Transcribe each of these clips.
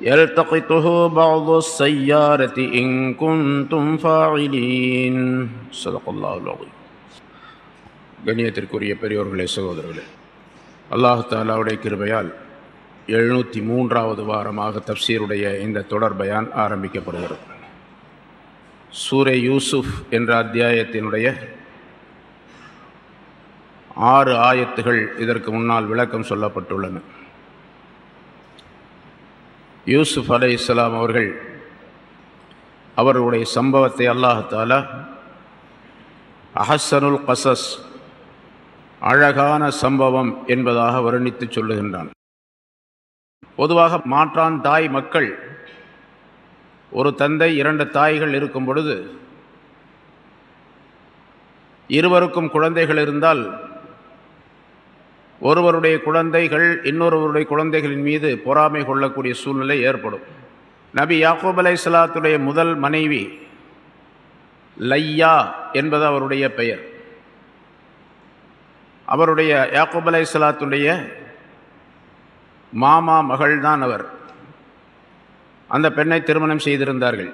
يلتقطه بعض السيارة إن كنتم فاعلين صدق الله العظيم கண்ணியத்திற்குரிய பெரியோர்களே சகோதரர்களே அல்லாஹ் தாலாவுடைய கிருபையால் எழுநூற்றி மூன்றாவது வாரமாக தப்சீருடைய இந்த தொடர் பயான் ஆரம்பிக்கப்படுகிறது சூரை யூசுஃப் என்ற அத்தியாயத்தினுடைய ஆறு ஆயத்துகள் இதற்கு முன்னால் விளக்கம் சொல்லப்பட்டுள்ளன யூசுப் அலை இஸ்லாம் அவர்கள் அவர்களுடைய சம்பவத்தை அல்லாஹாலா அஹசனுல் கசஸ் அழகான சம்பவம் என்பதாக வர்ணித்து சொல்லுகின்றான். பொதுவாக மாற்றான் தாய் மக்கள் ஒரு தந்தை இரண்டு தாய்கள் இருக்கும் பொழுது இருவருக்கும் குழந்தைகள் இருந்தால் ஒருவருடைய குழந்தைகள் இன்னொருவருடைய குழந்தைகளின் மீது பொறாமை கொள்ளக்கூடிய சூழ்நிலை ஏற்படும். நபி யாக்கூப் அலை சலாத்துடைய முதல் மனைவி லையா என்பது அவருடைய பெயர். அவருடைய யாக்கூப் அலை சலாத்துடைய மாமா மகள்தான் அவர். அந்த பெண்ணை திருமணம் செய்திருந்தார்கள்.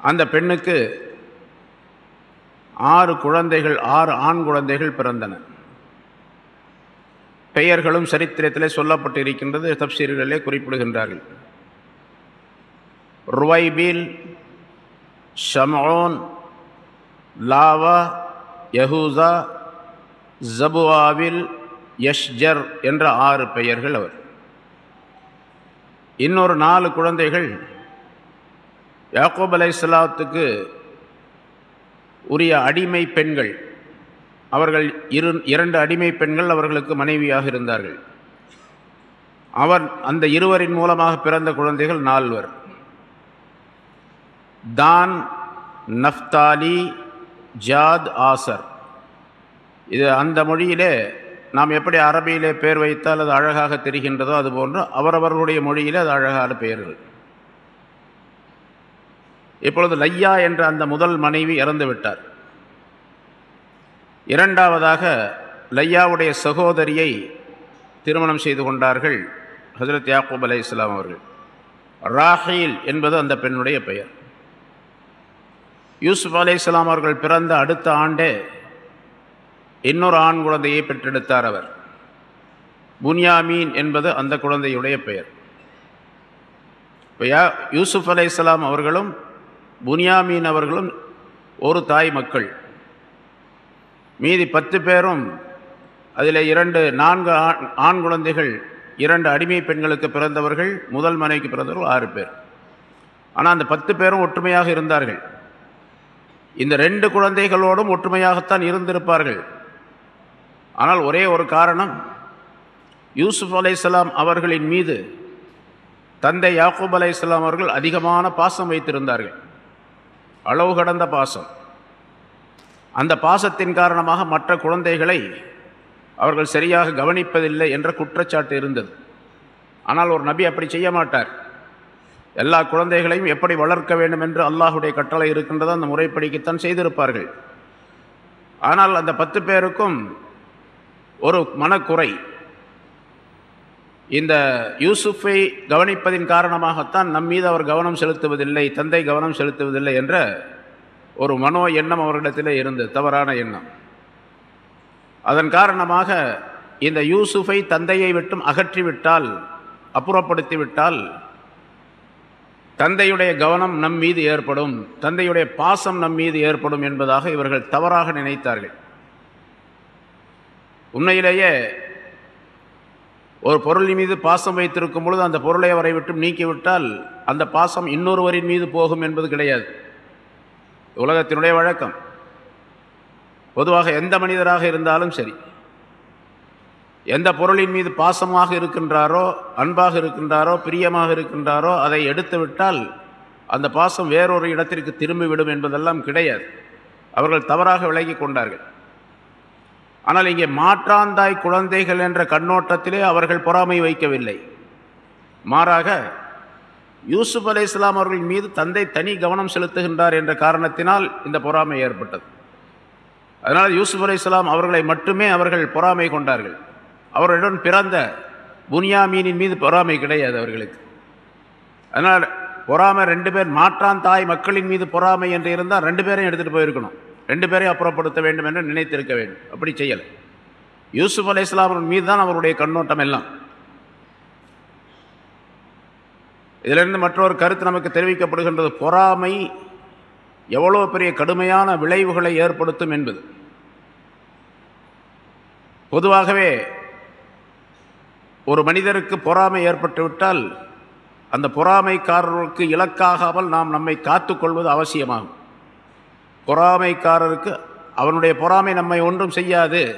அந்த பெண்ணுக்கு ஆறு குழந்தைகள் ஆறு ஆண் குழந்தைகள் பிறந்தன. பெயர்களும் சரித்திரத்திலே சொல்லப்பட்டிருக்கின்றது தப்சீர்களிலே குறிப்பிடுகின்றார்கள். ருவைபில் ஷமோன் லாவா யஹூசா ஜபுவாவில் யஷ்ஜர் என்ற ஆறு பெயர்கள் அவர். இன்னொரு நாலு குழந்தைகள் யாக்கோப் அலை இஸ்லாத்துக்கு உரிய அடிமை பெண்கள். அவர்கள் இரு இரண்டு அடிமை பெண்கள் அவர்களுக்கு மனைவியாக இருந்தார்கள். அவர் அந்த இருவரின் மூலமாக பிறந்த குழந்தைகள் நால்வர். தான் நஃப்தாலி ஜாத் ஆசர். இது அந்த மொழியிலே நாம் எப்படி அரபியிலே பேர் வைத்தால் அது அழகாக தெரிகின்றதோ அதுபோன்று அவரவர்களுடைய மொழியிலே அது அழகான பெயர்கள். இப்பொழுது லையா என்ற அந்த முதல் மனைவி இறந்து விட்டார். இரண்டாவதாக லையாவுடைய சகோதரியை திருமணம் செய்து கொண்டார்கள் ஹசரத் யாக்கூப் அலை இஸ்லாம் அவர்கள். ராஹீல் என்பது அந்த பெண்ணுடைய பெயர். யூசுப் அலை இஸ்லாம் அவர்கள் பிறந்த அடுத்த ஆண்டே இன்னொரு ஆண் குழந்தையை பெற்றெடுத்தார் அவர். புன்யாமீன் என்பது அந்த குழந்தையுடைய பெயர். இப்போ யா யூசுப் அலை இஸ்லாம் அவர்களும் புனியாமீன் அவர்களும் ஒரு தாய் மக்கள். மீதி பத்து பேரும் அதில் இரண்டு நான்கு ஆண் குழந்தைகள் இரண்டு அடிமை பெண்களுக்கு பிறந்தவர்கள் முதல் மனைவிக்கு பிறந்தவர்கள் ஆறு பேர். ஆனால் அந்த பத்து பேரும் ஒற்றுமையாக இருந்தார்கள். இந்த ரெண்டு குழந்தைகளோடும் ஒற்றுமையாகத்தான் இருந்திருப்பார்கள். ஆனால் ஒரே ஒரு காரணம் யூசுப் அலைசலாம் அவர்களின் மீது தந்தை யாக்கூப் அலைசலாம் அவர்கள் அதிகமான பாசம் வைத்திருந்தார்கள். அளவு கடந்த பாசம். அந்த பாசத்தின் காரணமாக மற்ற குழந்தைகளை அவர்கள் சரியாக கவனிப்பதில்லை என்ற குற்றச்சாட்டு இருந்தது. ஆனால் ஒரு நபி அப்படி செய்ய மாட்டார். எல்லா குழந்தைகளையும் எப்படி வளர்க்க வேண்டும் என்று அல்லாஹுடைய கட்டளை இருக்கின்றதோ அந்த முறைப்படிக்குத்தான் செய்திருப்பார்கள். ஆனால் அந்த பத்து பேருக்கும் ஒரு மனக்குறை இந்த யூசுஃபை கவனிப்பதின் காரணமாகத்தான் நம் மீது அவர் கவனம் செலுத்துவதில்லை தந்தை கவனம் செலுத்துவதில்லை என்ற ஒரு மனோ எண்ணம் அவர்களிடத்திலே இருந்து தவறான எண்ணம். அதன் காரணமாக இந்த யூசுஃபை தந்தையை விட்டும் அகற்றிவிட்டால் அப்புறப்படுத்திவிட்டால் தந்தையுடைய கவனம் நம் மீது ஏற்படும் தந்தையுடைய பாசம் நம் மீது ஏற்படும் என்பதாக இவர்கள் தவறாக நினைத்தார்கள். உண்மையிலேயே ஒரு பொருளின் மீது பாசம் வைத்திருக்கும் பொழுது அந்த பொருளை அவரை விட்டு நீக்கிவிட்டால் அந்த பாசம் இன்னொருவரின் மீது போகும் என்பது கிடையாது. உலகத்தினுடைய வழக்கம். பொதுவாக எந்த மனிதராக இருந்தாலும் சரி எந்த பொருளின் மீது பாசமாக இருக்கின்றாரோ அன்பாக இருக்கின்றாரோ பிரியமாக இருக்கின்றாரோ அதை எடுத்துவிட்டால் அந்த பாசம் வேறொரு இடத்திற்கு திரும்பிவிடும் என்பதெல்லாம் கிடையாது. அவர்கள் தவறாக விலகி கொண்டார்கள். ஆனால் இங்கே மாற்றாந்தாய் குழந்தைகள் என்ற கண்ணோட்டத்திலே அவர்கள் பொறாமை வைக்கவில்லை. மாறாக யூசுப் அலை இஸ்லாம் அவர்கள் மீது தந்தை தனி கவனம் செலுத்துகின்றார் என்ற காரணத்தினால் இந்த பொறாமை ஏற்பட்டது. அதனால் யூசுப் அலை இஸ்லாம் அவர்களை மட்டுமே அவர்கள் பொறாமை கொண்டார்கள். அவருடன் பிறந்த புனியாமீனின் மீது பொறாமை கிடையாது அவர்களுக்கு. அதனால் பொறாமை ரெண்டு பேர் மாற்றான் தாய் மக்களின் மீது பொறாமை என்று இருந்தால் ரெண்டு பேரையும் எடுத்துகிட்டு போயிருக்கணும். ரெண்டு பேரையும் அப்புறப்படுத்த வேண்டும் என்று நினைத்திருக்க வேண்டும். அப்படி செய்யலை. யூசுப் அலி இஸ்லாமின் மீது தான் அவருடைய கண்ணோட்டம் எல்லாம். இதிலிருந்து மற்றொரு கருத்து நமக்கு தெரிவிக்கப்படுகின்றது. பொறாமை எவ்வளோ பெரிய கடுமையான விளைவுகளை ஏற்படுத்தும் என்பது. பொதுவாகவே ஒரு மனிதருக்கு பொறாமை ஏற்பட்டுவிட்டால் அந்த பொறாமைக்காரர்களுக்கு இலக்காகாமல் நாம் நம்மை காத்துக்கொள்வது அவசியமாகும். பொறாமைக்காரருக்கு அவனுடைய பொறாமை நம்மை ஒன்றும் செய்யாது.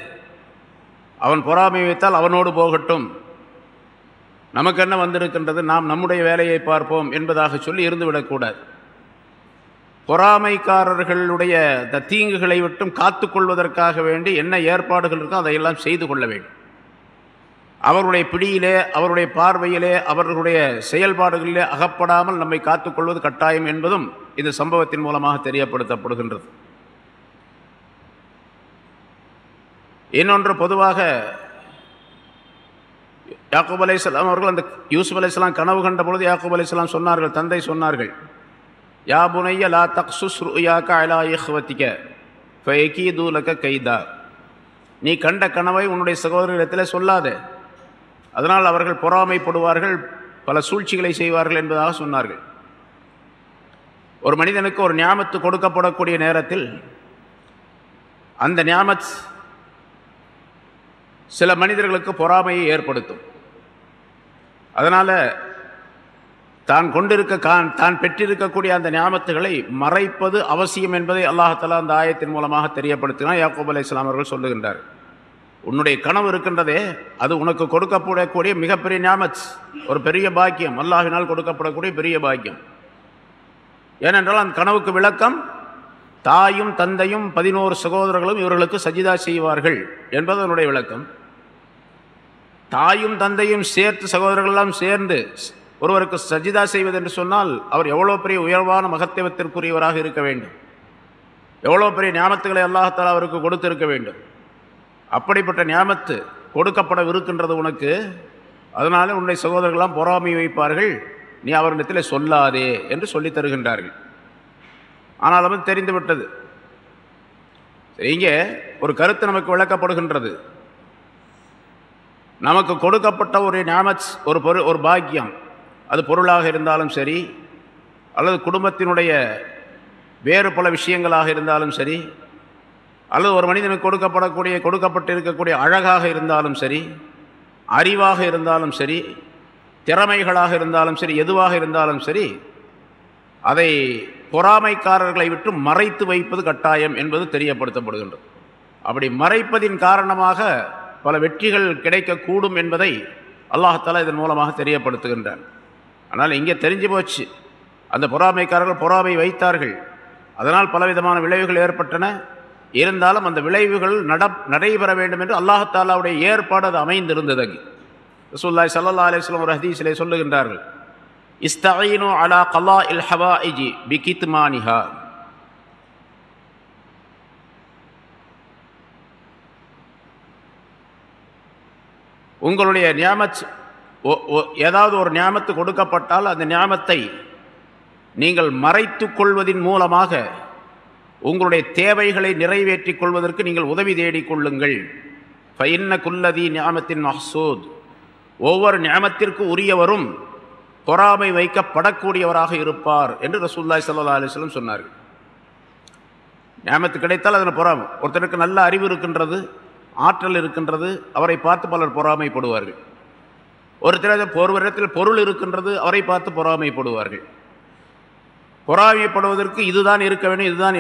அவன் பொறாமை வைத்தால் அவனோடு போகட்டும். நமக்கு என்ன வந்திருக்கின்றது? நாம் நம்முடைய வேலையை பார்ப்போம் என்பதாக சொல்லி இருந்துவிடக்கூடாது. பொறாமைக்காரர்களுடைய இந்த தீங்குகளை விட்டும் காத்துக்கொள்வதற்காக வேண்டி என்ன ஏற்பாடுகள் இருக்கோ அதையெல்லாம் செய்து கொள்ள வேண்டும். அவருடைய பிடியிலே அவருடைய பார்வையிலே அவர்களுடைய செயல்பாடுகளிலே அகப்படாமல் நம்மை காத்துக்கொள்வது கட்டாயம் என்பதும் இந்த சம்பவத்தின் மூலமாக தெரியப்படுத்தப்படுகின்றது. இன்னொன்று பொதுவாக யாக்கூப் அலையாம் அவர்கள் அந்த யூசுப் அலையாம் கனவு கண்ட பொழுது யாக்கூப் அலையாம் சொன்னார்கள் தந்தை சொன்னார்கள் யா புனைய லா தக்சுஸ் ருயாக்க அலா இஹ்வத்திக்க ஃபயகீதூலக கைதா. நீ கண்ட கனவை உன்னுடைய சகோதரத்தில் சொல்லாதே. அதனால் அவர்கள் பொறாமைப்படுவார்கள் பல சூழ்ச்சிகளை செய்வார்கள் என்பதாக சொன்னார்கள். ஒரு மனிதனுக்கு ஒரு ஞாபத்து கொடுக்கப்படக்கூடிய நேரத்தில் அந்த ஞாபத் சில மனிதர்களுக்கு பொறாமையை ஏற்படுத்தும். அதனால் தான் கொண்டிருக்க தான் பெற்றிருக்கக்கூடிய அந்த ஞாபத்துகளை மறைப்பது அவசியம் என்பதை அல்லாஹலா அந்த ஆயத்தின் மூலமாக தெரியப்படுத்தினார் யாக்கூப் அலி இஸ்லாம் அவர்கள் சொல்லுகின்றார். உன்னுடைய கனவு இருக்கின்றதே அது உனக்கு கொடுக்கப்படக்கூடிய மிகப்பெரிய ஞாபத் ஒரு பெரிய பாக்கியம் அல்லாஹினால் கொடுக்கப்படக்கூடிய பெரிய பாக்கியம். ஏனென்றால் அந்த கனவுக்கு விளக்கம் தாயும் தந்தையும் பதினோரு சகோதரர்களும் இவர்களுக்கு சஜிதா செய்வார்கள் என்பது அதனுடைய விளக்கம். தாயும் தந்தையும் சேர்த்து சகோதரர்களெல்லாம் சேர்ந்து ஒருவருக்கு சஜிதா செய்வது என்று சொன்னால் அவர் எவ்வளோ பெரிய உயர்வான மகத்துவத்திற்குரியவராக இருக்க வேண்டும். எவ்வளோ பெரிய ஞாபகத்துகளை அல்லாஹத்தால் அவருக்கு கொடுத்திருக்க வேண்டும். அப்படிப்பட்ட ஞாபத்து கொடுக்கப்படவிருக்கின்றது உனக்கு. அதனால உன்னை சகோதரர்கள்லாம் பொறாமை வைப்பார்கள். நீ அவரிடத்தில் சொல்லாதே என்று சொல்லி தருகின்றார்கள். ஆனாலும் அது தெரிந்து இங்கே ஒரு கருத்து நமக்கு விளக்கப்படுகின்றது. நமக்கு கொடுக்கப்பட்ட ஒரு ஞாபத் ஒரு பொரு ஒரு பாக்கியம். அது பொருளாக இருந்தாலும் சரி அல்லது குடும்பத்தினுடைய வேறு பல விஷயங்களாக இருந்தாலும் சரி அல்லது ஒரு மனிதனுக்கு கொடுக்கப்படக்கூடிய கொடுக்கப்பட்டு இருக்கக்கூடிய அழகாக இருந்தாலும் சரி அறிவாக இருந்தாலும் சரி திறமைகளாக இருந்தாலும் சரி எதுவாக இருந்தாலும் சரி அதை பொறாமைக்காரர்களை விட்டு மறைத்து வைப்பது கட்டாயம் என்பது தெரியப்படுத்தப்படுகின்றது. அப்படி மறைப்பதின் காரணமாக பல வெற்றிகள் கிடைக்கக்கூடும் என்பதை அல்லாஹாலா இதன் மூலமாக தெரியப்படுத்துகின்றான். ஆனால் இங்கே தெரிஞ்சு போச்சு. அந்த பொறாமைக்காரர்கள் பொறாமை வைத்தார்கள். அதனால் பலவிதமான விளைவுகள் ஏற்பட்டன. இருந்தாலும் அந்த விளைவுகள் நட நடைபெற வேண்டும் என்று அல்லாஹாலாவுடைய ஏற்பாடு அது அமைந்திருந்தது அங்கே. ரசூல்லாய் சல்லா அலிஸ்லாம் ஒரு ஹதீஸிலே சொல்லுகின்றார்கள் இஸ்தீனு அலா கலா இல் ஹவா இஜி பிகித் மானிஹா உங்களுடைய நியாமத் ஏதாவது ஒரு நியாமத்து கொடுக்கப்பட்டால் அந்த நியாமத்தை நீங்கள் மறைத்து கொள்வதின் மூலமாக உங்களுடைய தேவைகளை நிறைவேற்றிக் கொள்வதற்கு நீங்கள் உதவி தேடிக் கொள்ளுங்கள். ஃபைன்ன குல்லதி நியாமத்தின் மஹசூத். ஒவ்வொரு ஞாபத்திற்கு உரியவரும் பொறாமை வைக்கப்படக்கூடியவராக இருப்பார் என்று ரசூல்லாய் சல்லா அலிஸ்லம் சொன்னார்கள். ஞாபத்து கிடைத்தால் அதில் பொறாமை. ஒருத்தருக்கு நல்ல அறிவு இருக்கின்றது ஆற்றல் இருக்கின்றது அவரை பார்த்து பலர் பொறாமைப்படுவார்கள். ஒருத்தர் ஒருவரிடத்தில் பொருள் இருக்கின்றது அவரை பார்த்து பொறாமைப்படுவார்கள். பொறாமைப்படுவதற்கு இதுதான் இருக்க வேண்டும் இதுதான்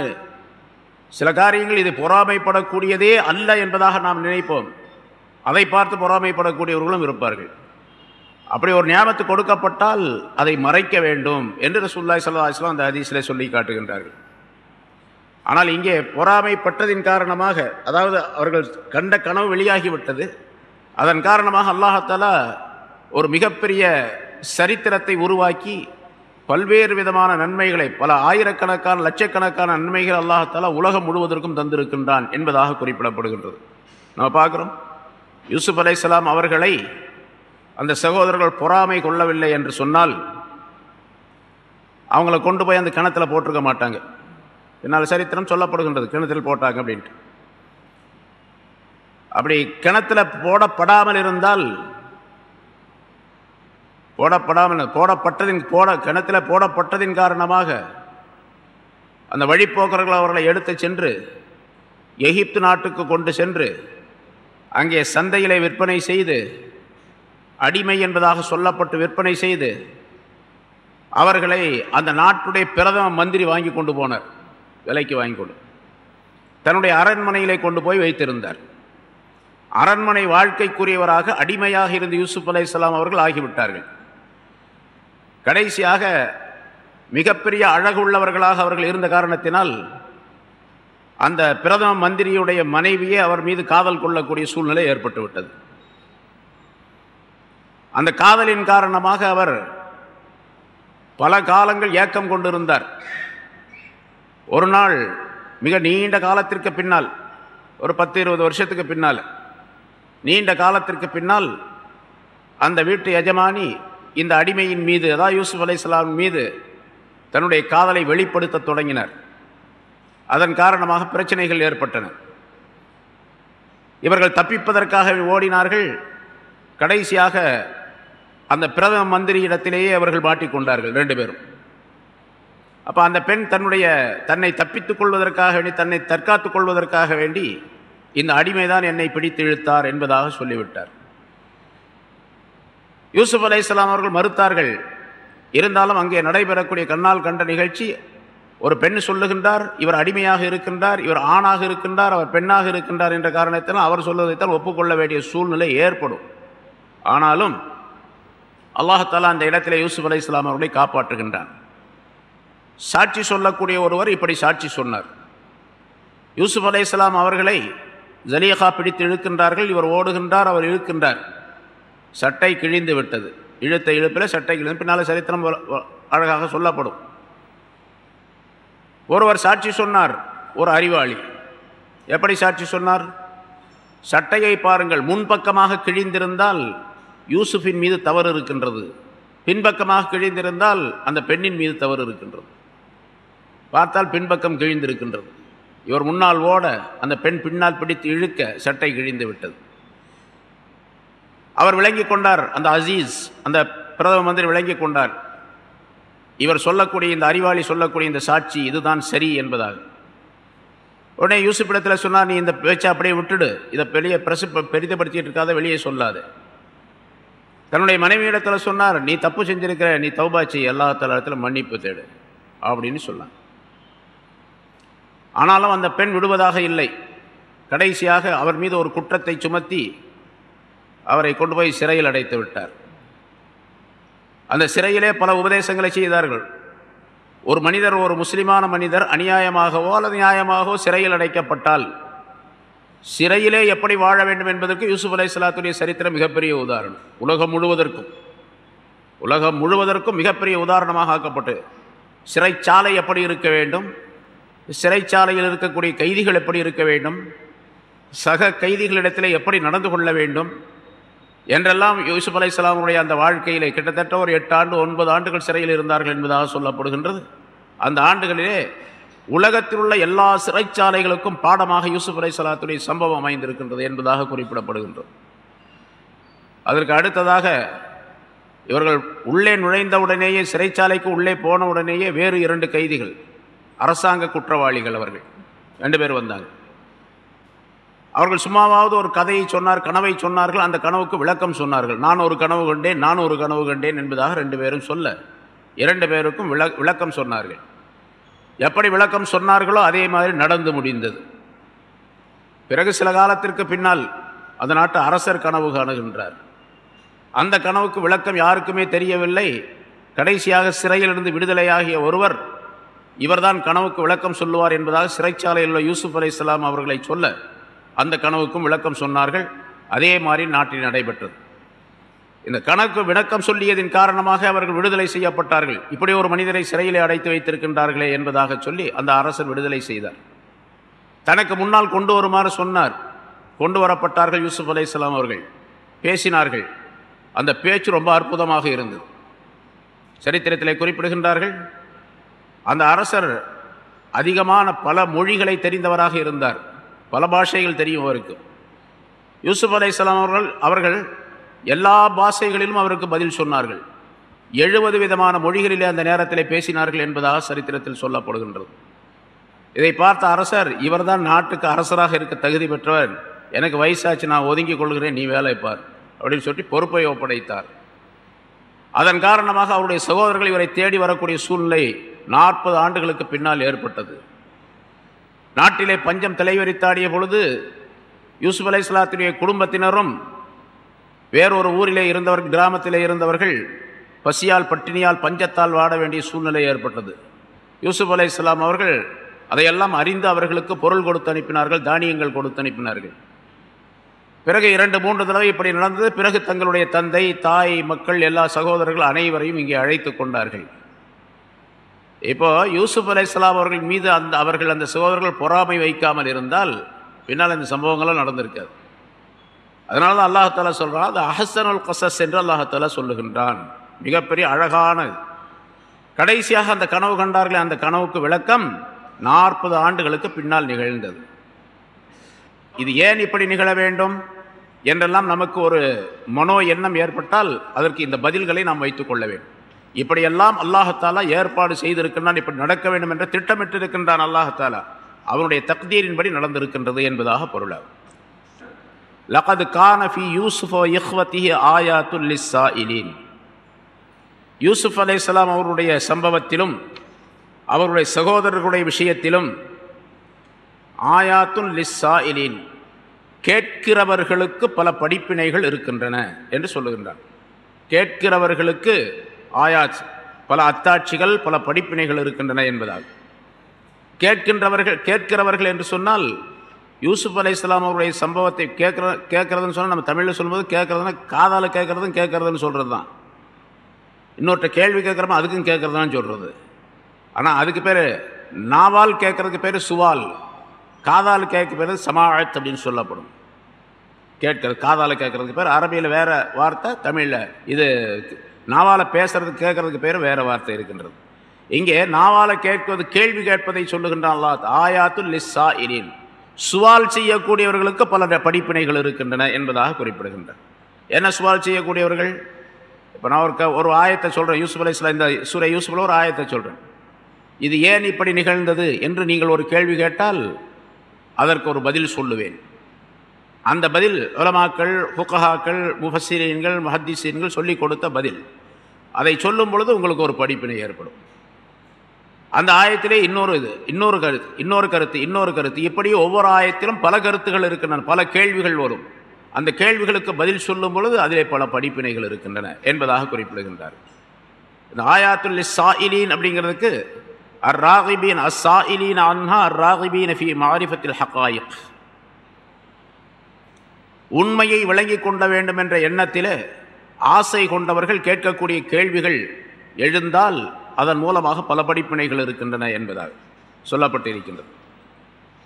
சில காரியங்கள் இது பொறாமைப்படக்கூடியதே அல்ல என்பதாக நாம் நினைப்போம். அதை பார்த்து பொறாமைப்படக்கூடியவர்களும் இருப்பார்கள். அப்படி ஒரு ஞாபகத்து கொடுக்கப்பட்டால் அதை மறைக்க வேண்டும் என்று ரசூல்லாய் சல்லா இஸ்லாம் அந்த ஹதீஸில் சொல்லி காட்டுகின்றார்கள். ஆனால் இங்கே பொறாமைப்பட்டதின் காரணமாக அதாவது அவர்கள் கண்ட கனவு வெளியாகிவிட்டது. அதன் காரணமாக அல்லாஹாலா ஒரு மிகப்பெரிய சரித்திரத்தை உருவாக்கி பல்வேறு விதமான நன்மைகளை பல ஆயிரக்கணக்கான லட்சக்கணக்கான நன்மைகள் அல்லாஹாலா உலகம் முழுவதற்கும் தந்திருக்கின்றான் என்பதாக குறிப்பிடப்படுகின்றது. நம்ம பார்க்குறோம். யூசுப் அலைசலாம் அவர்களை அந்த சகோதரர்கள் பொறாமை கொள்ளவில்லை என்று சொன்னால் அவங்கள கொண்டு போய் அந்த கிணத்துல போட்டிருக்க மாட்டாங்க. என்னால் சரித்திரம் சொல்லப்படுகின்றது கிணத்தில் போட்டாங்க அப்படின்ட்டு. அப்படி கிணத்துல போடப்படாமல் இருந்தால் போடப்படாமல் போடப்பட்டதின் போட கிணத்துல போடப்பட்டதின் காரணமாக அந்த வழிப்போக்கர்கள் அவர்களை எடுத்து சென்று எகிப்து நாட்டுக்கு கொண்டு சென்று அங்கே சந்தையிலே விற்பனை செய்து அடிமை என்பதாக சொல்லப்பட்டு விற்பனை செய்து அவர்களை அந்த நாட்டுடைய பிரதம மந்திரி வாங்கி கொண்டு போனார். விலைக்கு வாங்கி கொண்டு தன்னுடைய அரண்மனையிலே கொண்டு போய் வைத்திருந்தார். அரண்மனை வாழ்க்கைக்குரியவராக அடிமையாக இருந்த யூசுப் அலை அவர்கள் ஆகிவிட்டார்கள். கடைசியாக மிகப்பெரிய அழகுள்ளவர்களாக அவர்கள் இருந்த காரணத்தினால் அந்த பிரதம மந்திரியுடைய மனைவியே அவர் மீது காதல் கொள்ளக்கூடிய சூழ்நிலை ஏற்பட்டுவிட்டது. அந்த காதலின் காரணமாக அவர் பல காலங்கள் ஏக்கம் கொண்டிருந்தார். ஒரு நாள் மிக நீண்ட காலத்திற்கு பின்னால் ஒரு பத்து இருபது வருஷத்துக்கு பின்னால் நீண்ட காலத்திற்கு பின்னால் அந்த வீட்டு எஜமானி இந்த அடிமையின் மீது அதாவது யூசுப் அலை மீது தன்னுடைய காதலை வெளிப்படுத்த தொடங்கினார். அதன் காரணமாக பிரச்சனைகள் ஏற்பட்டன. இவர்கள் தப்பிப்பதற்காக ஓடினார்கள். கடைசியாக அந்த பிரதம மந்திரி இடத்திலேயே அவர்கள் மாட்டிக்கொண்டார்கள் ரெண்டு பேரும். அப்போ அந்த பெண் தன்னுடைய தன்னை தப்பித்துக் கொள்வதற்காக வேண்டி தன்னை தற்காத்துக் கொள்வதற்காக வேண்டி இந்த அடிமைதான் என்னை பிடித்து இழுத்தார் என்பதாக சொல்லிவிட்டார். யூசுப் அலை அவர்கள் மறுத்தார்கள். இருந்தாலும் அங்கே நடைபெறக்கூடிய கண்ணால் கண்ட நிகழ்ச்சி ஒரு பெண் சொல்லுகின்றார் இவர் அடிமையாக இருக்கின்றார் இவர் ஆணாக இருக்கின்றார் அவர் பெண்ணாக இருக்கின்றார் என்ற காரணத்தினால் அவர் சொல்வதைத்தான் ஒப்புக்கொள்ள வேண்டிய சூழ்நிலை ஏற்படும். ஆனாலும் அல்லாஹாலா அந்த இடத்துல யூசுப் அலி இஸ்லாம் அவர்களை காப்பாற்றுகின்றான். சாட்சி சொல்லக்கூடிய ஒருவர் இப்படி சாட்சி சொன்னார். யூசுப் அலை இஸ்லாம் அவர்களை ஜலியகா பிடித்து இழுக்கின்றார்கள் இவர் ஓடுகின்றார் அவர் இழுக்கின்றார். சட்டை கிழிந்து விட்டது. இழுத்த இழுப்பில் சட்டை கிழிந்து பின்னால் சரித்திரம் அழகாக சொல்லப்படும். ஒருவர் சாட்சி சொன்னார் ஒரு அறிவாளி. எப்படி சாட்சி சொன்னார்? சட்டையை பாருங்கள் முன்பக்கமாக கிழிந்திருந்தால் யூசுஃபின் மீது தவறு இருக்கின்றது. பின்பக்கமாக கிழிந்திருந்தால் அந்த பெண்ணின் மீது தவறு இருக்கின்றது. பார்த்தால் பின்பக்கம் கிழிந்திருக்கின்றது. இவர் முன்னால் ஓட அந்த பெண் பின்னால் பிடித்து இழுக்க சட்டை கிழிந்து விட்டது. அவர் விளங்கி கொண்டார் அந்த அசீஸ் அந்த பிரதம மந்திரி விளங்கி கொண்டார். இவர் சொல்லக்கூடிய இந்த அறிவாளி சொல்லக்கூடிய இந்த சாட்சி இதுதான் சரி என்பதாக. உடனே யூசுப் இடத்துல சொன்னார் நீ இந்த பேச்சை அப்படியே விட்டுடு. இதை பெரிய பிரசு பெரிதப்படுத்திட்டு இருக்காத வெளியே சொல்லாது. தன்னுடைய மனைவி இடத்துல சொன்னார் நீ தப்பு செஞ்சிருக்கிற நீ தௌபாச்சி எல்லா தளத்தில் மன்னிப்பு தேடு. அப்படின்னு சொன்னான் ஆனாலும் அந்த பெண் விடுவதாக இல்லை. கடைசியாக அவர் மீது ஒரு குற்றத்தை சுமத்தி அவரை கொண்டு போய் சிறையில் அடைத்து விட்டார். அந்த சிறையிலே பல உபதேசங்களை செய்தார்கள். ஒரு மனிதர் ஒரு முஸ்லிமான மனிதர் அநியாயமாகவோ அல்லது நியாயமாகவோ சிறையில் அடைக்கப்பட்டால் சிறையிலே எப்படி வாழ வேண்டும் என்பதற்கு யூசுப் அலை சலாத்துடைய சரித்திரம் மிகப்பெரிய உதாரணம். உலகம் முழுவதற்கும் உலகம் முழுவதற்கும் மிகப்பெரிய உதாரணமாக ஆக்கப்பட்டு சிறைச்சாலை எப்படி இருக்க வேண்டும்? சிறைச்சாலையில் இருக்கக்கூடிய கைதிகள் எப்படி இருக்க வேண்டும்? சக கைதிகளிடத்தில் எப்படி நடந்து கொள்ள வேண்டும்? என்றெல்லாம் யூசுப் அலை இஸ்லாமுடைய அந்த வாழ்க்கையிலே கிட்டத்தட்ட ஒரு எட்டு ஆண்டு ஒன்பது ஆண்டுகள் சிறையில் இருந்தார்கள் என்பதாக சொல்லப்படுகின்றது. அந்த ஆண்டுகளிலே உலகத்தில் உள்ள எல்லா சிறைச்சாலைகளுக்கும் பாடமாக யூசுப் அலை சலாத்துடைய சம்பவம் அமைந்திருக்கின்றது என்பதாக குறிப்பிடப்படுகின்றது. அதற்கு அடுத்ததாக இவர்கள் உள்ளே நுழைந்தவுடனேயே சிறைச்சாலைக்கு உள்ளே போன உடனேயே வேறு இரண்டு கைதிகள் அரசாங்க குற்றவாளிகள் அவர்கள் ரெண்டு பேர் வந்தாங்க. அவர்கள் சும்மாவாவது ஒரு கதையை சொன்னார் கனவை சொன்னார்கள் அந்த கனவுக்கு விளக்கம் சொன்னார்கள். நான் ஒரு கனவு கண்டேன் நான் ஒரு கனவு கண்டேன் என்பதாக ரெண்டு பேரும் சொல்ல இரண்டு பேருக்கும் விள விளக்கம் சொன்னார்கள். எப்படி விளக்கம் சொன்னார்களோ அதே மாதிரி நடந்து முடிந்தது. பிறகு சில காலத்திற்கு பின்னால் அந்த நாட்டு அரசர் கனவு காணுகின்றார். அந்த கனவுக்கு விளக்கம் யாருக்குமே தெரியவில்லை. கடைசியாக சிறையிலிருந்து விடுதலையாகிய ஒருவர் இவர்தான் கனவுக்கு விளக்கம் சொல்லுவார் என்பதாக சிறைச்சாலையில் உள்ள யூசுப் அலை இஸ்லாம் அவர்களை சொல்ல அந்த கனவுக்கும் விளக்கம் சொன்னார்கள். அதே மாதிரி நாட்டில் நடைபெற்றது. இந்த கணக்கு விளக்கம் சொல்லியதின் காரணமாக அவர்கள் விடுதலை செய்யப்பட்டார்கள். இப்படி ஒரு மனிதரை சிறையிலே அடைத்து வைத்திருக்கின்றார்களே என்பதாக சொல்லி அந்த அரசர் விடுதலை செய்தார். தனக்கு முன்னால் கொண்டு வருமாறு சொன்னார். கொண்டு வரப்பட்டார்கள் யூசுப் அலை இஸ்லாம் அவர்கள். பேசினார்கள். அந்த பேச்சு ரொம்ப அற்புதமாக இருந்தது. சரித்திரத்தில் குறிப்பிடுகின்றார்கள். அந்த அரசர் அதிகமான பல மொழிகளை தெரிந்தவராக இருந்தார். பல பாஷைகள் தெரியும் அவருக்கு. யூசுப் அலை அவர்கள் அவர்கள் எல்லா பாஷைகளிலும் அவருக்கு பதில் சொன்னார்கள். எழுபது விதமான மொழிகளிலே அந்த நேரத்தில் பேசினார்கள் என்பதாக சரித்திரத்தில் சொல்லப்படுகின்றது. இதை பார்த்த அரசர் இவர்தான் நாட்டுக்கு அரசராக இருக்க தகுதி பெற்றவர் எனக்கு வயசாச்சு நான் ஒதுங்கிக் கொள்கிறேன் நீ வேலை பார் அப்படின்னு சொல்லி பொறுப்பை ஒப்படைத்தார். அதன் காரணமாக அவருடைய சகோதரர்கள் இவரை தேடி வரக்கூடிய சூழ்நிலை நாற்பது ஆண்டுகளுக்கு பின்னால் ஏற்பட்டது. நாட்டிலே பஞ்சம் தலைவரித்தாடிய பொழுது யூசுப் அலை இஸ்லாத்துடைய குடும்பத்தினரும் வேறொரு ஊரிலே இருந்தவர்கள் கிராமத்திலே இருந்தவர்கள் பசியால் பட்டினியால் பஞ்சத்தால் வாட வேண்டிய சூழ்நிலை ஏற்பட்டது. யூசுப் அலை இஸ்லாம் அவர்கள் அதையெல்லாம் அறிந்து அவர்களுக்கு பொருள் கொடுத்து அனுப்பினார்கள் தானியங்கள் கொடுத்து அனுப்பினார்கள். பிறகு இரண்டு மூன்று தடவை இப்படி நடந்தது. பிறகு தங்களுடைய தந்தை தாய் மக்கள் எல்லா சகோதரர்கள் அனைவரையும் இங்கே அழைத்து கொண்டார்கள். இப்போது யூசுப் அலை அவர்கள் மீது அந்த அவர்கள் அந்த சகோதரர்கள் பொறாமை வைக்காமல் இருந்தால் பின்னால் இந்த சம்பவங்களும் நடந்திருக்காது. அதனால தான் அல்லாஹாலா சொல்கிறான் அது அஹசனுல் கசஸ் என்று அல்லாஹாலா சொல்லுகின்றான். மிகப்பெரிய அழகான கடைசியாக அந்த கனவு கண்டார்களே அந்த கனவுக்கு விளக்கம் நாற்பது ஆண்டுகளுக்கு பின்னால் நிகழ்ந்தது. இது ஏன் இப்படி நிகழ வேண்டும் என்றெல்லாம் நமக்கு ஒரு மனோ எண்ணம் ஏற்பட்டால் அதற்கு இந்த பதில்களை நாம் வைத்துக் கொள்ள வேண்டும். இப்படியெல்லாம் அல்லாஹத்தாலா ஏற்பாடு செய்திருக்கின்றான் இப்படி நடக்க வேண்டும் என்று திட்டமிட்டிருக்கின்றான் அல்லாஹத்தாலா. அவனுடைய தக்தீரின்படி நடந்திருக்கின்றது என்பதாக பொருளாகும் லகது கானஃபி யூசுஃப் இஹ்வத்தி ஆயாத்துல் லிஸ்ஸா இலீன் யூசுப் அலையாம் அவருடைய சம்பவத்திலும் அவருடைய சகோதரர்களுடைய விஷயத்திலும் ஆயாத்துன் லிஸ்ஸா இலீன் கேட்கிறவர்களுக்கு பல படிப்பினைகள் இருக்கின்றன என்று சொல்லுகின்றார் கேட்கிறவர்களுக்கு ஆயாச் பல அத்தாட்சிகள் பல படிப்பினைகள் இருக்கின்றன என்பதால். கேட்கின்றவர்கள் கேட்கிறவர்கள் என்று சொன்னால் யூசுப் அலை இஸ்லாம் அவருடைய சம்பவத்தை கேட்குற கேட்குறதுன்னு சொன்னால் நம்ம தமிழில் சொல்லும்போது கேட்குறதுன்னா காதால் கேட்குறதும் கேட்குறதுன்னு சொல்கிறது தான் இன்னொருத்த கேள்வி கேட்குறமோ அதுக்கும் கேட்குறதான்னு சொல்கிறது ஆனால் அதுக்கு பேர் நாவால் கேட்குறதுக்கு பேர் சுவால். காதால் கேட்க பேர் சமாழத் அப்படின்னு சொல்லப்படும். கேட்கறது காதால் கேட்குறதுக்கு பேர் அரபியில் வேறு வார்த்தை தமிழில். இது நாவால் பேசுறது கேட்கறதுக்கு பேர் வேறு வார்த்தை இருக்கின்றது. இங்கே நாவால் கேட்பது கேள்வி கேட்பதை சொல்லுகின்றான் ஆயாத்து லிஸ்ஸா இரின் சுவால் செய்யக்கூடியவர்களுக்கு பல படிப்பினைகள் இருக்கின்றன என்பதாக குறிப்பிடுகின்றன என்ன சுவால் செய்யக்கூடியவர்கள்? இப்போ நான் ஒரு க ஒரு ஆயத்தை சொல்கிறேன் யூசுப் அலைஸ்லாம் இந்த சூரிய யூசுஃபில் ஒரு ஆயத்தை சொல்கிறேன் இது ஏன் இப்படி நிகழ்ந்தது என்று நீங்கள் ஒரு கேள்வி கேட்டால் அதற்கு ஒரு பதில் சொல்லுவேன். அந்த பதில் உலமாக்கள் ஹுக்கஹாக்கள் முஃபசீரியன்கள் மஹத்திசீன்கள் சொல்லிக் கொடுத்த பதில். அதை சொல்லும் பொழுது உங்களுக்கு ஒரு படிப்பினை ஏற்படும். அந்த ஆயத்திலே இன்னொரு இது இன்னொரு கருத்து இன்னொரு கருத்து இன்னொரு கருத்து. இப்படி ஒவ்வொரு ஆயத்திலும் பல கருத்துகள் இருக்கின்றன பல கேள்விகள் வரும். அந்த கேள்விகளுக்கு பதில் சொல்லும் பொழுது அதிலே பல படிப்பினைகள் இருக்கின்றன என்பதாக குறிப்பிடுகின்றார். இந்த ஆயாத்துல் சாயிலீன் அப்படிங்கிறதுக்கு அர் ராகிபீன் அஸ் சாயிலீன் அன்ஹா அர் ராகிபீன் ஃபி மாரிஃபத்தில் ஹக்காயிக் உண்மையை விளங்கி கொள்ள வேண்டும் என்ற எண்ணத்தில் ஆசை கொண்டவர்கள் கேட்கக்கூடிய கேள்விகள் எழுந்தால் அதன் மூலமாக பல படிப்பினைகள் இருக்கின்றன என்பதாக சொல்லப்பட்டிருக்கின்றது.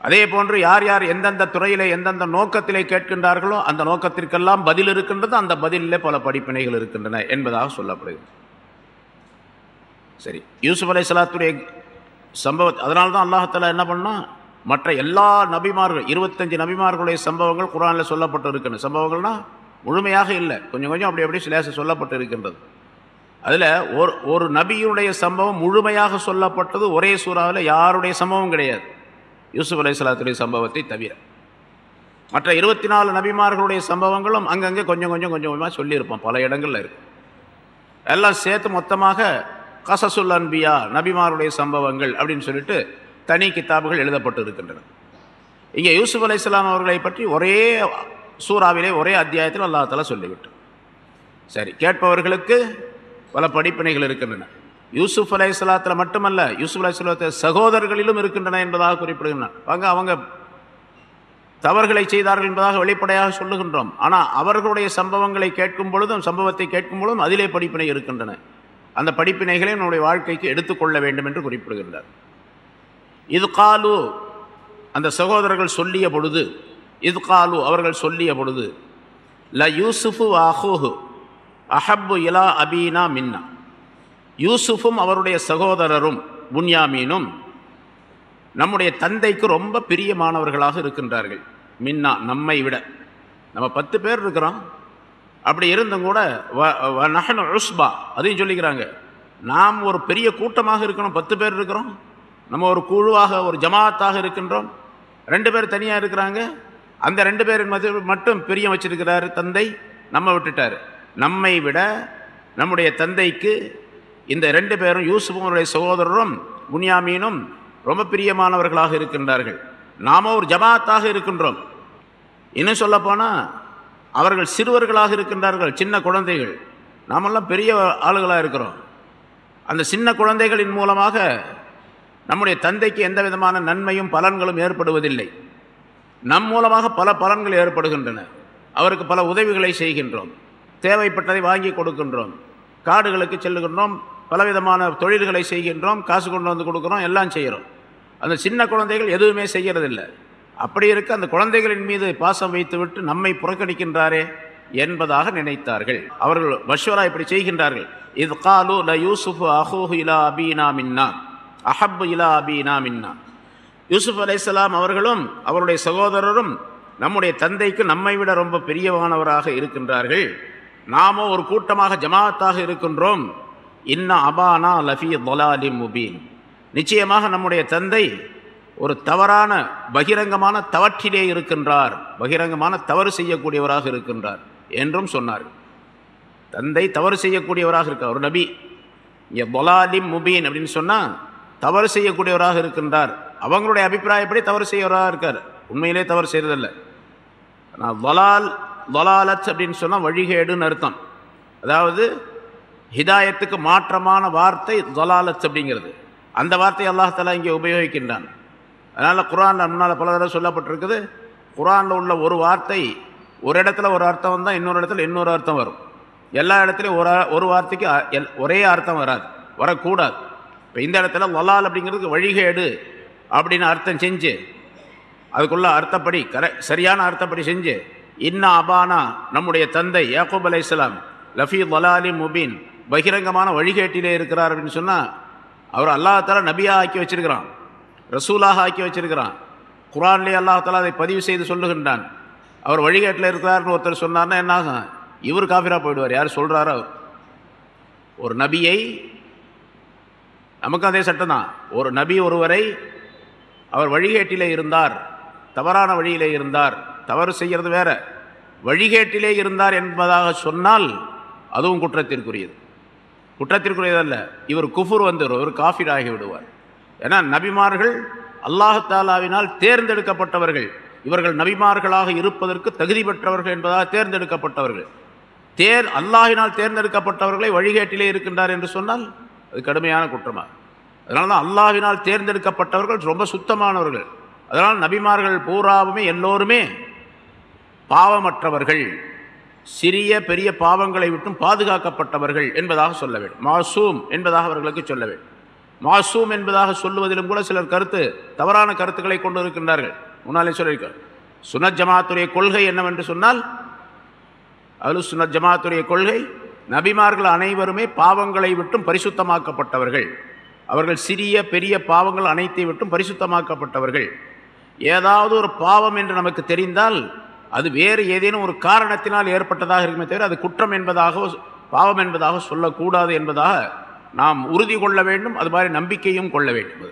அதே போன்று யார் யார் எந்தெந்த துறையிலே எந்தெந்த நோக்கத்திலே கேட்கின்றார்களோ அந்த நோக்கத்திற்கெல்லாம் பதில் இருக்கின்றது அந்த பதிலிலே பல படிப்பினைகள் இருக்கின்றன என்பதாக சொல்லப்படுகிறது. சரி யூசுப் அலை சலாத்துடைய சம்பவ அதனால தான் அல்லாஹாலா என்ன பண்ணால் மற்ற எல்லா நபிமார்கள் இருபத்தஞ்சு நபிமார்களுடைய சம்பவங்கள் குரானில் சொல்லப்பட்டு இருக்கணும் சம்பவங்கள்னால் முழுமையாக இல்லை. கொஞ்சம் கொஞ்சம் அப்படி அப்படி சிலேச சொல்லப்பட்டு இருக்கின்றது அதில் ஒரு ஒரு நபியுடைய சம்பவம் முழுமையாக சொல்லப்பட்டது ஒரே சூறாவில் யாருடைய சம்பவம் கிடையாது. யூசுப் அலை சலாத்துடைய சம்பவத்தை தவிர. மற்ற இருபத்தி நாலு நபிமார்களுடைய சம்பவங்களும் அங்கங்கே கொஞ்சம் கொஞ்சம் கொஞ்சம் கொஞ்சமாக சொல்லியிருப்போம். பல இடங்களில் இருக்கு. எல்லாம் சேர்த்து மொத்தமாக கசசுல் அன்பியா நபிமாருடைய சம்பவங்கள் அப்படின்னு சொல்லிட்டு தனி கித்தாபுகள் எழுதப்பட்டு இருக்கின்றன இங்கே யூசுப் அலை இஸ்லாம் அவர்களை பற்றி ஒரே சூறாவிலே ஒரே அத்தியாயத்தில் அல்லாஹால சொல்லிவிட்டு சரி கேட்பவர்களுக்கு பல படிப்பினைகள் இருக்கின்றன. யூசுப் அலை இஸ்லாத்தில் மட்டுமல்ல யூசுப் அலை இஸ்லாத்த சகோதரர்களிலும் இருக்கின்றன என்பதாக குறிப்பிடுகின்றன வாங்க அவங்க தவறுகளை செய்தார்கள் என்பதாக வெளிப்படையாக சொல்லுகின்றோம். ஆனால் அவர்களுடைய சம்பவங்களை கேட்கும் பொழுதும் சம்பவத்தை கேட்கும் பொழுதும் அதிலே படிப்பினை இருக்கின்றன. அந்த படிப்பினைகளை நம்முடைய வாழ்க்கைக்கு எடுத்துக்கொள்ள வேண்டும் என்று குறிப்பிடுகின்றார். இது காலு அந்த சகோதரர்கள் சொல்லிய பொழுது இது காலு அவர்கள் சொல்லிய பொழுது ல யூசுஃபு ஆஹூஹு அஹப்பு இலா அபீனா மின்னா. யூசுஃபும் அவருடைய சகோதரரும் புன்யாமீனும் நம்முடைய தந்தைக்கு ரொம்ப பிரியமானவர்களாக இருக்கின்றார்கள் மின்னா நம்மை விட. நம்ம பத்து பேர் இருக்கிறோம். அப்படி இருந்தும் கூட நஹன் உஸ்பா அதையும் சொல்லிக்கிறாங்க. நாம் ஒரு பெரிய கூட்டமாக இருக்கணும் பத்து பேர் இருக்கிறோம். நம்ம ஒரு குழுவாக ஒரு ஜமாத்தாக இருக்கின்றோம். ரெண்டு பேர் தனியாக இருக்கிறாங்க. அந்த ரெண்டு பேர் மட்டும் பிரியம் வச்சிருக்கிறாரு தந்தை. நம்ம விட்டுட்டார். நம்மை விட நம்முடைய தந்தைக்கு இந்த ரெண்டு பேரும் யூசுஃபுடைய சகோதரரும் புனியாமீனும் ரொம்ப பிரியமானவர்களாக இருக்கின்றார்கள். நாம ஒரு ஜமாத்தாக இருக்கின்றோம். இன்னும் சொல்லப்போனால் அவர்கள் சிறுவர்களாக இருக்கின்றார்கள் சின்ன குழந்தைகள். நாமெல்லாம் பெரிய ஆளுகளாக இருக்கிறோம். அந்த சின்ன குழந்தைகளின் மூலமாக நம்முடைய தந்தைக்கு எந்த விதமான நன்மையும் பலன்களும் ஏற்படுவதில்லை. நம் மூலமாக பல பலன்கள் ஏற்படுகின்றன. அவருக்கு பல உதவிகளை செய்கின்றோம். தேவைப்பட்டதை வாங்கி கொடுக்கின்றோம். காடுகளுக்கு செல்லுகின்றோம். பலவிதமான தொழில்களை செய்கின்றோம். காசு கொண்டு வந்து கொடுக்குறோம். எல்லாம் செய்கிறோம். அந்த சின்ன குழந்தைகள் எதுவுமே செய்கிறதில்லை. அப்படி இருக்க அந்த குழந்தைகளின் மீது பாசம் வைத்துவிட்டு நம்மை புறக்கணிக்கின்றாரே என்பதாக நினைத்தார்கள். அவர்கள் மஷ்வரா இப்படி செய்கின்றார்கள். இது காலு ல யூசுஃப் அஹூஹு இலா அபீனா மின்னா. அஹப் இலா அபீனா மின்னா. யூசுப் அலைசலாம் அவர்களும் அவருடைய சகோதரரும் நம்முடைய தந்தைக்கு நம்மை விட ரொம்ப பெரியவானவராக இருக்கின்றார்கள். நாமோ ஒரு கூட்டமாக ஜமாத்தாக இருக்கின்றோம். இன்ன அபானா லஃபி தொலாலி முபீன். நிச்சயமாக நம்முடைய தந்தை ஒரு தவறான பகிரங்கமான தவற்றிலே இருக்கின்றார். பகிரங்கமான தவறு செய்யக்கூடியவராக இருக்கின்றார் என்றும் சொன்னார் தந்தை தவறு செய்யக்கூடியவராக இருக்கார். ஒரு நபி இங்கே பொலாலிம் முபீன் அப்படின்னு சொன்னால் தவறு செய்யக்கூடியவராக இருக்கின்றார். அவங்களுடைய அபிப்பிராயப்படி தவறு செய்யவராக இருக்கார். உண்மையிலே தவறு செய்கிறதில்ல ஆனால் வலால் வலாலத் அப்படின்னு சொன்னால் வழிகேடுன்னு அர்த்தம். அதாவது ஹிதாயத்துக்கு மாற்றமான வார்த்தை தொலாலத் அப்படிங்கிறது. அந்த வார்த்தை அல்லாஹாலா இங்கே உபயோகிக்கின்றான். அதனால் குரான் முன்னால் பல தடவை சொல்லப்பட்டிருக்குது குரானில் உள்ள ஒரு வார்த்தை ஒரு இடத்துல ஒரு அர்த்தம் வந்தால் இன்னொரு இடத்துல இன்னொரு அர்த்தம் வரும். எல்லா இடத்துலையும் ஒரு ஒரு வார்த்தைக்கு ஒரே அர்த்தம் வராது வரக்கூடாது. இப்போ இந்த இடத்துல வலால் அப்படிங்கிறதுக்கு வழிகேடு அப்படின்னு அர்த்தம் செஞ்சு. அதுக்குள்ள அர்த்தப்படி கர சரியான அர்த்தப்படி செஞ்சு இன்னா அபானா நம்முடைய தந்தை யாக்கூப் அலை இஸ்லாம் லஃபி வலாலி முபீன் பகிரங்கமான வழிகேட்டிலே இருக்கிறார் அப்படின்னு சொன்னால் அவர் அல்லாஹால நபியாக ஆக்கி வச்சிருக்கிறான் ரசூலாக ஆக்கி வச்சிருக்கிறான். குரான்லேயே அல்லாஹால அதை பதிவு செய்து சொல்லுகின்றான். அவர் வழிகேட்டில் இருக்கிறார்னு ஒருத்தர் சொன்னார்னா என்ன ஆகும்? இவர் காஃபிரா போயிடுவார் யார் சொல்கிறாரோ அவர். ஒரு நபியை நமக்கும் அதே சட்டம் தான். ஒரு நபி ஒருவரை அவர் வழிகேட்டிலே இருந்தார். தவறான வழியிலே இருந்தார். தவறு செய்கிறது வேற. வழிகேட்டிலே இருந்தார் என்பதாக சொன்னால் அதுவும் குற்றத்திற்குரியது. குற்றத்திற்குரியதல்ல. இவர் குஃபுர் வந்துடும் இவர் காஃபிர் ஆகிவிடுவார். ஏன்னா நபிமார்கள் அல்லாஹாலாவினால் தேர்ந்தெடுக்கப்பட்டவர்கள். இவர்கள் நபிமார்களாக இருப்பதற்கு தகுதி பெற்றவர்கள் என்பதாக தேர்ந்தெடுக்கப்பட்டவர்கள். தேர் அல்லாஹினால் தேர்ந்தெடுக்கப்பட்டவர்களை வழிகேட்டிலே இருக்கின்றார் என்று சொன்னால் அது கடுமையான குற்றமாக அதனால தான் அல்லாவினால் தேர்ந்தெடுக்கப்பட்டவர்கள் ரொம்ப சுத்தமானவர்கள். அதனால் நபிமார்கள் பூராவுமே எல்லோருமே பாவமற்றவர்கள். சிறிய பெரிய பாவங்களை விட்டும் பாதுகாக்கப்பட்டவர்கள் என்பதாக சொல்ல வேண்டும். மாசூம் என்பதாக அவர்களுக்கு சொல்ல வேண்டும். மாசூம் என்பதாக சொல்லுவதிலும் கூட சிலர் கருத்து தவறான கருத்துக்களை கொண்டு இருக்கின்றார்கள். முன்னாலே சொல்லியிருக்கார் சுனத் ஜமாத்துடைய கொள்கை என்னவென்று சொன்னால் அலு சுனத் ஜமாத்துடைய கொள்கை நபிமார்கள் அனைவருமே பாவங்களை விட்டும் பரிசுத்தமாக்கப்பட்டவர்கள். அவர்கள் சிறிய பெரிய பாவங்கள் அனைத்தை விட்டும் பரிசுத்தமாக்கப்பட்டவர்கள். ஏதாவது ஒரு பாவம் என்று நமக்கு தெரிந்தால் அது வேறு ஏதேனும் ஒரு காரணத்தினால் ஏற்பட்டதாக இருக்குமே தவிர அது குற்றம் என்பதாக பாவம் என்பதாக சொல்லக்கூடாது என்பதாக நாம் உறுதி கொள்ள வேண்டும். அது மாதிரி நம்பிக்கையும் கொள்ள வேண்டும்.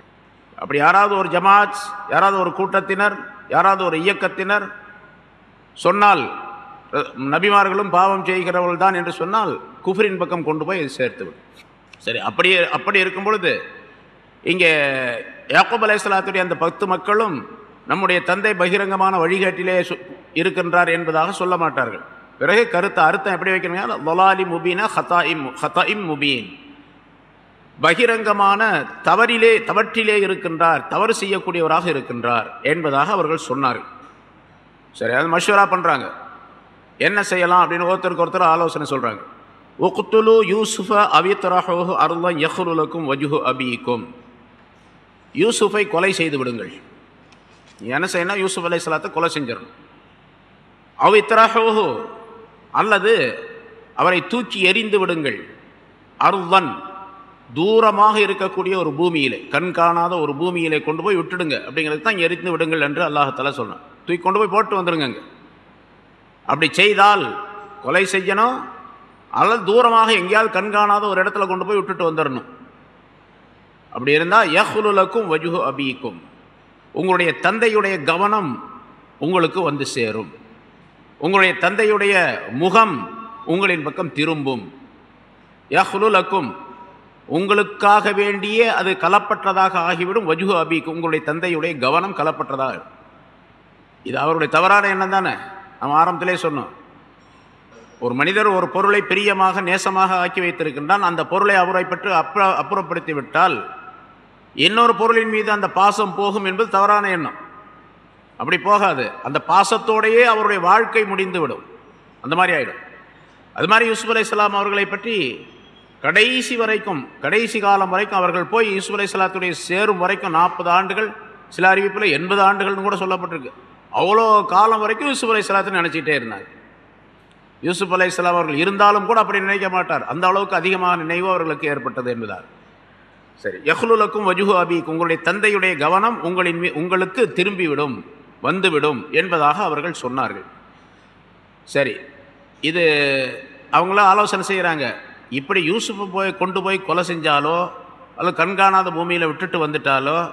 அப்படி யாராவது ஒரு ஜமாத் யாராவது ஒரு கூட்டத்தினர் யாராவது ஒரு இயக்கத்தினர் சொன்னால் நபிமார்களும் பாவம் செய்கிறவர்கள் தான் என்று சொன்னால் குஃபரின் பக்கம் கொண்டு போய் சேர்த்துவிடும். சரி அப்படியே அப்படி இருக்கும் பொழுது இங்கே யாக்கூப் அலையாத்துடைய அந்த பத்து மக்களும் நம்முடைய தந்தை பகிரங்கமான வழிகாட்டிலே இருக்கின்றார் என்பதாக சொல்ல மாட்டார்கள். பிறகு கருத்தை அர்த்தம் எப்படி வைக்கணுங்க லொலாலி முபீனா ஹதாயிம் ஹதாயிம் முபீன். பகிரங்கமான தவறிலே தவற்றிலே இருக்கின்றார் தவறு செய்யக்கூடியவராக இருக்கின்றார் என்பதாக அவர்கள் சொன்னார்கள். சரி அது மஷூரா பண்ணுறாங்க என்ன செய்யலாம் அப்படின்னு ஒருத்தருக்கு ஒருத்தர் ஆலோசனை சொல்கிறாங்க ஒக்குத்துலு யூசுஃப அவித்ராஹோ அருள யஹ்ருலக்கும் வஜுஹு அபிக்கும். யூசுஃபை கொலை செய்து விடுங்கள். என்ன செய்யணும்? யூசுஃப் அலை சலாத்தை கொலை செஞ்சிடணும். அவித்ராஹோஹோ அல்லது அவரை தூக்கி எறிந்து விடுங்கள். அருள்வன் தூரமாக இருக்கக்கூடிய ஒரு பூமியிலே கண் காணாத ஒரு பூமியிலே கொண்டு போய் விட்டுடுங்க. அப்படிங்கிறது தான் எரிந்து விடுங்கள் என்று அல்லாஹால சொன்னான். தூக்கி கொண்டு போய் போட்டு வந்துடுங்க அப்படி செய்தால் கொலை செய்யணும் அல்லது தூரமாக எங்கேயாவது கண்காணாத ஒரு இடத்துல கொண்டு போய் விட்டுட்டு வந்துடணும் அப்படி இருந்தால் யஹ்லுலக்கும் வஜுஹு அபிக்கும். உங்களுடைய தந்தையுடைய கவனம் உங்களுக்கு வந்து சேரும். உங்களுடைய தந்தையுடைய முகம் உங்களின் பக்கம் திரும்பும். யஹ்லுலக்கும் உங்களுக்காக வேண்டியே அது கலப்பற்றதாக ஆகிவிடும். வஜுஹு அபிக்கும் உங்களுடைய தந்தையுடைய கவனம் கலப்பற்றதாக. இது அவருடைய தவறான எண்ணம் தானே? நம்ம ஆரம்பத்திலே சொன்னோம். ஒரு மனிதர் ஒரு பொருளை பிரியமாக நேசமாக ஆக்கி வைத்திருக்கின்றான். அந்த பொருளை அவரை பற்றி அப்புற அப்புறப்படுத்தி விட்டால் இன்னொரு பொருளின் மீது அந்த பாசம் போகும் என்பது தவறான எண்ணம். அப்படி போகாது. அந்த பாசத்தோடையே அவருடைய வாழ்க்கை முடிந்துவிடும். அந்த மாதிரி ஆயிடும். அது மாதிரி யூசுப் அலை அவர்களை பற்றி கடைசி வரைக்கும் கடைசி காலம் வரைக்கும் அவர்கள் போய் யூசுப் அலை சலாத்துடைய சேரும் வரைக்கும் நாற்பது ஆண்டுகள் சில அறிவிப்பில் எண்பது ஆண்டுகள்னு கூட சொல்லப்பட்டிருக்கு. அவ்வளோ காலம் வரைக்கும் யூசுப் அலை சலாத்துன்னு நினச்சிக்கிட்டே இருந்தாங்க. யூசுப் அலை அவர்கள் இருந்தாலும் கூட அப்படி நினைக்க மாட்டார். அந்த அளவுக்கு அதிகமான நினைவு அவர்களுக்கு ஏற்பட்டது என்பதால். சரி. யஹ்லுலக்கும் வஜுஹு அபீக் உங்களுடைய தந்தையுடைய கவனம் உங்களின் மீ உங்களுக்கு திரும்பிவிடும் வந்துவிடும் என்பதாக அவர்கள் சொன்னார்கள். சரி. இது அவங்களாம் ஆலோசனை செய்கிறாங்க இப்படி யூசுஃபை போய் கொண்டு போய் கொலை செஞ்சாலோ அல்லது கண்காணாத பூமியில் விட்டுட்டு வந்துட்டாலோ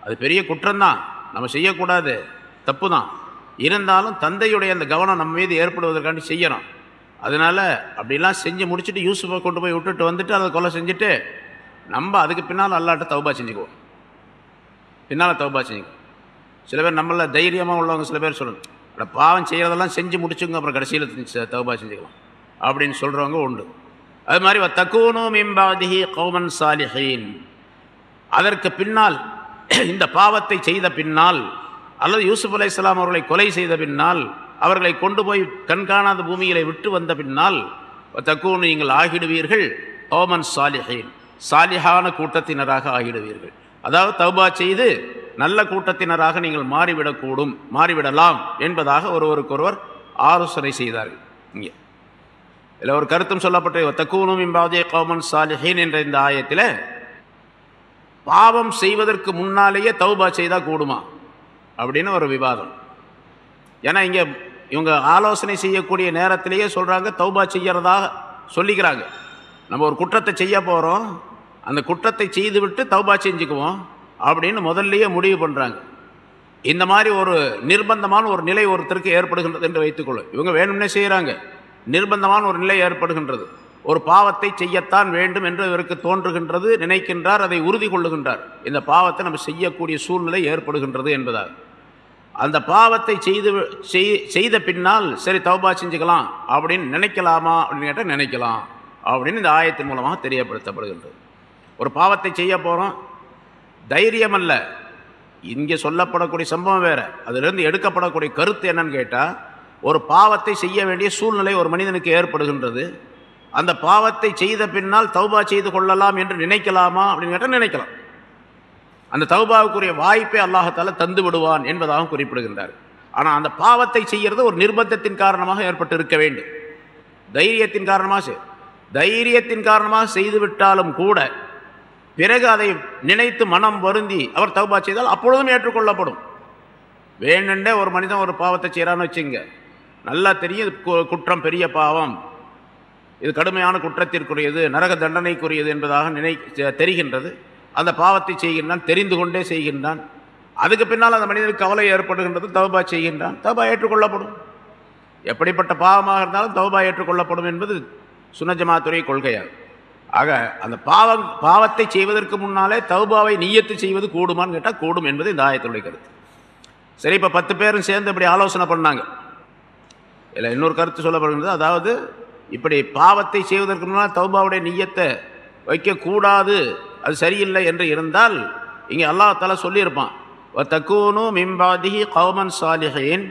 அது பெரிய குற்றம்தான். நம்ம செய்யக்கூடாது. தப்பு தான் இருந்தாலும் தந்தையுடைய அந்த கவனம் நம்ம மீது ஏற்படுவதற்காண்டி செய்யணும் அதனால் அப்படிலாம் செஞ்சு முடிச்சுட்டு யூசுஃபை கொண்டு போய் விட்டுட்டு வந்துட்டு அதை கொலை செஞ்சுட்டு நம்ம அதுக்கு பின்னால் அல்லாட்ட தௌபா செஞ்சுக்குவோம். பின்னால் தௌபா செஞ்சுக்குவோம். சில பேர் நம்மள தைரியமாக உள்ளவங்க சில பேர் சொல்லணும் அட பாவம் செய்கிறதெல்லாம் செஞ்சு முடிச்சுங்க அப்புறம் கடைசியில் தௌபா செஞ்சுக்கலாம். அப்படின்னு சொல்கிறவங்க உண்டு. அது மாதிரி தக்கூனு மிம்பாதிஹி கௌமன் சாலிஹீன். அதற்கு பின்னால் இந்த பாவத்தை செய்த பின்னால் அல்லது யூசுப் அலை அவர்களை கொலை செய்த பின்னால் அவர்களை கொண்டு போய் கண்காணாத பூமியிலே விட்டு வந்த பின்னால் தக்கூனு நீங்கள் ஆகிடுவீர்கள் ஓமன் சாலிஹீன் சாலிஹான கூட்டத்தினராக ஆகிடுவீர்கள். அதாவது தௌபா செய்து நல்ல கூட்டத்தினராக நீங்கள் மாறிவிடக்கூடும் மாறிவிடலாம் என்பதாக ஒருவருக்கொருவர் ஆலோசனை செய்தார்கள். இங்கே. இதில் ஒரு கருத்தும் சொல்லப்பட்ட தக்கூனும் இம்பாதே கோமன் சாலிஹீன் என்ற இந்த ஆயத்தில் பாவம் செய்வதற்கு முன்னாலேயே தௌபா செய்தால் கூடுமா? அப்படின்னு ஒரு விவாதம். ஏன்னா இங்கே இவங்க ஆலோசனை செய்யக்கூடிய நேரத்திலேயே சொல்கிறாங்க தௌபா செய்கிறதா சொல்லிக்கிறாங்க. நம்ம ஒரு குற்றத்தை செய்ய போகிறோம் அந்த குற்றத்தை செய்துவிட்டு தௌபா செஞ்சுக்குவோம் அப்படின்னு முதல்லையே முடிவு பண்ணுறாங்க இந்த மாதிரி ஒரு நிர்பந்தமான ஒரு நிலை ஒருத்தருக்கு ஏற்படுகின்றது என்று வைத்துக்கொள்ளும் இவங்க வேணும்னே செய்கிறாங்க நிர்பந்தமான ஒரு நிலை ஏற்படுகின்றது. ஒரு பாவத்தை செய்யத்தான் வேண்டும் என்று இவருக்கு தோன்றுகின்றது நினைக்கின்றார் அதை உறுதி கொள்ளுகின்றார். இந்த பாவத்தை நம்ம செய்யக்கூடிய சூழ்நிலை ஏற்படுகின்றது என்பதாக அந்த பாவத்தை செய்து செய்த பின்னால் சரி தௌபா செஞ்சுக்கலாம். அப்படின்னு நினைக்கலாமா? அப்படின்னு கேட்டால் நினைக்கலாம். அப்படின்னு இந்த ஆயத்தின் மூலமாக தெரியப்படுத்தப்படுகின்றது. ஒரு பாவத்தை செய்ய போகிறோம் தைரியம் அல்ல இங்கே சொல்லப்படக்கூடிய சம்பவம் வேறு. அதிலிருந்து எடுக்கப்படக்கூடிய கருத்து என்னன்னு கேட்டால் ஒரு பாவத்தை செய்ய வேண்டிய சூழ்நிலை ஒரு மனிதனுக்கு ஏற்படுகின்றது. அந்த பாவத்தை செய்த பின்னால் தௌபா செய்து கொள்ளலாம் என்று நினைக்கலாமா? அப்படின்னு கேட்டால் நினைக்கலாம். அந்த தௌபாவுக்குரிய வாய்ப்பை அல்லாஹால தந்து விடுவான் என்பதாகவும் குறிப்பிடுகின்றார். ஆனால் அந்த பாவத்தை செய்கிறது ஒரு நிர்பந்தத்தின் காரணமாக ஏற்பட்டு இருக்க வேண்டும். தைரியத்தின் காரணமாக தைரியத்தின் காரணமாக செய்துவிட்டாலும் கூட பிறகு அதை நினைத்து மனம் வருந்தி அவர் தௌபா செய்தால் அப்பொழுதும் ஏற்றுக்கொள்ளப்படும். வேணுண்டே ஒரு மனிதன் ஒரு பாவத்தை செய்கிறான்னு வச்சுங்க நல்லா தெரியும் இது குற்றம் பெரிய பாவம். இது கடுமையான குற்றத்திற்குரியது நரக தண்டனைக்குரியது என்பதாக நினை தெரிகின்றது. அந்த பாவத்தை செய்கின்றான் தெரிந்து கொண்டே செய்கின்றான். அதுக்கு பின்னால் அந்த மனிதனுக்கு கவலை ஏற்படுகின்றது தௌபா செய்கின்றான். தௌபா ஏற்றுக்கொள்ளப்படும். எப்படிப்பட்ட பாவமாக இருந்தாலும் தௌபா ஏற்றுக்கொள்ளப்படும் என்பது சுனஜமாத்துறை கொள்கையாகும் ஆக அந்த பாவம் பாவத்தை செய்வதற்கு முன்னாலே தௌபாவை நீயத்து செய்வது கூடுமான்னு கேட்டால் கூடும் என்பது இந்த ஆயத்துடைய கருத்து. சரி இப்போ பத்து பேரும் சேர்ந்து இப்படி ஆலோசனை பண்ணாங்க. இல்லை இன்னொரு கருத்து சொல்லப்படுகின்றது அதாவது இப்படி பாவத்தை செய்வதற்கு முன்னால் தௌபாவுடைய நீயத்தை வைக்கக்கூடாது அது சரியில்லை என்று இருந்தால் இங்கே அல்லாஹால சொல்லியிருப்பான் தக்கூனு மிம்பாதிஹி கௌமன் சாலிஹின்.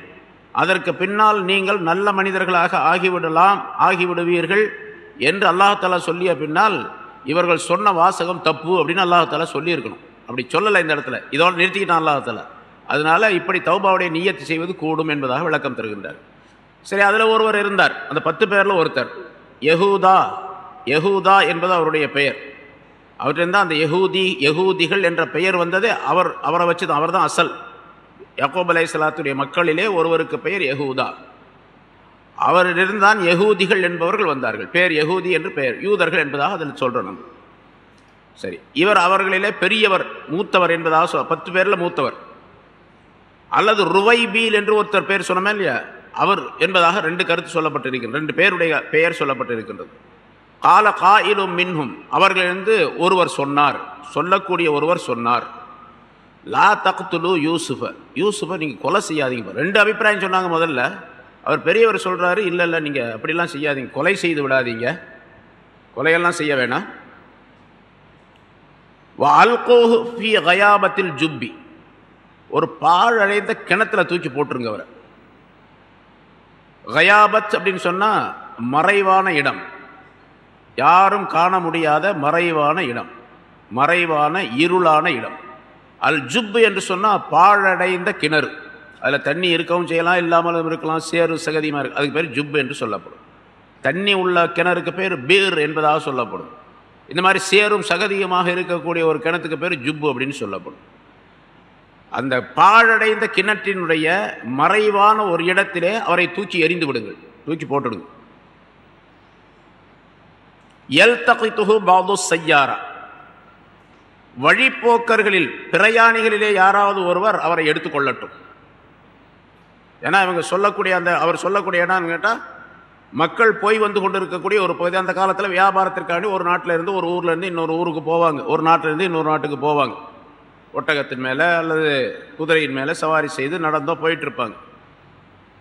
அதற்கு பின்னால் நீங்கள் நல்ல மனிதர்களாக ஆகிவிடலாம் ஆகிவிடுவீர்கள் என்று அல்லாஹாலா சொல்லிய பின்னால் இவர்கள் சொன்ன வாசகம் தப்பு அப்படின்னு அல்லாஹாலா சொல்லியிருக்கணும். அப்படி சொல்லலை இந்த இடத்துல. இதோடு நிறுத்திக்கிட்டான் அல்லாஹாலா அதனால் இப்படி தௌபாவுடைய நீயத்தை செய்வது கூடும் என்பதாக விளக்கம் தருகின்றார். சரி அதில் ஒருவர் இருந்தார். அந்த பத்து பேரில் ஒருத்தர். யஹூதா யஹூதா என்பது அவருடைய பெயர். அவற்றிலிருந்து அந்த யகூதி யகூதிகள் என்ற பெயர் வந்தது. அவர் அவரை வச்சு தான் அவர் தான் அசல். யகோப் அலை சலாத்துடைய மக்களிலே ஒருவருக்கு பெயர் யகூதா. அவரிலிருந்தான் யகூதிகள் என்பவர்கள் வந்தார்கள். பேர் யகூதி என்று பெயர் யூதர்கள் என்பதாக அதில் சொல்கிறோம் நம்ம. சரி இவர் அவர்களிலே பெரியவர் மூத்தவர் என்பதாக சொல் பத்து பேரில் மூத்தவர். அல்லது ருவைபீல் என்று ஒருத்தர் பேர் சொன்னமே இல்லையா? அவர் என்பதாக ரெண்டு கருத்து சொல்லப்பட்டிருக்கிறது ரெண்டு பேருடைய பெயர் சொல்லப்பட்டிருக்கின்றது. கால காயிலும் மின்ஹும். அவர்களிருந்து ஒருவர் சொன்னார். சொல்லக்கூடிய ஒருவர் சொன்னார். லா தக்துலு யூசுஃப. யூசுஃபை நீங்கள் கொலை செய்யாதீங்க ரெண்டு அபிப்பிராயம் சொன்னாங்க முதல்ல. அவர் பெரியவர் சொல்கிறாரு இல்லை இல்லை நீங்கள் அப்படிலாம் செய்யாதீங்க. கொலை செய்து விடாதீங்க. கொலையெல்லாம் செய்ய வேணாம். அல்கோஹு கயாபத்தில் ஜுப்பி. ஒரு பாழடைந்த கிணத்துல தூக்கி போட்டுருங்க அவரை. கயாபத் அப்படின்னு சொன்னால் மறைவான இடம். யாரும் காண முடியாத மறைவான இடம் மறைவான இருளான இடம். அல் ஜுப்பு என்று சொன்னால் பாழடைந்த கிணறு. அதில் தண்ணி இருக்கவும் செய்யலாம் இல்லாமலும் இருக்கலாம் சேரு சகதியமாக இருக்கு. அதுக்கு பேர் ஜுப்பு என்று சொல்லப்படும். தண்ணி உள்ள கிணறுக்கு பேர் பீர் என்பதாக சொல்லப்படும். இந்த மாதிரி சேரும் சகதியுமாக இருக்கக்கூடிய ஒரு கிணத்துக்கு பேர் ஜுப்பு அப்படின்னு சொல்லப்படும். அந்த பாழடைந்த கிணற்றினுடைய மறைவான ஒரு இடத்திலே அவரை தூக்கி எறிந்து விடுங்கள். தூக்கி போட்டுடுங்க. எல் தகைத்துகு பாது செய்யாரா. வழிப்போக்கர்களில் பிரயாணிகளிலே யாராவது ஒருவர் அவரை எடுத்துக்கொள்ளட்டும் ஏன்னா இவங்க சொல்லக்கூடிய அந்த அவர் சொல்லக்கூடிய என்னன்னு கேட்டால் மக்கள் போய் வந்து கொண்டு இருக்கக்கூடிய ஒரு பகுதி. அந்த காலத்தில் வியாபாரத்திற்காண்டி ஒரு நாட்டில் இருந்து ஒரு ஊர்லேருந்து இன்னொரு ஊருக்கு போவாங்க. ஒரு நாட்டிலேருந்து இன்னொரு நாட்டுக்கு போவாங்க. ஒட்டகத்தின் மேலே அல்லது குதிரையின் மேலே சவாரி செய்து நடந்தோ போயிட்டுருப்பாங்க.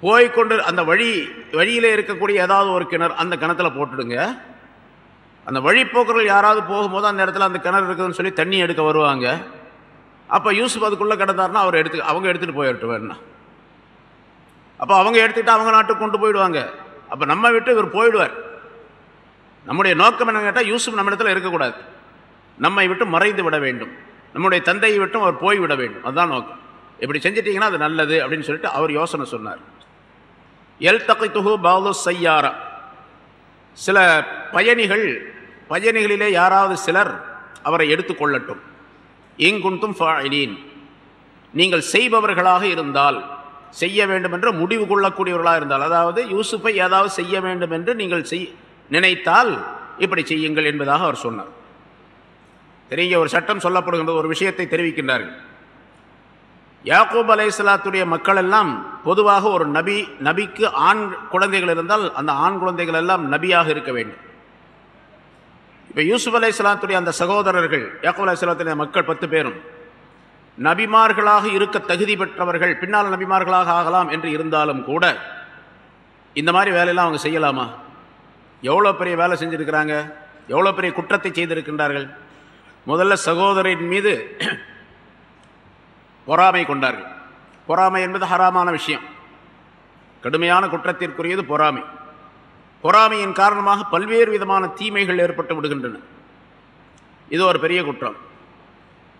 போய்கொண்டு அந்த வழி வழியில் இருக்கக்கூடிய ஏதாவது ஒரு கிணறு அந்த கிணத்துல போட்டுடுங்க. அந்த வழிப்போக்கர்கள் யாராவது போகும்போது அந்த இடத்துல அந்த கிணறு இருக்குதுன்னு சொல்லி தண்ணி எடுக்க வருவாங்க. அப்போ யூசுப் அதுக்குள்ளே கிடந்தாருன்னா அவர் எடுத்து அவங்க எடுத்துகிட்டு போயிட்டு அப்போ அவங்க எடுத்துக்கிட்டு அவங்க நாட்டுக்கு கொண்டு போயிடுவாங்க. அப்போ நம்ம விட்டு இவர் போயிடுவார். நம்முடைய நோக்கம் என்ன கேட்டால் யூசுப் நம்ம இடத்துல இருக்கக்கூடாது. நம்மை விட்டு மறைந்து விட வேண்டும். நம்முடைய தந்தையை விட்டும் அவர் போய்விட வேண்டும். அதுதான் நோக்கம். இப்படி செஞ்சிட்டிங்கன்னா அது நல்லது அப்படின்னு சொல்லிட்டு அவர் யோசனை சொன்னார். எல் தகை துகு பாலு சையாரா. சில பயணிகள் பயணிகளிலே யாராவது சிலர் அவரை எடுத்துக்கொள்ளட்டும். எங்குண்டும் ஃபாயிலீன். நீங்கள் செய்பவர்களாக இருந்தால் செய்ய வேண்டும் என்று முடிவு கொள்ளக்கூடியவர்களாக இருந்தால் அதாவது யூசுஃபை ஏதாவது செய்ய வேண்டும் என்று நீங்கள் செய் நினைத்தால் இப்படி செய்யுங்கள் என்பதாக அவர் சொன்னார். தெரிய ஒரு சட்டம் சொல்லப்படுகின்ற ஒரு விஷயத்தை தெரிவிக்கின்றார்கள். யாக்கூப் அலைசலாத்துடைய மக்கள் எல்லாம் பொதுவாக ஒரு நபி நபிக்கு ஆண் குழந்தைகள் இருந்தால் அந்த ஆண் குழந்தைகள் எல்லாம் நபியாக இருக்க வேண்டும். இப்போ யூசுப் அலை அந்த சகோதரர்கள் யாக்கூப் அலை மக்கள் பத்து பேரும் நபிமார்களாக இருக்க தகுதி பெற்றவர்கள் பின்னால் நபிமார்களாக ஆகலாம் என்று இருந்தாலும் கூட இந்த மாதிரி வேலையெல்லாம் அவங்க செய்யலாமா? எவ்வளோ பெரிய வேலை செஞ்சுருக்கிறாங்க? எவ்வளோ பெரிய குற்றத்தை செய்திருக்கின்றார்கள்? முதல்ல சகோதரின் மீது பொறாமை கொண்டார்கள். பொறாமை என்பது ஹராமான விஷயம். கடுமையான குற்றத்திற்குரியது பொறாமை. பொறாமையின் காரணமாக பல்வேறு விதமான தீமைகள் ஏற்பட்டு விடுகின்றன. இது ஒரு பெரிய குற்றம்.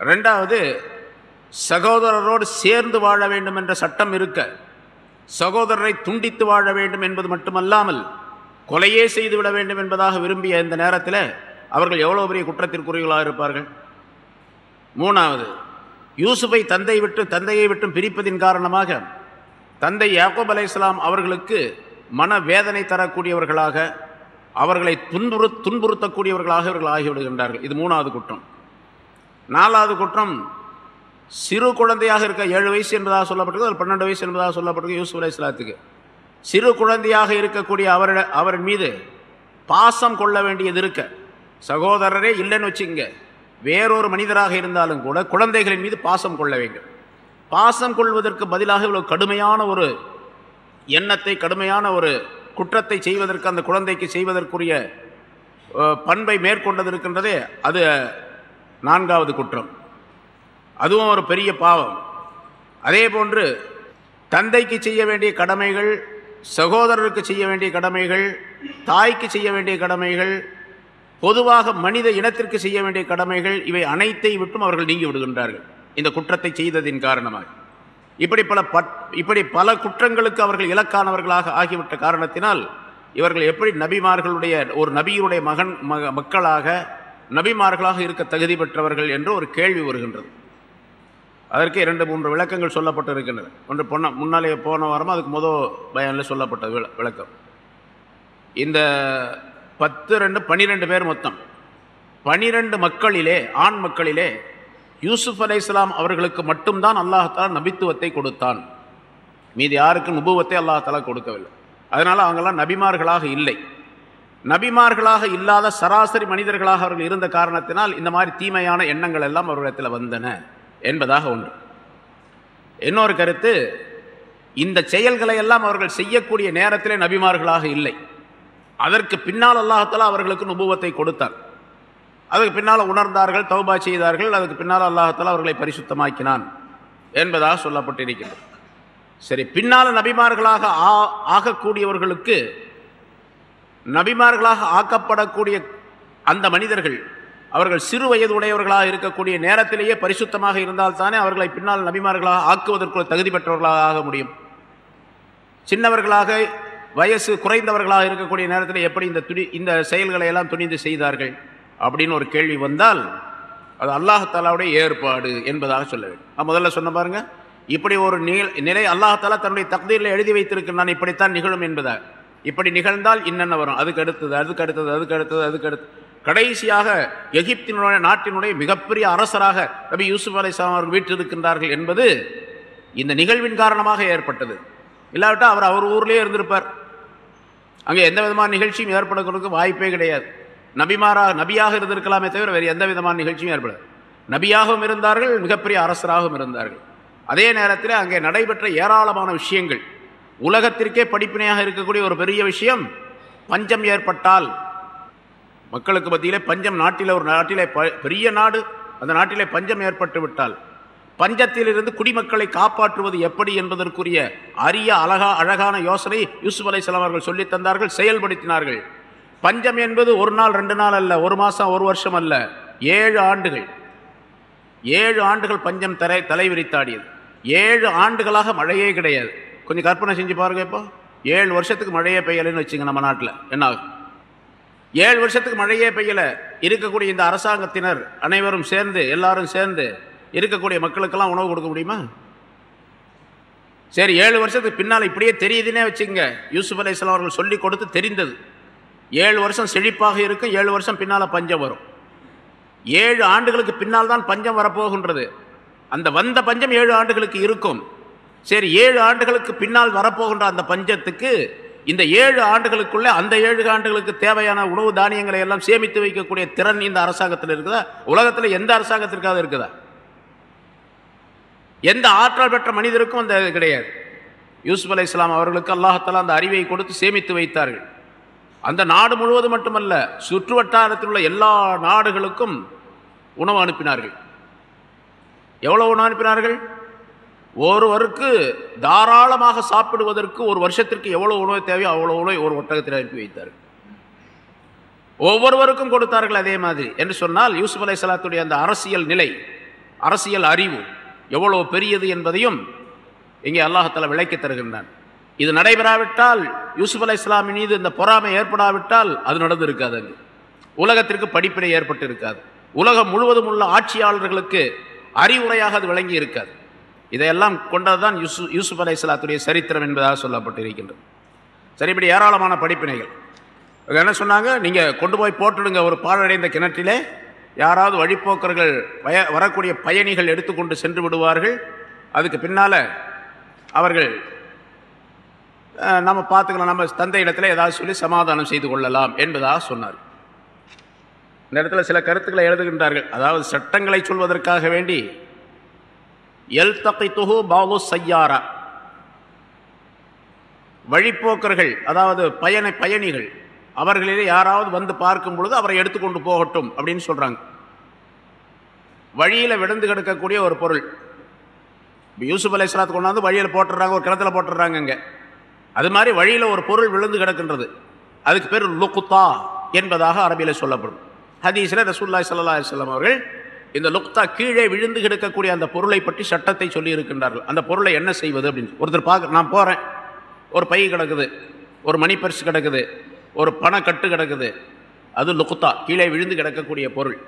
ரெண்டாவது சகோதரரோடு சேர்ந்து வாழ வேண்டும் என்ற சட்டம் இருக்க சகோதரரை துண்டித்து வாழ வேண்டும் என்பது மட்டுமல்லாமல் கொலையே செய்துவிட வேண்டும் என்பதாக விரும்பிய இந்த நேரத்தில் அவர்கள் எவ்வளோ பெரிய குற்றத்திற்குரியவர்களாக இருப்பார்கள்? மூணாவது யூசுஃபை தந்தை விட்டு தந்தையை விட்டும் பிரிப்பதின் காரணமாக தந்தை யாக்கோப் அலை இஸ்லாம் அவர்களுக்கு மன வேதனை தரக்கூடியவர்களாக அவர்களை துன்புறு துன்புறுத்தக்கூடியவர்களாக இவர்கள் ஆகிவிடுகின்றார்கள். இது மூணாவது குற்றம். நாலாவது குற்றம் சிறு குழந்தையாக இருக்க ஏழு வயசு என்பதாக சொல்லப்பட்டது அது பன்னெண்டு வயசு என்பதாக சொல்லப்பட்டது யூசுப் அலை இஸ்லாத்துக்கு சிறு குழந்தையாக இருக்கக்கூடிய அவரிட அவரின் மீது பாசம் கொள்ள வேண்டியது இருக்க. சகோதரரே இல்லைன்னு வச்சுங்க வேறொரு மனிதராக இருந்தாலும் கூட குழந்தைகளின் மீது பாசம் கொள்ள வேண்டும். பாசம் கொள்வதற்கு பதிலாக இவ்வளோ கடுமையான ஒரு எண்ணத்தை கடுமையான ஒரு குற்றத்தை செய்வதற்கு அந்த குழந்தைக்கு செய்வதற்குரிய பண்பை மேற்கொண்டது இருக்கின்றதே அது நான்காவது குற்றம். அதுவும் ஒரு பெரிய பாவம். அதே போன்று தந்தைக்கு செய்ய வேண்டிய கடமைகள் சகோதரருக்கு செய்ய வேண்டிய கடமைகள் தாய்க்கு செய்ய வேண்டிய கடமைகள் பொதுவாக மனித இனத்திற்கு செய்ய வேண்டிய கடமைகள் இவை அனைத்தை விட்டும் அவர்கள் நீங்கி விடுகின்றார்கள். இந்த குற்றத்தை செய்ததின் காரணமாக. இப்படி பல பட் இப்படி பல குற்றங்களுக்கு அவர்கள் இலக்கானவர்களாக ஆகிவிட்ட காரணத்தினால் இவர்கள் எப்படி நபிமார்களுடைய ஒரு நபியுடைய மகன் மக மக்களாக நபிமார்களாக இருக்க தகுதி பெற்றவர்கள் என்று ஒரு கேள்வி வருகின்றது. அதற்கு இரண்டு மூன்று விளக்கங்கள் சொல்லப்பட்டு இருக்கின்றன ஒன்று பொன்ன முன்னாலே போன வாரமாக அதுக்கு முதல் பயனில் சொல்லப்பட்ட விள விளக்கம். இந்த பத்து ரெண்டு பன்னிரெண்டு பேர் மொத்தம். பனிரெண்டு மக்களிலே ஆண் மக்களிலே யூசுப் அலை இஸ்லாம் அவர்களுக்கு மட்டும்தான் அல்லாஹாலா நபித்துவத்தை கொடுத்தான். மீது யாருக்கும் நுபுவத்தை அல்லாஹாலா கொடுக்கவில்லை. அதனால் அவங்கெல்லாம் நபிமார்களாக இல்லை. நபிமார்களாக இல்லாத சராசரி மனிதர்களாக அவர்கள் இருந்த காரணத்தினால் இந்த மாதிரி தீமையான எண்ணங்கள் எல்லாம் அவர்களிடத்தில் வந்தன என்பதாக ஒன்று இன்னொரு கருத்து இந்த செயல்களை எல்லாம் அவர்கள் செய்யக்கூடிய நேரத்திலே நபிமார்களாக இல்லை. அதற்கு பின்னால் அல்லாஹாலா அவர்களுக்கு நுபுவத்தை கொடுத்தார். அதுக்கு பின்னால் உணர்ந்தார்கள் தௌபா செய்தார்கள் அதுக்கு பின்னால் அல்லாஹாலா அவர்களை பரிசுத்தமாக்கினான் என்பதாக சொல்லப்பட்டிருக்கிறது சரி பின்னால் நபிமார்களாக ஆ ஆகக்கூடியவர்களுக்கு நபிமார்களாக ஆக்கப்படக்கூடிய அந்த மனிதர்கள் அவர்கள் சிறு வயது உடையவர்களாக இருக்கக்கூடிய நேரத்திலேயே பரிசுத்தமாக இருந்தால் தானே அவர்களை பின்னால் நபிமார்களாக ஆக்குவதற்குள் தகுதி பெற்றவர்களாக ஆக முடியும். சின்னவர்களாக வயசு குறைந்தவர்களாக இருக்கக்கூடிய நேரத்தில் எப்படி இந்த துணி இந்த செயல்களை எல்லாம் துணிந்து செய்தார்கள் அப்படின்னு ஒரு கேள்வி வந்தால் அது அல்லாஹாலாவுடைய ஏற்பாடு என்பதாக சொல்ல வேண்டும். நான் முதல்ல சொன்ன பாருங்க இப்படி ஒரு நிலை அல்லாஹாலா தன்னுடைய தகுதியில் எழுதி வைத்திருக்கிறான் இப்படித்தான் நிகழும் என்பதாக இப்படி நிகழ்ந்தால் இன்னென்ன வரும்? அதுக்கு அடுத்தது அதுக்கு அடுத்தது அதுக்கு அடுத்தது அதுக்கு அடுத்து. கடைசியாக எகிப்தினுடைய நாட்டினுடைய மிகப்பெரிய அரசராக நபி யூசுப் அலிஸ்லாம் அவர்கள் வீற்றிருக்கின்றார்கள் என்பது இந்த நிகழ்வின் காரணமாக ஏற்பட்டது. இல்லாவிட்டால் அவர் அவர் ஊர்லேயே இருந்திருப்பார். அங்கே எந்த விதமான நிகழ்ச்சியும் ஏற்படுறதுக்கு வாய்ப்பே கிடையாது. நபிமாராக நபியாக இருந்திருக்கலாமே தவிர வேறு எந்த விதமான நிகழ்ச்சியும் ஏற்படாது. நபியாகவும் இருந்தார்கள் மிகப்பெரிய அரசராகவும் இருந்தார்கள். அதே நேரத்தில் அங்கே நடைபெற்ற ஏராளமான விஷயங்கள். உலகத்திற்கே படிப்பினையாக இருக்கக்கூடிய ஒரு பெரிய விஷயம் பஞ்சம் ஏற்பட்டால். மக்களுக்கு மத்தியிலே பஞ்சம் நாட்டில் ஒரு நாட்டிலே பெரிய நாடு அந்த நாட்டிலே பஞ்சம் ஏற்பட்டு விட்டால் பஞ்சத்திலிருந்து குடிமக்களை காப்பாற்றுவது எப்படி என்பதற்குரிய அரிய அழகா அழகான யோசனை யூசுப் அலை அவர்கள் சொல்லித் தந்தார்கள் செயல்படுத்தினார்கள். பஞ்சம் என்பது ஒரு நாள் ரெண்டு நாள் அல்ல ஒரு மாதம் ஒரு வருஷம் அல்ல ஏழு ஆண்டுகள். ஏழு ஆண்டுகள் பஞ்சம் தலை தலைவிரித்தாடியது. ஏழு ஆண்டுகளாக மழையே கிடையாது. கொஞ்சம் கற்பனை செஞ்சு பாருங்கள் இப்போ. ஏழு வருஷத்துக்கு மழையே பெய்யலைன்னு வச்சுங்க நம்ம நாட்டில். என்ன ஆகும்? ஏழு வருஷத்துக்கு மழையே பெய்யலை. இருக்கக்கூடிய இந்த அரசாங்கத்தினர் அனைவரும் சேர்ந்து எல்லாரும் சேர்ந்து இருக்கக்கூடிய மக்களுக்கெல்லாம் உணவு கொடுக்க முடியுமா? சரி ஏழு வருஷத்துக்கு பின்னால் இப்படியே தெரியுதுன்னே வச்சுங்க யூசுப் அலி இஸ்லாம் அவர்கள் சொல்லி கொடுத்து தெரிந்தது. ஏழு வருஷம் செழிப்பாக இருக்கும் ஏழு வருஷம் பின்னால் பஞ்சம் வரும். ஏழு ஆண்டுகளுக்கு பின்னால் தான் பஞ்சம் வரப்போகின்றது. அந்த வந்த பஞ்சம் ஏழு ஆண்டுகளுக்கு இருக்கும். சரி ஏழு ஆண்டுகளுக்கு பின்னால் வரப்போகின்ற அந்த பஞ்சத்துக்கு இந்த ஏழு ஆண்டுகளுக்குள்ளே அந்த ஏழு ஆண்டுகளுக்கு தேவையான உணவு தானியங்களை எல்லாம் சேமித்து வைக்கக்கூடிய திறன் இந்த அரசாங்கத்தில் இருக்குதா? உலகத்தில் எந்த அரசாங்கத்திற்காக இருக்குதா? எந்த ஆற்றல் பெற்ற மனிதருக்கும் அந்த கிடையாது. யூசுப் அலை இஸ்லாம் அவர்களுக்கு அல்லாஹத்தால் அந்த அறிவை கொடுத்து சேமித்து வைத்தார்கள். அந்த நாடு முழுவதும் மட்டுமல்ல சுற்று வட்டாரத்தில் உள்ள எல்லா நாடுகளுக்கும் உணவு அனுப்பினார்கள். எவ்வளோ உணவு அனுப்பினார்கள்? ஒருவருக்கு தாராளமாக சாப்பிடுவதற்கு ஒரு வருஷத்திற்கு எவ்வளோ உணவு தேவையோ அவ்வளோ உணவை ஒரு ஒட்டகத்தில் அனுப்பி வைத்தார்கள். ஒவ்வொருவருக்கும் கொடுத்தார்கள் அதே மாதிரி. என்று சொன்னால் யூசுப் அலை சலாத்துடைய அந்த அரசியல் நிலை அரசியல் அறிவு எவ்வளோ பெரியது என்பதையும் இங்கே அல்லாஹத்தில் விளக்கி தருகின்றான். இது நடைபெறாவிட்டால் யூசுப் அலை இஸ்லாமின் மீது இந்த பொறாமை ஏற்படாவிட்டால் அது நடந்து இருக்காது அங்கு. உலகத்திற்கு படிப்பினை ஏற்பட்டு இருக்காது. உலகம் முழுவதும் உள்ள ஆட்சியாளர்களுக்கு அறிவுரையாக அது விளங்கி இருக்காது. இதையெல்லாம் கொண்டதுதான் யூசு யூசுப் அலை இஸ்லாத்துடைய சரித்திரம் என்பதாக சொல்லப்பட்டிருக்கின்றது. சரி இப்படி ஏராளமான படிப்பினைகள். என்ன சொன்னாங்க? நீங்கள் கொண்டு போய் போட்டுடுங்க ஒரு பாழடைந்த கிணற்றிலே யாராவது வழிப்போக்கர்கள் வய வரக்கூடிய பயணிகள் எடுத்துக்கொண்டு சென்று விடுவார்கள். அதுக்கு பின்னால் அவர்கள் நம்ம பார்த்துக்கலாம். நம்ம தந்தை இடத்துல ஏதாவது சொல்லி சமாதானம் செய்து கொள்ளலாம் என்பதாக சொன்னார். இந்த இடத்துல சில கருத்துக்களை எழுதுகின்றார்கள். அதாவது சட்டங்களை சொல்வதற்காக வேண்டி எல் தப்பை தொகு பாபு சையாரா வழிப்போக்கர்கள் அதாவது பயண பயணிகள் அவர்களிலே யாராவது வந்து பார்க்கும் பொழுது அவரை எடுத்துக்கொண்டு போகட்டும் அப்படின்னு சொல்கிறாங்க வழியில் விழுந்து கிடக்கக்கூடிய ஒரு பொருள். யூசுப் அலை இஸ்லாத்து கொண்டாந்து வழியில் போட்டுடுறாங்க ஒரு கிணத்துல போட்டுடுறாங்க இங்கே. அது மாதிரி வழியில் ஒரு பொருள் விழுந்து கிடக்கின்றது. அதுக்கு பேர் லுக்குத்தா என்பதாக அரபியில் சொல்லப்படும். ஹதீஸில் ரசூல்லாய் சல்லா அலிஸ்லாம் அவர்கள் இந்த லுக்தா கீழே விழுந்து கிடக்கக்கூடிய அந்த பொருளை பற்றி சட்டத்தை சொல்லி இருக்கின்றார்கள். அந்த பொருளை என்ன செய்வது அப்படின்னு ஒருத்தர் பார்க்க நான் போகிறேன் ஒரு பை கிடக்குது ஒரு மணி பர்ஸ் கிடக்குது ஒரு பணக்கட்டு கிடக்குது. அது லுக்குத்தா கீழே விழுந்து கிடக்கக்கூடிய பொருள்.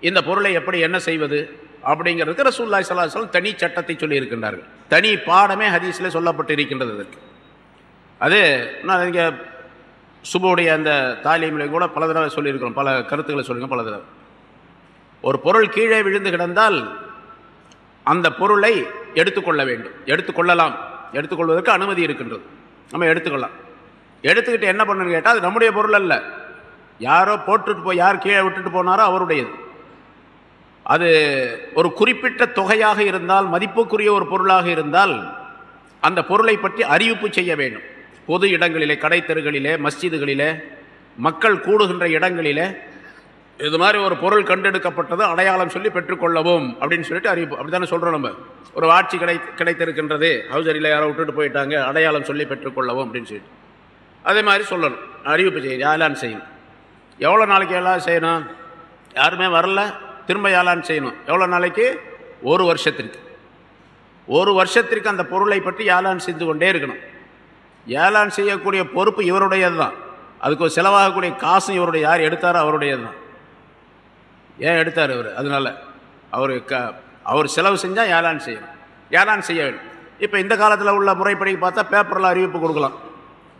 இந்த பொருளை எப்படி என்ன செய்வது அப்படிங்கிறதுக்கு ரசூல்லாய் சலாஹம் தனி சட்டத்தை சொல்லி இருக்கின்றார்கள் தனி பாடமே ஹதீஸில் சொல்லப்பட்டு இருக்கின்றது அதற்கு. அது நான் இங்கே சுபுடைய அந்த தாலீமில் கூட பல தடவை சொல்லியிருக்கிறோம். பல கருத்துக்களை சொல்லுங்கள் பல தடவை. ஒரு பொருள் கீழே விழுந்து கிடந்தால் அந்த பொருளை எடுத்துக்கொள்ள வேண்டும். எடுத்துக்கொள்ளலாம். எடுத்துக்கொள்வதற்கு அனுமதி இருக்கின்றது. நம்ம எடுத்துக்கொள்ளலாம் எடுத்துக்கிட்டு என்ன பண்ணுன்னு கேட்டால் அது நம்முடைய பொருள் அல்ல. யாரோ போட்டுட்டு போய் யார் கீழே விட்டுட்டு போனாரோ அவருடையது. அது ஒரு குறிப்பிட்ட தொகையாக இருந்தால் மதிப்புக்குரிய ஒரு பொருளாக இருந்தால் அந்த பொருளை பற்றி அறிவிப்பு செய்ய வேண்டும். பொது இடங்களிலே கடைத்தெருகளிலே மஸ்ஜிதுகளிலே மக்கள் கூடுகின்ற இடங்களிலே இது மாதிரி ஒரு பொருள் கண்டெடுக்கப்பட்டது அடையாளம் சொல்லி பெற்றுக்கொள்ளவும் அப்படின்னு சொல்லிட்டு அறிவிப்பு அப்படி தானே சொல்கிறோம் நம்ம? ஒரு ஆட்சி கிடை கிடைத்திருக்கின்றது ஹவுசரியில் யாரோ விட்டுட்டு போயிட்டாங்க அடையாளம் சொல்லி பெற்றுக்கொள்ளவும் அப்படின்னு சொல்லிட்டு. அதே மாதிரி சொல்லணும் அறிவிப்பு செய்யணும் யாரெல்லாம் செய்யணும். எவ்வளோ நாளைக்கு எல்லாம் செய்யணும்? யாருமே வரல. திரும்ப ஏலான் செய்யணும். எவ்வளோ நாளைக்கு? ஒரு வருஷத்திற்கு. ஒரு வருஷத்திற்கு அந்த பொருளை பற்றி ஏலான் செய்து கொண்டே இருக்கணும். ஏலான் செய்யக்கூடிய பொறுப்பு இவருடையது தான் அதுக்கு செலவாகக்கூடிய காசும் இவருடைய யார் எடுத்தாரோ அவருடையது தான் ஏன் எடுத்தார் இவர்? அதனால அவர் க அவர் செலவு செஞ்சால் ஏலான் செய்யணும். ஏலான் செய்ய வேண்டும். இப்போ இந்த காலத்தில் உள்ள முறைப்படி பார்த்தா பேப்பரில் அறிவிப்பு கொடுக்கலாம்.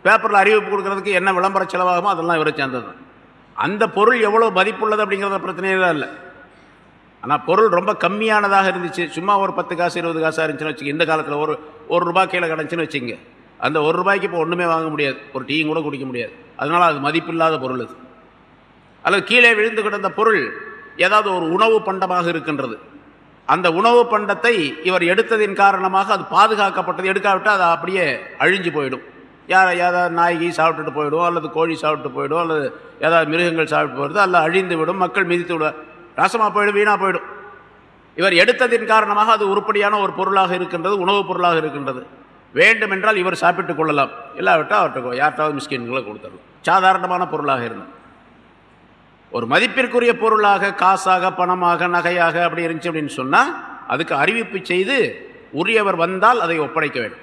பேப்பரில் அறிவிப்பு கொடுக்கறதுக்கு என்ன விளம்பர செலவாகுமோ அதெல்லாம் இவரை சேர்ந்தது அந்த பொருள் எவ்வளோ மதிப்புள்ளது அப்படிங்கிறத பிரச்சனையே இல்லை. ஆனால் பொருள் ரொம்ப கம்மியானதாக இருந்துச்சு. சும்மா ஒரு பத்து காசு இருபது காசாக இருந்துச்சுன்னு வச்சுங்க இந்த காலத்தில் ஒரு ஒரு ரூபாய் கீழே கிடச்சின்னு வச்சுங்க அந்த ஒரு ரூபாய்க்கு இப்போ ஒன்றுமே வாங்க முடியாது. ஒரு டீயும் கூட குடிக்க முடியாது. அதனால் அது மதிப்பில்லாத பொருள் அது. அல்லது கீழே விழுந்து கிடந்த பொருள் ஏதாவது ஒரு உணவு பண்டமாக இருக்கின்றது. அந்த உணவு பண்டத்தை இவர் எடுத்ததின் காரணமாக அது பாதுகாக்கப்பட்டது. எடுக்காவிட்டால் அது அப்படியே அழிஞ்சு போயிடும். யார் ஏதாவது நாய்கி சாப்பிட்டுட்டு போயிடும் அல்லது கோழி சாப்பிட்டு போயிடும் அல்லது ஏதாவது மிருகங்கள் சாப்பிட்டு போயிடுது அல்ல அழிந்து விடும் மக்கள் மிதித்து விட நாசமாக போயிடும் வீணாக போயிடும். இவர் எடுத்ததின் காரணமாக அது உருப்படியான ஒரு பொருளாக இருக்கின்றது உணவுப் பொருளாக இருக்கின்றது. வேண்டுமென்றால் இவர் சாப்பிட்டுக் கொள்ளலாம். இல்லாவிட்டால் அவர்கிட்ட யார்த்தாவது மிஸ்கின்களை கொடுத்துடலாம். சாதாரணமான பொருளாக இருந்தது ஒரு மதிப்பிற்குரிய பொருளாக காசாக பணமாக நகையாக அப்படி இருந்துச்சு அப்படின்னு சொன்னால் அதுக்கு அறிவிப்பு செய்து உரியவர் வந்தால் அதை ஒப்படைக்க வேண்டும்.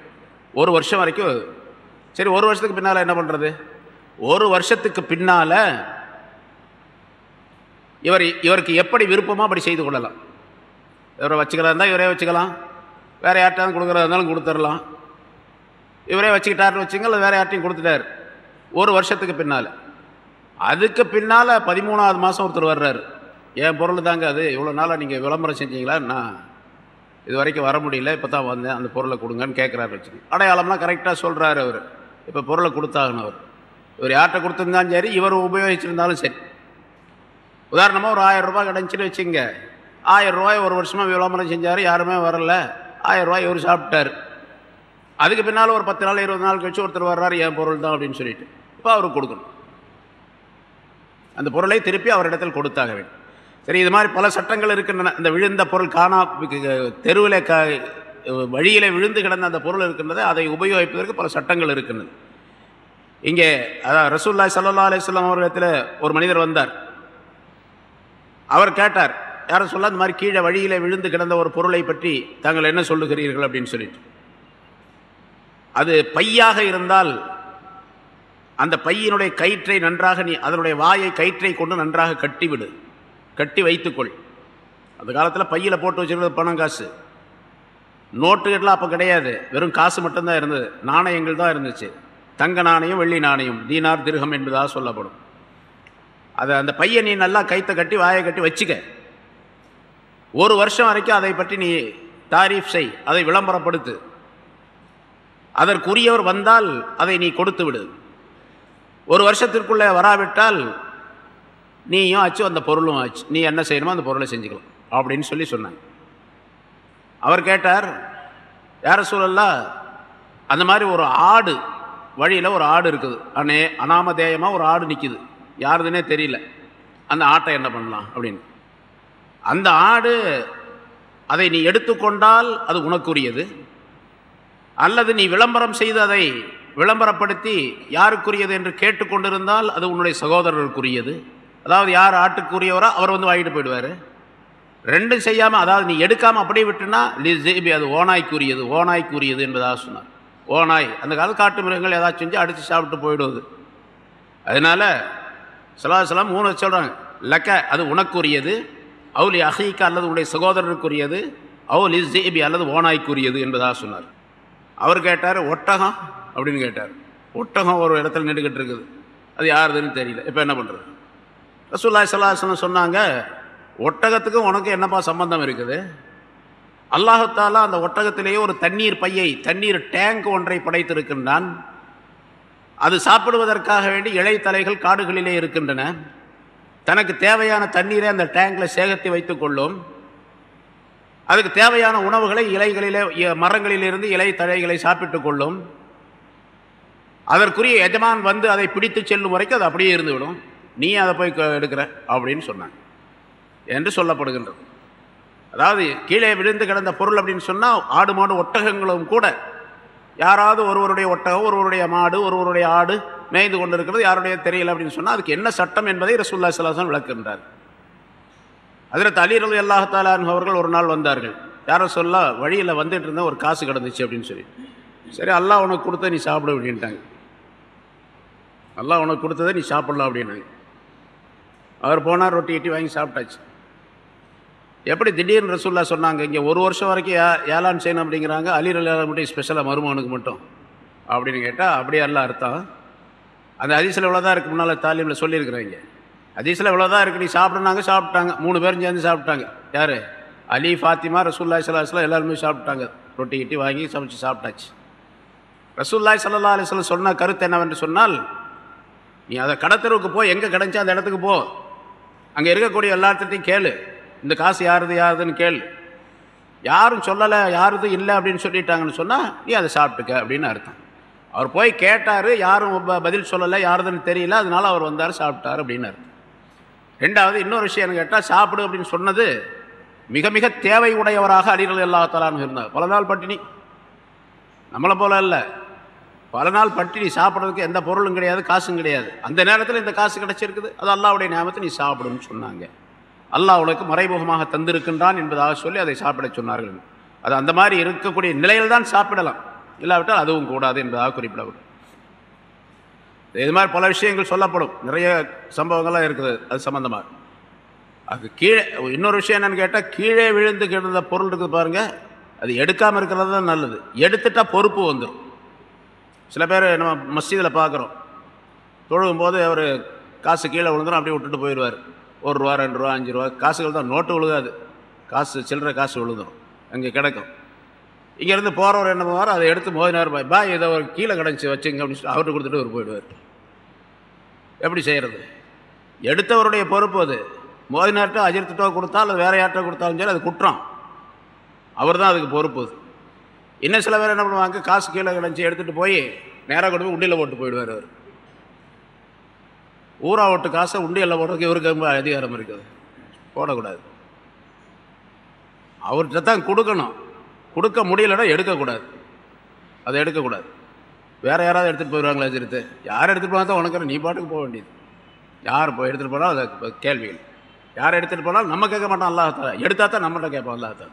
ஒரு வருஷம் வரைக்கும் சரி ஒரு வருஷத்துக்கு பின்னால் என்ன பண்ணுறது ஒரு வருஷத்துக்கு பின்னால் இவர் இவருக்கு எப்படி விருப்பமோ அப்படி செய்து கொள்ளலாம். இவரை வச்சுக்கிறதா இருந்தால் இவரே வச்சுக்கலாம். வேறு யார்ட்டாவது கொடுக்குறதா இருந்தாலும் கொடுத்துடலாம். இவரே வச்சுக்கிட்டாருன்னு வச்சுங்க இல்லை வேறு யார்ட்டையும் கொடுத்துட்டார். ஒரு வருஷத்துக்கு பின்னால். அதுக்கு பின்னால் பதிமூணாவது மாதம் ஒருத்தர் வர்றாரு. என் பொருள் தாங்க அது. இவ்வளோ நாளாக நீங்கள் விளம்பரம் செஞ்சீங்களா? நான் இது வரைக்கும் வர முடியல. இப்போ தான் வந்தேன். அந்த பொருளை கொடுங்கன்னு கேட்குறாரு வச்சுங்க அடையாளம்லாம் கரெக்டாக சொல்கிறாரு அவர். இப்போ பொருளை கொடுத்தாகணும் அவர். இவர் யார்கிட்ட கொடுத்துருந்தாலும் சரி இவர் உபயோகிச்சிருந்தாலும் சரி. உதாரணமாக ஒரு ஆயிரம் ரூபாய் கிடச்சின்னு வச்சுங்க ஆயிரம் ரூபாய் ஒரு வருஷமாக விளம்பரம் செஞ்சார் யாருமே வரல. ஆயிரம் ரூபாய் இவர் சாப்பிட்டார். அதுக்கு பின்னால் ஒரு பத்து நாள் இருபது நாள் கழிச்சு ஒருத்தர் வர்றாரு என் பொருள் தான் அப்படின்னு சொல்லிட்டு. இப்போ அவருக்கு கொடுக்கணும். அந்த பொருளை திருப்பி அவரிடத்தில் கொடுத்தாக வேண்டும். சரி இது மாதிரி பல சட்டங்கள் இருக்கின்றன. இந்த விழுந்த பொருள் காணா தெருவில் க வழியில் விழுந்து கிடந்த அந்த பொருள் இருக்கின்றது அதை உபயோகிப்பதற்கு பல சட்டங்கள் இருக்கின்றது. இங்கே அதான் ரசூல்லாய் சல்லா அலிஸ்லாம் அவர்களிடத்தில் ஒரு மனிதர் வந்தார். அவர் கேட்டார் யாரும் சொல்ல அந்த மாதிரி கீழே வழியில் விழுந்து கிடந்த ஒரு பொருளை பற்றி தாங்கள் என்ன சொல்லுகிறீர்கள்? அப்படின்னு சொல்லிட்டு. அது பையாக இருந்தால் அந்த பையினுடைய கயிற்றை நன்றாக நீ அதனுடைய வாயை கயிற்றை கொண்டு நன்றாக கட்டிவிடு. கட்டி வைத்துக்கொள். அந்த காலத்தில் பையில் போட்டு வச்சுருக்கிறது பணம் காசு. நோட்டுகள்லாம் அப்போ கிடையாது. வெறும் காசு மட்டும்தான் இருந்தது. நாணயங்கள் தான் இருந்துச்சு. தங்க நாணயம் வெள்ளி நாணயம் தீனார் திருகம் என்பதாக சொல்லப்படும். அதை அந்த பையன் நீ நல்லா கைத்தை கட்டி வாயை கட்டி வச்சுக்க. ஒரு வருஷம் வரைக்கும் அதை பற்றி நீ தாரீஃப் செய் அதை விளம்பரப்படுத்து. அதற்குரியவர் வந்தால் அதை நீ கொடுத்து விடு. ஒரு வருஷத்திற்குள்ளே வராவிட்டால் நீயும் ஆச்சு அந்த பொருளும் ஆச்சு. நீ என்ன செய்யணுமோ அந்த பொருளை செஞ்சுக்கலாம் அப்படின்னு சொல்லி சொன்னாங்க. அவர் கேட்டார் யார சூழல்லா அந்த மாதிரி ஒரு ஆடு வழியில் ஒரு ஆடு இருக்குது. அனே அனாமதேயமாக ஒரு ஆடு நிற்கிது யாருதுன்னே தெரியல. அந்த ஆட்டை என்ன பண்ணலாம் அப்படின்னு. அந்த ஆடு அதை நீ எடுத்துக்கொண்டால் அது உனக்குரியது. அல்லது நீ விளம்பரம் செய்து அதை விளம்பரப்படுத்தி யாருக்குரியது என்று கேட்டுக்கொண்டிருந்தால் அது உன்னுடைய சகோதரருக்குரியது. அதாவது யார் ஆட்டுக்குரியவரோ அவர் வந்து வாங்கிட்டு போயிடுவார். ரெண்டும் செய்யாமல் அதாவது நீ எடுக்காமல் அப்படியே விட்டுனா லி அது ஓனாய்க்குரியது ஓனாய்க்குரியது என்பதாக சொன்னார். ஓனாய் அந்த காலத்து காட்டு மிருகங்கள் ஏதாச்சும் செஞ்சு அடித்து சாப்பிட்டு போயிடுவது. அதனால் சலாசலாம் மூணு சொல்கிறாங்க லக்க அது உனக்குரியது. அவுலி அஹீக்கா அல்லது உன்னுடைய சகோதரருக்குரியது. அவுலி ஜேபி அல்லது ஓனாய்க்குரியது என்பதாக சொன்னார். அவர் கேட்டார் ஒட்டகம்? அப்படின்னு கேட்டார். ஒட்டகம் ஒரு இடத்துல நின்றுக்கிட்டு இருக்குது. அது யாருதுன்னு தெரியல. இப்போ என்ன பண்ணுறது ரசூல்லாய் சலாஹலம் சொன்னாங்க ஒட்டகத்துக்கும் உனக்கு என்னப்பா சம்பந்தம் இருக்குது? அல்லாஹத்தாலா அந்த ஒட்டகத்திலேயே ஒரு தண்ணீர் பையை தண்ணீர் டேங்க் ஒன்றை படைத்திருக்கின்றான். அது சாப்பிடுவதற்காக வேண்டி இலைத்தலைகள் காடுகளிலே இருக்கின்றன. தனக்கு தேவையான தண்ணீரை அந்த டேங்கில் சேகரித்து வைத்துக் கொள்ளும். அதுக்கு தேவையான உணவுகளை இலைகளிலே மரங்களிலிருந்து இலை தழைகளை சாப்பிட்டு கொள்ளும். அதற்குரிய எஜமான் வந்து அதை பிடித்து செல்லும் வரைக்கும் அது அப்படியே இருந்துவிடும். நீ அதை போய் எடுக்கிற அப்படின்னு சொன்னாங்க. என்று சொல்லப்படுகின்றது. அதாவது கீழே விழுந்து கிடந்த பொருள் அப்படின்னு சொன்னால் ஆடு மாடு ஒட்டகங்களும் கூட யாராவது ஒருவருடைய ஒட்டகம் ஒருவருடைய மாடு ஒருவருடைய ஆடு மேய்ந்து கொண்டு இருக்கிறது யாருடைய தெரியல அப்படின்னு சொன்னால் அதுக்கு என்ன சட்டம் என்பதை ரசூல்லா சலாசன் விளக்குகின்றார். அதில் தலீரல் அல்லாஹாலான் அவர்கள் ஒரு நாள் வந்தார்கள். யாரோ சொல்ல வழியில் வந்துட்டு இருந்தால் ஒரு காசு கிடந்துச்சு அப்படின்னு சொல்லி. சரி அல்லாஹ் உனக்கு கொடுத்த நீ சாப்பிட அப்படின்ட்டாங்க. அல்லா உனக்கு கொடுத்ததை நீ சாப்பிடலாம் அப்படின்னாங்க. அவர் போனால் ரொட்டி இட்டி வாங்கி சாப்பிட்டாச்சு. எப்படி திடீர்னு ரசூல்லா சொன்னாங்க இங்கே ஒரு வருஷம் வரைக்கும் ஏ ஏலான் செய்யணும் அப்படிங்கிறாங்க அலிர் அல்லாஹ் மட்டும் ஸ்பெஷலாக மருமகனுக்கு மட்டும். அப்படின்னு கேட்டால் அப்படியே எல்லாம் அர்த்தம். அந்த அதிசயில் இவ்வளோ தான் இருக்குது முன்னால் தாலிமில் சொல்லியிருக்கிறாங்க அதிசயில் இவ்வளோ தான் இருக்குது நீ சாப்பிட்றாங்க சாப்பிட்டாங்க மூணு பேரும் சேர்ந்து சாப்பிட்டாங்க. யார்? அலி ஃபாத்திமா ரசூல்லாய் சலாஹ்லாம் எல்லாருமே சாப்பிட்டாங்க. ரொட்டி கிட்டி வாங்கி சமைச்சு சாப்பிட்டாச்சு. ரசூல்லாய் சல்லா அலிஸ்லாம் சொன்ன கருத்து என்னவென்று சொன்னால் நீ அதை கடத்தருவுக்கு போ எங்கே கிடைச்சா அந்த இடத்துக்கு போ. அங்கே இருக்கக்கூடிய எல்லாத்தையும் கேளு. இந்த காசு யாருது யாருதுன்னு கேள். யாரும் சொல்லலை யாருது இல்லை அப்படின்னு சொல்லிட்டாங்கன்னு சொன்னால் நீ அதை சாப்பிட்டுக்க அப்படின்னு அர்த்தம். அவர் போய் கேட்டார் யாரும் பதில் சொல்லலை யாருதுன்னு தெரியல அதனால அவர் வந்தார் சாப்பிட்டார் அப்படின்னு அர்த்தம். ரெண்டாவது இன்னொரு விஷயம் கேட்டால் சாப்பிடு அப்படின்னு சொன்னது மிக மிக தேவை உடையவராக அடிகள் எல்லா தலான்னு இருந்தார் பல நாள் பட்டினி. நம்மளை போல இல்லை. பல நாள் பட்டினி சாப்பிட்றதுக்கு எந்த பொருளும் கிடையாது காசும் கிடையாது. அந்த நேரத்தில் இந்த காசு கிடச்சிருக்குது. அது அல்லாவுடைய நியமத்தை நீ சாப்பிடுன்னு சொன்னாங்க. அல்லாஹ் உனக்கு மறைமுகமாக தந்திருக்கின்றான் என்பதாக சொல்லி அதை சாப்பிட சொன்னார்கள். அது அந்த மாதிரி இருக்கக்கூடிய நிலையில் தான் சாப்பிடலாம். இல்லாவிட்டால் அதுவும் கூடாது என்பதாக குறிப்பிடப்படும். இது மாதிரி பல விஷயங்கள் சொல்லப்படும். நிறைய சம்பவங்கள்லாம் இருக்குது. அது சம்மந்தமாக அது கீழே இன்னொரு விஷயம் என்னென்னு கேட்டால் கீழே விழுந்து கிடந்த பொருள் இருக்குது பாருங்கள் அது எடுக்காமல் இருக்கிறது தான் நல்லது. எடுத்துட்டால் பொறுப்பு வந்துடும் சில பேர் நம்ம மஸ்ஜிதில் பார்க்குறோம். தொழுகும்போது அவர் காசு கீழே விழுந்துடும் அப்படியே விட்டுட்டு போயிடுவார். ஒரு ரூபா ரெண்டு ரூபா அஞ்சு ரூபா காசுகள் தான் நோட்டு விழுகாது. காசு சில்லற காசு விழுதும் அங்கே கிடைக்கும். இங்கேருந்து போகிறவர் என்ன பண்ணுவார்? அதை எடுத்து மோதினார். பாய் பாய் இதை ஒரு கீழே கிடச்சி வச்சுங்க அப்படின்னு சொல்லி அவர்கிட்ட கொடுத்துட்டு அவர் போயிடுவார். எப்படி செய்கிறது எடுத்தவருடைய பொறுப்பு அது. மோதினார்ட்டோ அஜிர்த்திட்டோ கொடுத்தா அல்லது வேறு யார்ட்டோ கொடுத்தாலும் சரி அது குற்றம். அவர் தான் அதுக்கு பொறுப்பு அது. இன்னும் சில பேர் என்ன பண்ணுவாங்க? காசு கீழே கிடச்சி எடுத்துகிட்டு போய் நேராக கொண்டு போய் உண்டியில் போட்டு போயிடுவார் அவர். ஊரா ஓட்டு காசை உண்டியலில் போடுறதுக்கு இவருக்கு அதிகாரம் இருக்குது. போடக்கூடாது. அவர்கிட்ட தான் கொடுக்கணும். கொடுக்க முடியலன்னா எடுக்கக்கூடாது. அதை எடுக்கக்கூடாது. வேறு யாராவது எடுத்துகிட்டு போயிடுவாங்களா எதிர்த்து? யார் எடுத்துகிட்டு போனால் தான் உனக்கு நீ பாட்டுக்கு போக வேண்டியது. யார் போய் எடுத்துகிட்டு போனாலும் அதை கேள்விகள் யார் எடுத்துகிட்டு போனாலும் நம்ம கேட்க மாட்டோம் அல்லாஹால எடுத்தால் தான் நம்மகிட்ட கேட்போம் அல்லாஹால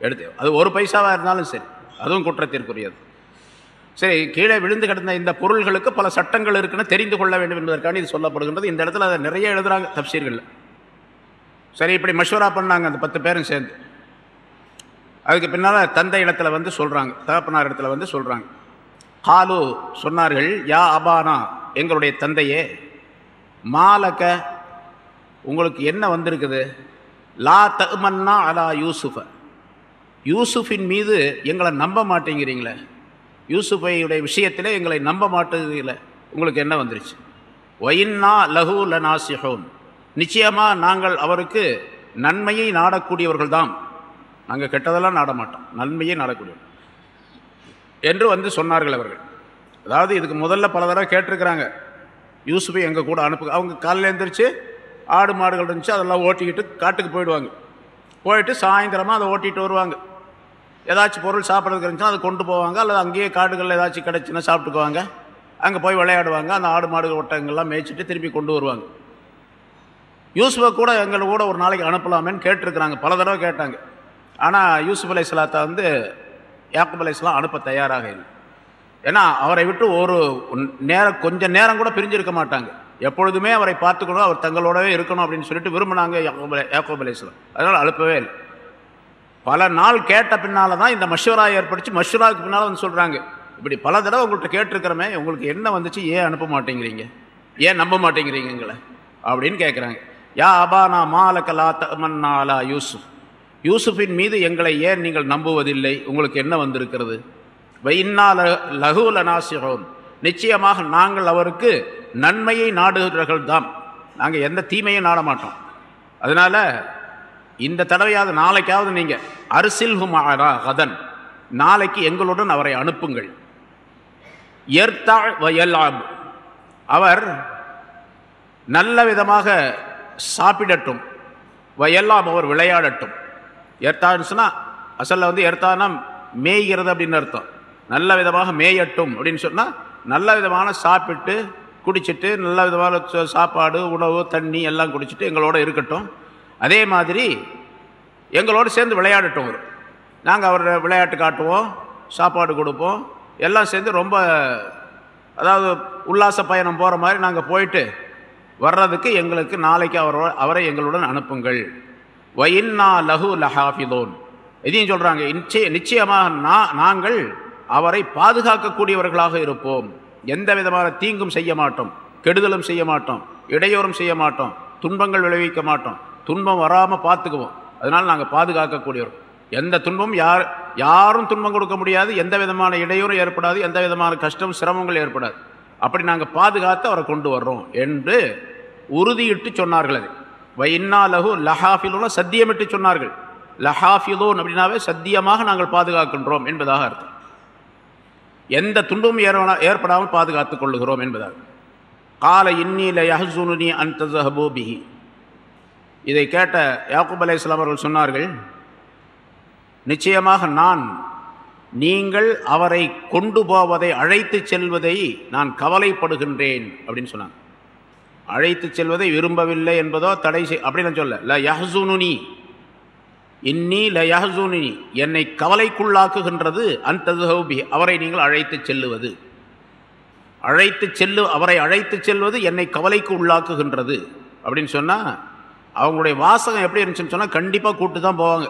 எடுத்து அது ஒரு பைசாவாக இருந்தாலும் சரி. அதுவும் குற்றத்திற்குரியது. சரி கீழே விழுந்து கிடந்த இந்த பொருள்களுக்கு பல சட்டங்கள் இருக்குன்னு தெரிந்து கொள்ள வேண்டும் என்பதற்கான இது சொல்லப்படுகின்றது. இந்த இடத்துல அதை நிறைய எழுதுகிறாங்க தப்சீர்கள் சரி இப்படி மஷூரா பண்ணாங்க அந்த பத்து பேரும் சேர்ந்து. அதுக்கு பின்னால் தந்தை இடத்துல வந்து சொல்கிறாங்க தகப்பனார் இடத்துல வந்து சொல்கிறாங்க காலு சொன்னார்கள் யா அபானா எங்களுடைய தந்தையே மாலக்க உங்களுக்கு என்ன வந்திருக்குது? லா தகுமன்னா அலா யூசுஃப. யூசுஃபின் மீது எங்களை நம்ப மாட்டேங்கிறீங்களே. யூசுஃபையுடைய விஷயத்தில் எங்களை நம்ப மாட்டேங்கிறீங்களே உங்களுக்கு என்ன வந்துருச்சு? ஒயின்னா லஹு லனாசிஹோன். நிச்சயமாக நாங்கள் அவருக்கு நன்மையை நாடக்கூடியவர்கள் தான் நாங்கள் கெட்டதெல்லாம் நாட மாட்டோம். நன்மையை நாடக்கூடியவர். என்று வந்து சொன்னார்கள் அவர்கள். அதாவது இதுக்கு முதல்ல பல தடவை கேட்டிருக்கிறாங்க. யூசுஃபை எங்கள் கூட அனுப்பு அவங்க காலையில் எழுந்திரிச்சு ஆடு மாடுகள் இருந்துச்சு அதெல்லாம் ஓட்டிக்கிட்டு காட்டுக்கு போயிடுவாங்க. போயிட்டு சாயந்தரமாக அதை ஓட்டிகிட்டு வருவாங்க. ஏதாச்சும் பொருள் சாப்பிட்றதுக்கு இருந்துச்சுன்னா அதை கொண்டு போவாங்க. அல்லது அங்கேயே காடுகளில் ஏதாச்சும் கிடச்சுன்னா சாப்பிட்டுக்குவாங்க. அங்கே போய் விளையாடுவாங்க. அந்த ஆடு மாடு ஒட்டங்கள்லாம் மேய்ச்சிட்டு திருப்பி கொண்டு வருவாங்க. யூசுஃபை கூட எங்களை கூட ஒரு நாளைக்கு அனுப்பலாமேன்னு கேட்டிருக்கிறாங்க. பல தடவை கேட்டாங்க. ஆனால் யூசுப் அலை இஸ்லாத்தை வந்து யாக்குப் அலை அனுப்ப தயாராக இல்லை. ஏன்னா அவரை விட்டு ஒரு நேரம் கொஞ்சம் நேரம் கூட பிரிஞ்சிருக்க மாட்டாங்க. எப்பொழுதுமே அவரை பார்த்துக்கணும். அவர் தங்களோடவே இருக்கணும் அப்படின்னு சொல்லிட்டு விரும்பினாங்க யாக்கோப் அலேஸ்லாம் அதனால் அனுப்பவே இல்லை. பல நாள் கேட்ட பின்னால் தான் இந்த மஷூரா ஏற்படுத்தி மஷூராவுக்கு பின்னால் வந்து சொல்கிறாங்க இப்படி பல தடவை உங்கள்கிட்ட கேட்டிருக்கிறமே உங்களுக்கு என்ன வந்துச்சு? ஏன் அனுப்ப மாட்டேங்கிறீங்க? ஏன் நம்ப மாட்டேங்கிறீங்க எங்களை அப்படின்னு கேட்குறாங்க யா அபானா மாலகலா தமன்னாலா யூசுப் யூசுஃபின் மீது எங்களை ஏன் நீங்கள் நம்புவதில்லை? உங்களுக்கு என்ன வந்திருக்கிறது? வைன்னா லகுல நாசிகோன் நிச்சயமாக நாங்கள் அவருக்கு நன்மையை நாடுகிறவர்கள் தான் நாங்கள் எந்த தீமையும் நாட மாட்டோம் அதனால் இந்த தடவையாவது நாளைக்காவது நீங்கள் அரிசில் ஹுமாரா கதன். நாளைக்கு எங்களுடன் அவரை அனுப்புங்கள். எர்த்தாள் வயலாப் அவர் நல்ல விதமாக சாப்பிடட்டும். வயல்லாம் அவர் விளையாடட்டும். ஏர்த்தான்னு சொன்னால் அசலில் வந்து ஏர்த்தானா மேய்கிறது அப்படின்னு அர்த்தம். நல்ல விதமாக மேயட்டும் அப்படின்னு சொன்னால் நல்ல விதமான சாப்பிட்டு குடிச்சிட்டு நல்ல விதமான சாப்பாடு உணவு தண்ணி எல்லாம் குடிச்சிட்டு எங்களோட இருக்கட்டும். அதே மாதிரி எங்களோடு சேர்ந்து விளையாடட்டும் நாங்கள் அவரை விளையாட்டு காட்டுவோம் சாப்பாடு கொடுப்போம் எல்லாம் சேர்ந்து ரொம்ப அதாவது உல்லாச பயணம் போகிற மாதிரி நாங்கள் போயிட்டு வர்றதுக்கு எங்களுக்கு நாளைக்கு அவரோ அவரை எங்களுடன் அனுப்புங்கள். வயின்னா லஹு லஹாஃபிதோன். இதையும் சொல்கிறாங்க நிச்சய நிச்சயமாக நான் நாங்கள் அவரை பாதுகாக்கக்கூடியவர்களாக இருப்போம். எந்த விதமான தீங்கும் செய்ய மாட்டோம் கெடுதலும் செய்ய மாட்டோம் இடையூறும் செய்ய மாட்டோம் துன்பங்கள் விளைவிக்க மாட்டோம். துன்பம் வராமல் பார்த்துக்குவோம். அதனால் நாங்கள் பாதுகாக்கக்கூடியவர். எந்த துன்பமும் யார் யாரும் துன்பம் கொடுக்க முடியாது. எந்த விதமான இடையூறும் ஏற்படாது. எந்த விதமான கஷ்டம் சிரமங்கள் ஏற்படாது. அப்படி நாங்கள் பாதுகாத்து அவரை கொண்டு வர்றோம் என்று உறுதியிட்டு சொன்னார்கள் அது. வைன்னா லகு லஹாஃபிலோன சத்தியமிட்டு சொன்னார்கள். லஹாஃபிலோன் அப்படின்னாவே சத்தியமாக நாங்கள் பாதுகாக்கின்றோம் என்பதாக அர்த்தம். எந்த துன்பமும் ஏற்படாமல் பாதுகாத்துக் கொள்ளுகிறோம் என்பதாக. கால இன்னில யஹசுனி அன்தஹபோபிஹி இதை கேட்ட யாக்கூப் அலை இஸ்லாம் அவர்கள் சொன்னார்கள் நிச்சயமாக நான் நீங்கள் அவரை கொண்டு போவதை அழைத்து செல்வதை நான் கவலைப்படுகின்றேன் அப்படின்னு சொன்னாங்க. அழைத்து செல்வதை விரும்பவில்லை என்பதோ தடை செய் அப்படின்னு சொல்ல ல யஹசூனுனி இன்னி ல யஹசூனுனி என்னை கவலைக்குள்ளாக்குகின்றது அந்த அவரை நீங்கள் அழைத்து செல்லுவது. அழைத்து செல்லு அவரை அழைத்து செல்வது என்னை கவலைக்கு உள்ளாக்குகின்றது அப்படின்னு சொன்னால் அவங்களுடைய வாசகம் எப்படி இருந்துச்சுன்னு சொன்னால் கண்டிப்பாக கூட்டு தான் போவாங்க.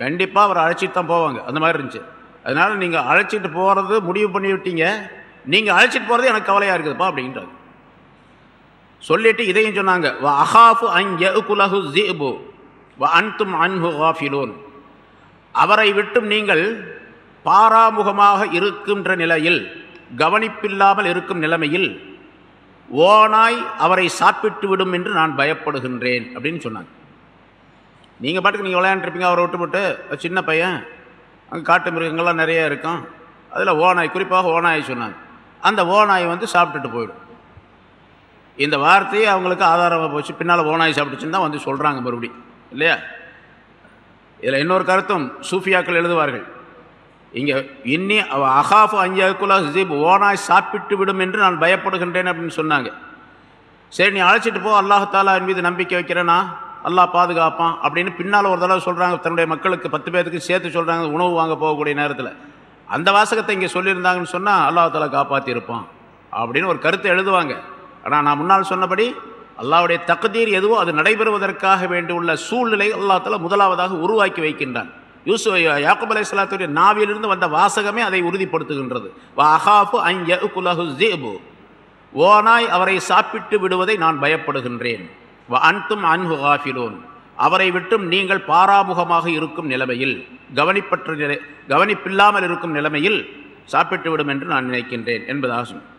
கண்டிப்பாக அவரை அழைச்சிட்டு தான் போவாங்க. அந்த மாதிரி இருந்துச்சு. அதனால் நீங்கள் அழைச்சிட்டு போகிறது முடிவு பண்ணி விட்டீங்க. நீங்கள் அழைச்சிட்டு போகிறது எனக்கு கவலையாக இருக்குதுப்பா அப்படின்றாங்க. சொல்லிட்டு இதையும் சொன்னாங்க. வ அஹாஃபு அங் குலஹு ஜிபு வ அன்தும் அன்ஹு ஹாஃபிலோன் அவரை விட்டும் நீங்கள் பாராமுகமாக இருக்கின்ற நிலையில் கவனிப்பில்லாமல் இருக்கும் நிலைமையில் ஓனாய் அவரை சாப்பிட்டு விடும் என்று நான் பயப்படுகின்றேன் அப்படின்னு சொன்னாங்க. நீங்கள் பாட்டுக்கு நீங்கள் விளையாண்டுருப்பீங்க அவரை விட்டுவிட்டு சின்ன பையன் அங்கே காட்டு மிருகங்கள்லாம் நிறைய இருக்கும். அதில் ஓனாய் குறிப்பாக ஓனாய் சொன்னாங்க. அந்த ஓனாய் வந்து சாப்பிட்டுட்டு போயிடும். இந்த வார்த்தையை அவங்களுக்கு ஆதாரமாக போச்சு. பின்னால் ஓனாய் சாப்பிட்டுச்சுன்னு தான் வந்து சொல்கிறாங்க மறுபடி. இல்லையா? இதில் இன்னொரு கருத்தும் சூஃபியாக்கள் எழுதுவார்கள். இங்கே இன்னி அஹாஃபு அஞ்சாக்குலா ஹசீப் ஓனாய் சாப்பிட்டு விடும் என்று நான் பயப்படுகின்றேன் அப்படின்னு சொன்னாங்க. சரி நீ அழைச்சிட்டு போ அல்லாஹாலா என் மீது நம்பிக்கை வைக்கிறேனா? அல்லாஹ் பாதுகாப்பான் அப்படின்னு பின்னால் ஒரு தடவை சொல்கிறாங்க தன்னுடைய மக்களுக்கு பத்து பேருக்கு சேர்த்து சொல்கிறாங்க உணவு வாங்க போகக்கூடிய நேரத்தில். அந்த வாசகத்தை இங்கே சொல்லியிருந்தாங்கன்னு சொன்னால் அல்லாஹாலா காப்பாற்றியிருப்பான் அப்படின்னு ஒரு கருத்தை எழுதுவாங்க. ஆனால் நான் முன்னால் சொன்னபடி அல்லாவுடைய தகுதீர் எதுவோ அது நடைபெறுவதற்காக வேண்டியுள்ள சூழ்நிலை அல்லாத்தால முதலாவதாக உருவாக்கி வைக்கின்றான். யூசு யாக்குப் அலை சலாத்துடைய நாவிலிருந்து வந்த வாசகமே அதை உறுதிப்படுத்துகின்றது. அஹாஃபு குலஹு ஜேபு ஓனாய் அவரை சாப்பிட்டு விடுவதை நான் பயப்படுகின்றேன். வ அன்தும் அன்ஹு காஃபிலோன். அவரை விட்டும் நீங்கள் பாராமுகமாக இருக்கும் நிலைமையில் கவனிப்பற்ற நிலை கவனிப்பில்லாமல் இருக்கும் நிலைமையில் சாப்பிட்டு விடும் என்று நான் நினைக்கின்றேன் என்பதாக சொன்னேன்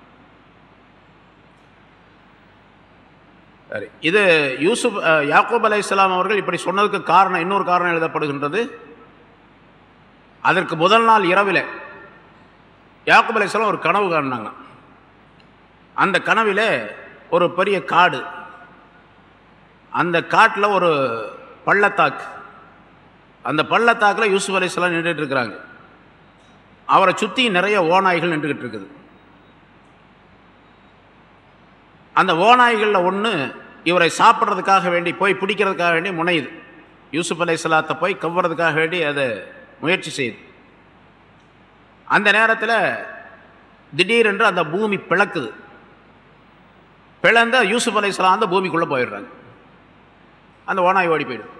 சரி இது யூசுப் யாக்கூப் அலை இஸ்லாம் அவர்கள் இப்படி சொன்னதுக்கு காரணம் இன்னொரு காரணம் எழுதப்படுகின்றது. அதற்கு முதல் நாள் இரவில் யாக்குப் அலிஸ்லாம் ஒரு கனவு காணாங்க அந்த கனவில் ஒரு பெரிய காடு. அந்த காட்டில் ஒரு பள்ளத்தாக்கு. அந்த பள்ளத்தாக்கில் யூசுப் அலிஸ்லாம் நின்றுட்டு இருக்கிறாங்க. அவரை சுற்றி நிறைய ஓநாய்கள் நின்றுக்கிட்டு இருக்குது. அந்த ஓநாய்களில் ஒன்று இவரை சாப்பிட்றதுக்காக வேண்டி போய் பிடிக்கிறதுக்காக வேண்டி முனையுது. யூசுப் அலை சலாத்தை போய் கவ்வுறதுக்காக வேண்டி அதை முயற்சி செய்யுது அந்த நேரத்தில் திடீரென்று அந்த பூமி பிளக்குது. பிளந்த யூசுப் அலை இஸ்லாம் அந்த பூமிக்குள்ளே போயிடுறாங்க. அந்த ஓனாய் ஓடி போயிடுது.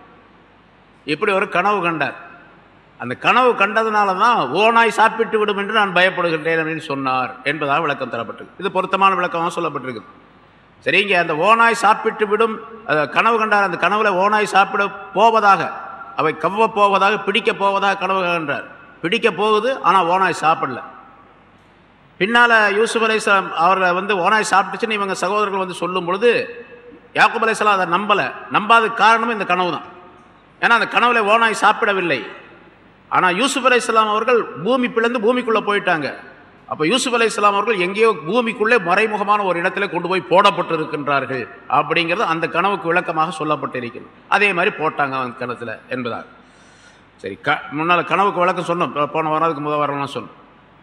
இப்படி ஒரு கனவு கண்டார். அந்த கனவு கண்டதுனால தான் ஓனாய் சாப்பிட்டு விடும் என்று நான் பயப்படுகின்றேன் அப்படின்னு சொன்னார் என்பதாக விளக்கம் தரப்பட்டிருக்கு. இது பொருத்தமான விளக்கமாக சொல்லப்பட்டிருக்குது. சரிங்க அந்த ஓனாய் சாப்பிட்டு விடும் கனவு கண்டார் அந்த கனவுல ஓனாய் சாப்பிட போவதாக அவை கவ்வ போவதாக பிடிக்க போவதாக கனவு கண்டார் பிடிக்க போகுது ஆனால் ஓனாய் சாப்பிடல. பின்னால் யூசுப் அலையாம் அவரை வந்து ஓனாய் சாப்பிட்டுச்சுன்னு இவங்க சகோதரர்கள் வந்து சொல்லும் பொழுது யாக்குப் அலையாம் அதை நம்பலை. நம்பாத காரணமும் இந்த கனவு தான். ஏன்னா அந்த கனவுல ஓனாய் சாப்பிடவில்லை. ஆனால் யூசுப் அலையாம் அவர்கள் பூமி பிளந்து பூமிக்குள்ளே போயிட்டாங்க. அப்போ யூசுப் அலி இஸ்லாம் அவர்கள் எங்கேயோ பூமிக்குள்ளே மறைமுகமான ஒரு இடத்துல கொண்டு போய் போடப்பட்டிருக்கின்றார்கள் அப்படிங்கிறது அந்த கனவுக்கு விளக்கமாக சொல்லப்பட்டிருக்கிறது. அதே மாதிரி போட்டாங்க அந்த கணத்தில் என்பதாக. சரி க முன்னால் கனவுக்கு விளக்கம் சொன்னோம். போன வாரம் அதுக்கு முதல் வாரம்லாம் சொன்னோம்.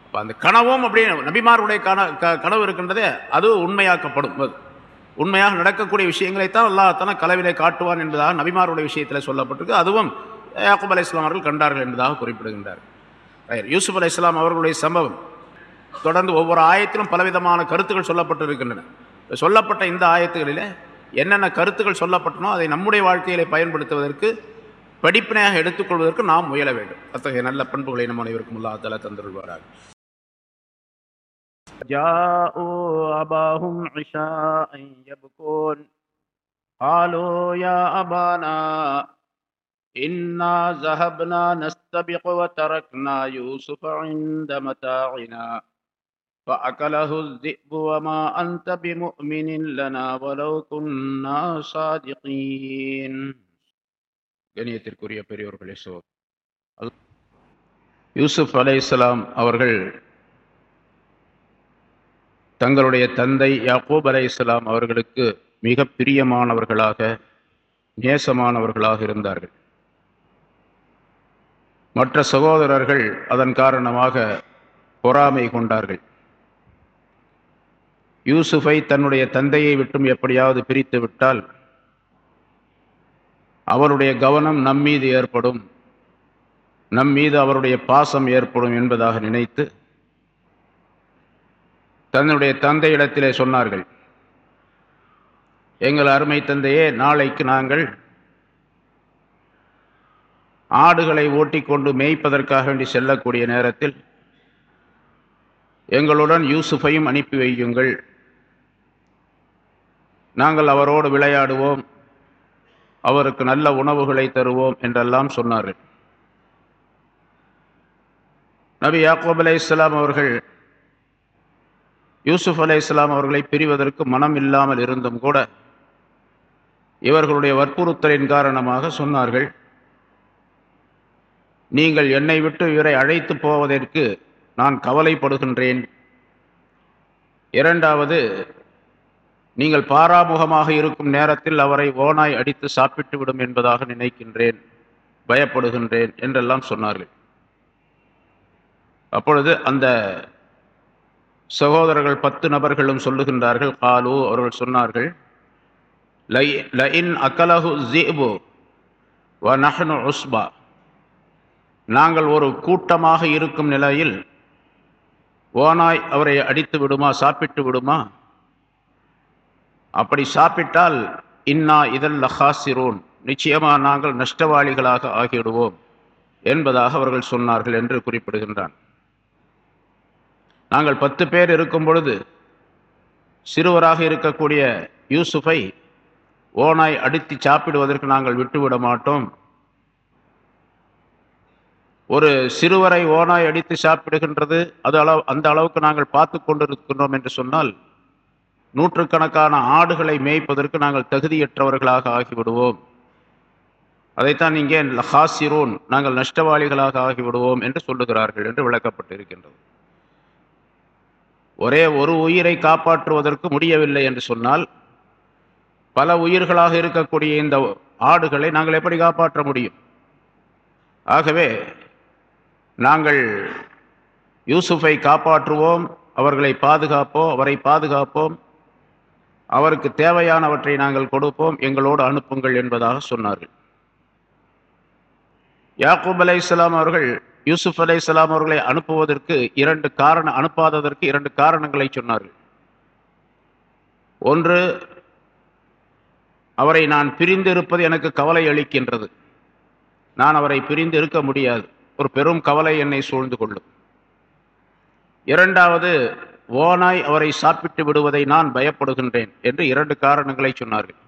அப்போ அந்த கனவும் அப்படின்னு நபிமாருடைய கன க கனவு இருக்கின்றதே அது உண்மையாக்கப்படும். அது உண்மையாக நடக்கக்கூடிய விஷயங்களைத்தான் அல்லாத்தான கலவிலை காட்டுவான் என்பதாக நபிமாருடைய விஷயத்தில் சொல்லப்பட்டிருக்கு. அதுவும் யாக்குப் அலி இஸ்லாம் அவர்கள் கண்டார்கள் என்பதாக குறிப்பிடுகின்றார். யூசுப் அலி இஸ்லாம் அவர்களுடைய சம்பவம். தொடர்ந்து ஒவ்வொரு ஆயத்திலும் பலவிதமான கருத்துக்கள் சொல்லப்பட்டு இருக்கின்றன சொல்லப்பட்ட இந்த ஆயத்துகளில் என்னென்ன கருத்துக்கள் சொல்லப்பட்டனோ அதை நம்முடைய வாழ்க்கையிலே பயன்படுத்துவதற்கு படிப்பினையாக எடுத்துக்கொள்வதற்கு நாம் முயல வேண்டும் அத்தகைய நல்ல பண்புகளை நம் அனைவருக்கும் அல்லா தலா தந்துள்ளாராக جاءوا أباهم عشاء يبكون قالوا يا أبانا إنا ذهبنا نستبق وتركنا يوسف عند متاعنا فأكله الذئب وما أنت بمؤمن لنا ولو كنا صادقين கணியத்திற்குரிய பெரியோர்களே சோ யூசுப் அலை இஸ்லாம் அவர்கள் தங்களுடைய தந்தை யாக்கூப் அலை இஸ்லாம் அவர்களுக்கு மிக பிரியமானவர்களாக நேசமானவர்களாக இருந்தார்கள் மற்ற சகோதரர்கள் அதன் காரணமாக பொறாமை கொண்டார்கள் யூசுஃபை தன்னுடைய தந்தையை விட்டும் எப்படியாவது பிரித்து விட்டால் அவருடைய கவனம் நம்மீது ஏற்படும். நம் மீது அவருடைய பாசம் ஏற்படும் என்பதாக நினைத்து தன்னுடைய தந்தையிடத்திலே சொன்னார்கள் எங்கள் அருமை தந்தையே நாளைக்கு நாங்கள் ஆடுகளை ஓட்டிக்கொண்டு மேய்ப்பதற்காக வேண்டி செல்லக்கூடிய நேரத்தில் எங்களுடன் யூசுஃபையும் அனுப்பி வையுங்கள். நாங்கள் அவரோடு விளையாடுவோம். அவருக்கு நல்ல உணவுகளை தருவோம் என்றெல்லாம் சொன்னார். நபி யாக்கூப் அலை இஸ்லாம் அவர்கள் யூசுப் அலை இஸ்லாம் அவர்களை பிரிவதற்கு மனம் இல்லாமல் இருந்தும் கூட இவர்களுடைய வற்புறுத்தலின் காரணமாக சொன்னார்கள். நீங்கள் என்னை விட்டு இவரை அழைத்து போவதற்கு நான் கவலைப்படுகின்றேன். இரண்டாவது நீங்கள் பாராமுகமாக இருக்கும் நேரத்தில் அவரை ஓனாய் அடித்து சாப்பிட்டு விடும் என்பதாக நினைக்கின்றேன். பயப்படுகின்றேன் என்றெல்லாம் சொன்னார்கள். அப்பொழுது அந்த சகோதரர்கள் பத்து நபர்களும் சொல்லுகின்றார்கள் காலு அவர்கள் சொன்னார்கள் அக்கலஹு ஜீபு வ நஹ்னு உஸ்பா. நாங்கள் ஒரு கூட்டமாக இருக்கும் நிலையில் ஓனாய் அவரை அடித்து விடுமா சாப்பிட்டு விடுமா? அப்படி சாப்பிட்டால் இன்னா இதல் லஹாசிரோன். நிச்சயமாக நாங்கள் நஷ்டவாளிகளாக ஆகிவிடுவோம் என்பதாக அவர்கள் சொன்னார்கள் என்று குறிப்பிடுகின்றான். நாங்கள் பத்து பேர் இருக்கும் பொழுது சிறுவராக இருக்கக்கூடிய யூசுஃபை ஓனாய் அடித்து சாப்பிடுவதற்கு நாங்கள் விட்டுவிட மாட்டோம். ஒரு சிறுவரை ஓனாய் அடித்து சாப்பிடுகின்றது அது அளவு அந்த அளவுக்கு நாங்கள் பார்த்து கொண்டிருக்கின்றோம் என்று சொன்னால் நூற்றுக்கணக்கான ஆடுகளை மேய்ப்பதற்கு நாங்கள் தகுதியற்றவர்களாக ஆகிவிடுவோம். அதைத்தான் இங்கே ஹாசிரூன் நாங்கள் நஷ்டவாளிகளாக ஆகிவிடுவோம் என்று சொல்லுகிறார்கள் என்று விளக்கப்பட்டிருக்கின்றது. ஒரே ஒரு உயிரை காப்பாற்றுவதற்கு முடியவில்லை என்று சொன்னால் பல உயிர்களாக இருக்கக்கூடிய இந்த ஆடுகளை நாங்கள் எப்படி காப்பாற்ற முடியும்? ஆகவே நாங்கள் யூசுஃபை காப்பாற்றுவோம் அவர்களை பாதுகாப்போம் அவரை பாதுகாப்போம் அவருக்கு தேவையானவற்றை நாங்கள் கொடுப்போம் எங்களோடு அனுப்புங்கள் என்பதாக சொன்னார்கள். யாக்கூப் அலை இஸ்லாம் அவர்கள் யூசுப் அலை இஸ்லாம் அவர்களை அனுப்புவதற்கு இரண்டு காரண அனுப்பாததற்கு இரண்டு காரணங்களை சொன்னார்கள். ஒன்று அவரை நான் பிரிந்து இருப்பது எனக்கு கவலை அளிக்கின்றது. நான் அவரை பிரிந்து இருக்க முடியாது. ஒரு பெரும் கவலை என்னை சூழ்ந்து கொள்ளும். இரண்டாவது ஓனாய் அவரை சாப்பிட்டு விடுவதை நான் பயப்படுகின்றேன் என்று இரண்டு காரணங்களை சொன்னார்கள்.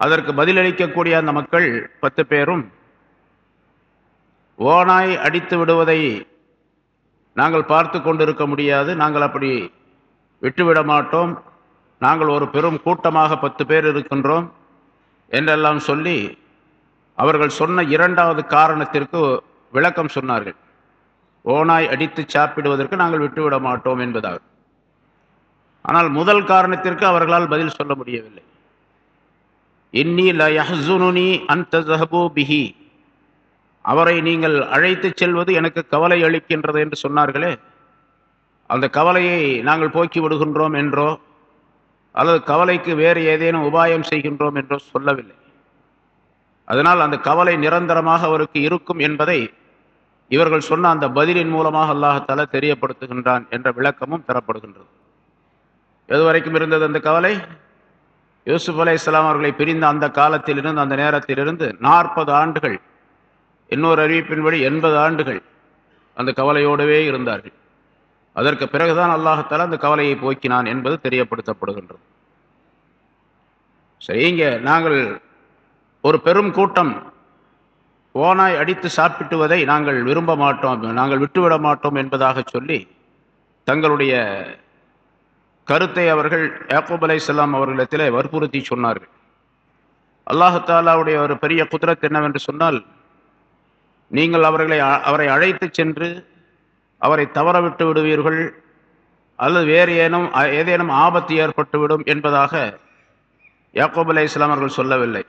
அதற்கு பதிலளிக்கக்கூடிய அந்த மக்கள் பத்து பேரும் ஓனாய் அடித்து விடுவதை நாங்கள் பார்த்து கொண்டிருக்க முடியாது நாங்கள் அப்படி விட்டுவிட மாட்டோம் நாங்கள் ஒரு பெரும் கூட்டமாக பத்து பேர் இருக்கின்றோம் என்றெல்லாம் சொல்லி அவர்கள் சொன்ன இரண்டாவது காரணத்திற்கு விளக்கம் சொன்னார்கள். ஓனாய் அடித்து சாப்பிடுவதற்கு நாங்கள் விட்டுவிட மாட்டோம் என்பதாக ஆனால் முதல் காரணத்திற்கு அவர்களால் பதில் சொல்ல முடியவில்லை. இன்னி லயஹ்சுனுனி அந்த பிஹி. அவரை நீங்கள் அழைத்துச் செல்வது எனக்கு கவலை அளிக்கின்றது என்று சொன்னார்களே. அந்த கவலையை நாங்கள் போக்கி விடுகின்றோம் என்றோ அல்லது கவலைக்கு வேறு ஏதேனும் உபாயம் செய்கின்றோம் என்றோ சொல்லவில்லை. அதனால் அந்த கவலை நிரந்தரமாக அவருக்கு இருக்கும் என்பதை இவர்கள் சொன்ன அந்த பதிலின் மூலமாக அல்லாஹால தெரியப்படுத்துகின்றான் என்ற விளக்கமும் தரப்படுகின்றது. எதுவரைக்கும் இருந்தது அந்த கவலை? யூசுப் அலை இஸ்லாம் அவர்களை பிரிந்த அந்த காலத்திலிருந்து அந்த நேரத்திலிருந்து நாற்பது ஆண்டுகள் இன்னொரு அறிவிப்பின்படி எண்பது ஆண்டுகள் அந்த கவலையோடவே இருந்தார்கள். அதற்கு பிறகுதான் அல்லாஹத்தால் அந்த கவலையை போக்கினான் என்பது தெரியப்படுத்தப்படுகின்றது. சரிங்க நாங்கள் ஒரு பெரும் கூட்டம் ஓனாய் அடித்து சாப்பிட்டுவதை நாங்கள் விரும்ப மாட்டோம் நாங்கள் விட்டுவிட மாட்டோம் என்பதாக சொல்லி தங்களுடைய கருத்தை அவர்கள் யாக்கூப் அலை செல்லாம் அவர்களிடத்தில் வற்புறுத்தி சொன்னார்கள். அல்லாஹாலாவுடைய ஒரு பெரிய குதிரத் என்னவென்று சொன்னால் நீங்கள் அவர்களை அவரை அழைத்து சென்று அவரை தவற விட்டு விடுவீர்கள் அல்லது வேறு ஏனும் ஏதேனும் ஆபத்து ஏற்பட்டுவிடும் என்பதாக யாக்கோப் அலை இஸ்லாம் அவர்கள் சொல்லவில்லை.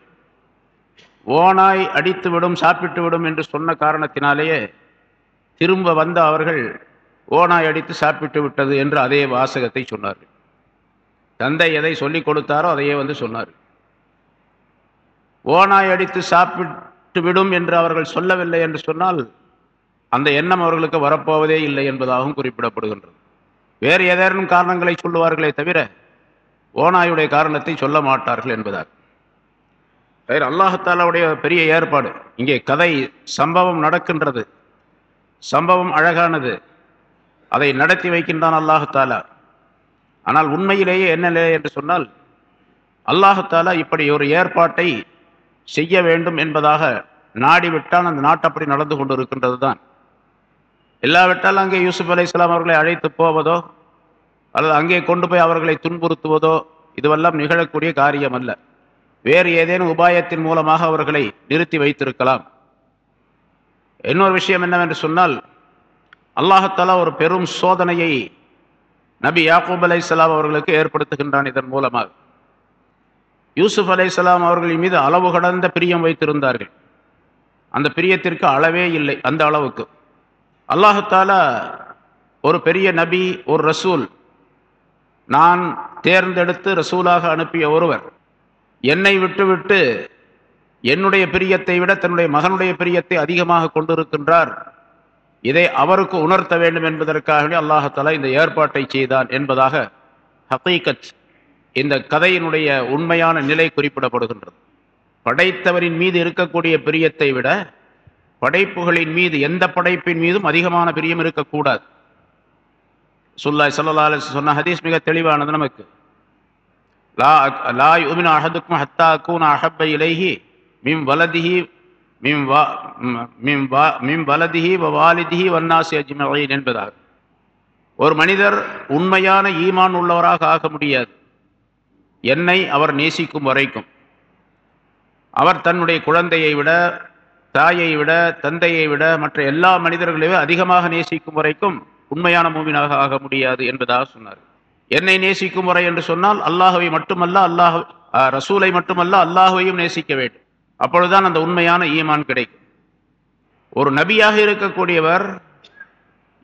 ஓனாய் அடித்து விடும் சாப்பிட்டு விடும் என்று சொன்ன காரணத்தினாலேயே திரும்ப வந்த அவர்கள் ஓனாய் அடித்து சாப்பிட்டு விட்டது என்று அதே வாசகத்தை சொன்னார்கள். தந்தை எதை சொல்லிக் கொடுத்தாரோ அதையே வந்து சொன்னார் ஓனாய் அடித்து சாப்பிட்டு விடும் என்று அவர்கள் சொல்லவில்லை என்று சொன்னால் அந்த எண்ணம் அவர்களுக்கு வரப்போவதே இல்லை என்பதாகவும் குறிப்பிடப்படுகின்றது. வேறு ஏதேனும் காரணங்களை சொல்லுவார்களே தவிர ஓனாயுடைய காரணத்தை சொல்ல மாட்டார்கள் என்பதால் வேறு அல்லாஹாலாவுடைய பெரிய ஏற்பாடு. இங்கே கதை சம்பவம் நடக்கின்றது. சம்பவம் அழகானது. அதை நடத்தி வைக்கின்றான் அல்லாஹாலா ஆனால் உண்மையிலேயே என்ன நிலை என்று சொன்னால் அல்லாஹாலா இப்படி ஒரு ஏற்பாட்டை செய்ய வேண்டும் என்பதாக நாடிவிட்டால் அந்த நாட்டு அப்படி நடந்து கொண்டு இருக்கின்றது தான் இல்லாவிட்டால் அங்கே யூசுப் அலி இஸ்லாம் அவர்களை அழைத்து போவதோ அல்லது அங்கே கொண்டு போய் அவர்களை துன்புறுத்துவதோ இதுவெல்லாம் நிகழக்கூடிய காரியம் அல்ல வேறு ஏதேனும் உபாயத்தின் மூலமாக அவர்களை நிறுத்தி வைத்திருக்கலாம். இன்னொரு விஷயம் என்னவென்று சொன்னால் அல்லாஹத்தாலா ஒரு பெரும் சோதனையை நபி யாக்கூப் அலை சலாம் அவர்களுக்கு ஏற்படுத்துகின்றான் இதன் மூலமாக. யூசுப் அலை சலாம் அவர்களின் மீது அளவு கடந்த பிரியம் வைத்திருந்தார்கள். அந்த பிரியத்திற்கு அளவே இல்லை அந்த அளவுக்கு. அல்லாஹத்தாலா ஒரு பெரிய நபி ஒரு ரசூல் நான் தேர்ந்தெடுத்து ரசூலாக அனுப்பிய ஒருவர் என்னை விட்டுவிட்டு என்னுடைய பிரியத்தை விட தன்னுடைய மகனுடைய பிரியத்தை அதிகமாக கொண்டிருக்கின்றார். இதை அவருக்கு உணர்த்த வேண்டும் என்பதற்காகவே அல்லாஹாலா இந்த ஏற்பாட்டை செய்தான் என்பதாக ஹக்கீகத் இந்த கதையினுடைய உண்மையான நிலை குறிப்பிடப்படுகின்றது. படைத்தவரின் மீது இருக்கக்கூடிய பிரியத்தை விட படைப்புகளின் மீது எந்த படைப்பின் மீதும் அதிகமான பிரியம் இருக்கக்கூடாது. சுல்லாய் சல்லா சொன்ன ஹதீஸ் மிக தெளிவானது நமக்கு. லா லா யூமின் அஹதுக்கும் ஹத்தா அக்கூன் அஹப்ப இலைஹி மிம் வலதிஹி மிம் வா மிம் வா மிம் வலதிஹி வ வாலிதிஹி வன்னாசி அஜ்மஈன் என்பதாக. ஒரு மனிதர் உண்மையான ஈமான் உள்ளவராக ஆக முடியாது. என்னை அவர் நேசிக்கும் வரைக்கும். அவர் தன்னுடைய குழந்தையை விட தாயை விட தந்தையை விட மற்ற எல்லா மனிதர்களையும் அதிகமாக நேசிக்கும் வரைக்கும் உண்மையான மூவினாக ஆக முடியாது என்பதாக சொன்னார் என்னை நேசிக்கும் முறை என்று சொன்னால் அல்லாஹுவை மட்டுமல்ல அல்லாஹ் ரசூலை மட்டுமல்ல அல்லாஹுவையும் நேசிக்க வேண்டும். அப்பொழுதுதான் அந்த உண்மையான ஈமான் கிடைக்கும். ஒரு நபியாக இருக்கக்கூடியவர்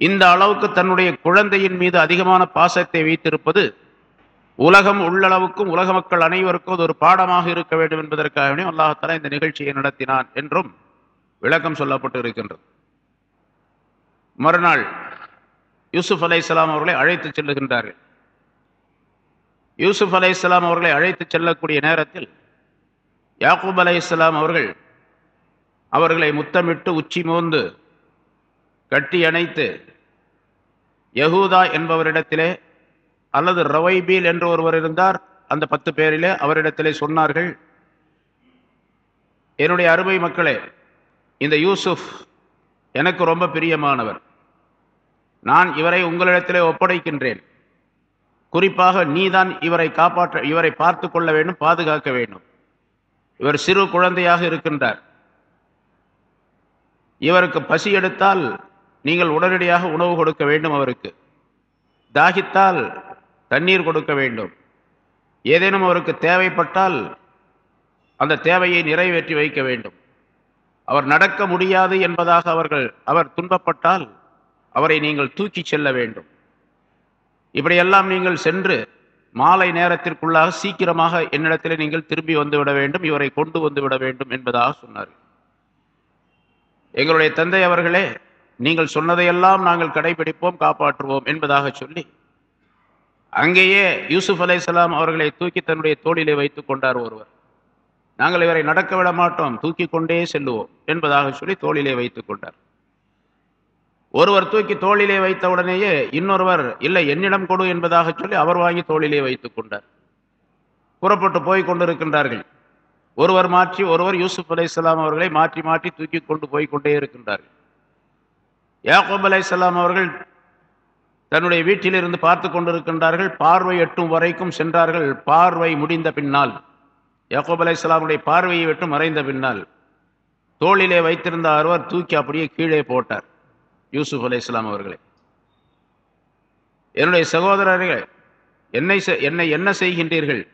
இந்த அளவுக்கு தன்னுடைய குழந்தையின் மீது அதிகமான பாசத்தை வைத்திருப்பது உலகம் உள்ளளவுக்கும் உலக மக்கள் அனைவருக்கும் அது ஒரு பாடமாக இருக்க வேண்டும் என்பதற்காகவே அல்லாஹாலா இந்த நிகழ்ச்சியை நடத்தினான் என்றும் விளக்கம் சொல்லப்பட்டு இருக்கின்றது. மறுநாள் யூசுப் அலை இஸ்லாம் அவர்களை அழைத்து செல்லுகின்றார்கள். யூசுப் அலை இஸ்லாம் அவர்களை அழைத்து செல்லக்கூடிய நேரத்தில் யாக்கூப் அலை இஸ்லாம் அவர்கள் அவர்களை முத்தமிட்டு உச்சி மோந்து கட்டி அணைத்து யகூதா என்பவரிடத்திலே அல்லது ரவைபீல் என்று ஒருவர் இருந்தார் அந்த பத்து பேரிலே அவரிடத்திலே சொன்னார்கள் என்னுடைய அருமை மக்களே இந்த யூசுப் எனக்கு ரொம்ப பிரியமானவர். நான் இவரை உங்களிடத்திலே ஒப்படைக்கின்றேன். குறிப்பாக நீதான் இவரை காப்பாற்ற இவரை பார்த்து கொள்ள வேண்டும் பாதுகாக்க வேண்டும். இவர் சிறு குழந்தையாக இருக்கின்றார். இவருக்கு பசி எடுத்தால் நீங்கள் உடனடியாக உணவு கொடுக்க வேண்டும் அவருக்கு. தாகித்தால் தண்ணீர் கொடுக்க வேண்டும். ஏதேனும் அவருக்கு தேவைப்பட்டால் அந்த தேவையை நிறைவேற்றி வைக்க வேண்டும். அவர் நடக்க முடியாது என்பதாக அவர்கள் அவர் துன்பப்பட்டால் அவரை நீங்கள் தூக்கிச் செல்ல வேண்டும். இப்படியெல்லாம் நீங்கள் சென்று மாலை நேரத்திற்குள்ளாக சீக்கிரமாக என்னிடத்தில் நீங்கள் திரும்பி வந்துவிட வேண்டும் இவரை கொண்டு வந்து விட வேண்டும் என்பதாக சொன்னார்கள் எங்களுடைய தந்தை அவர்களே நீங்கள் சொன்னதையெல்லாம் நாங்கள் கடைபிடிப்போம் காப்பாற்றுவோம் என்பதாக சொல்லி அங்கேயே யூசுப் அலைசலாம் அவர்களை தூக்கி தன்னுடைய தோளிலே வைத்து கொண்டார் ஒருவர். நாங்கள் இவரை நடக்க விட மாட்டோம் தூக்கி கொண்டே செல்லுவோம் என்பதாக சொல்லி தோளிலே வைத்து கொண்டார். ஒருவர் தூக்கி தோளிலே வைத்த உடனேயே இன்னொருவர் இல்லை என்னிடம் கொடு என்பதாக சொல்லி அவர் வாங்கி தோளிலே வைத்து கொண்டார். புறப்பட்டு போய் கொண்டிருக்கின்றார்கள். ஒருவர் மாற்றி ஒருவர் யூசுப் அலை அவர்களை மாற்றி மாற்றி தூக்கி கொண்டு போய் கொண்டே இருக்கின்றார்கள். யாக்கூப் அலை அவர்கள் தன்னுடைய வீட்டிலிருந்து பார்த்து கொண்டிருக்கின்றார்கள். பார்வை எட்டும் வரைக்கும் சென்றார்கள். பார்வை முடிந்த பின்னால் யாக்கூப் அலை இஸ்லாமுடைய பார்வையை விட்டு மறைந்த பின்னால் தோளிலே வைத்திருந்த ஒருவர் தூக்கி அப்படியே கீழே போட்டார். யூசுப் அலை இஸ்லாம் அவர்களே. என்னுடைய சகோதரர்கள் என்னை என்னை என்ன செய்கின்றீர்கள்?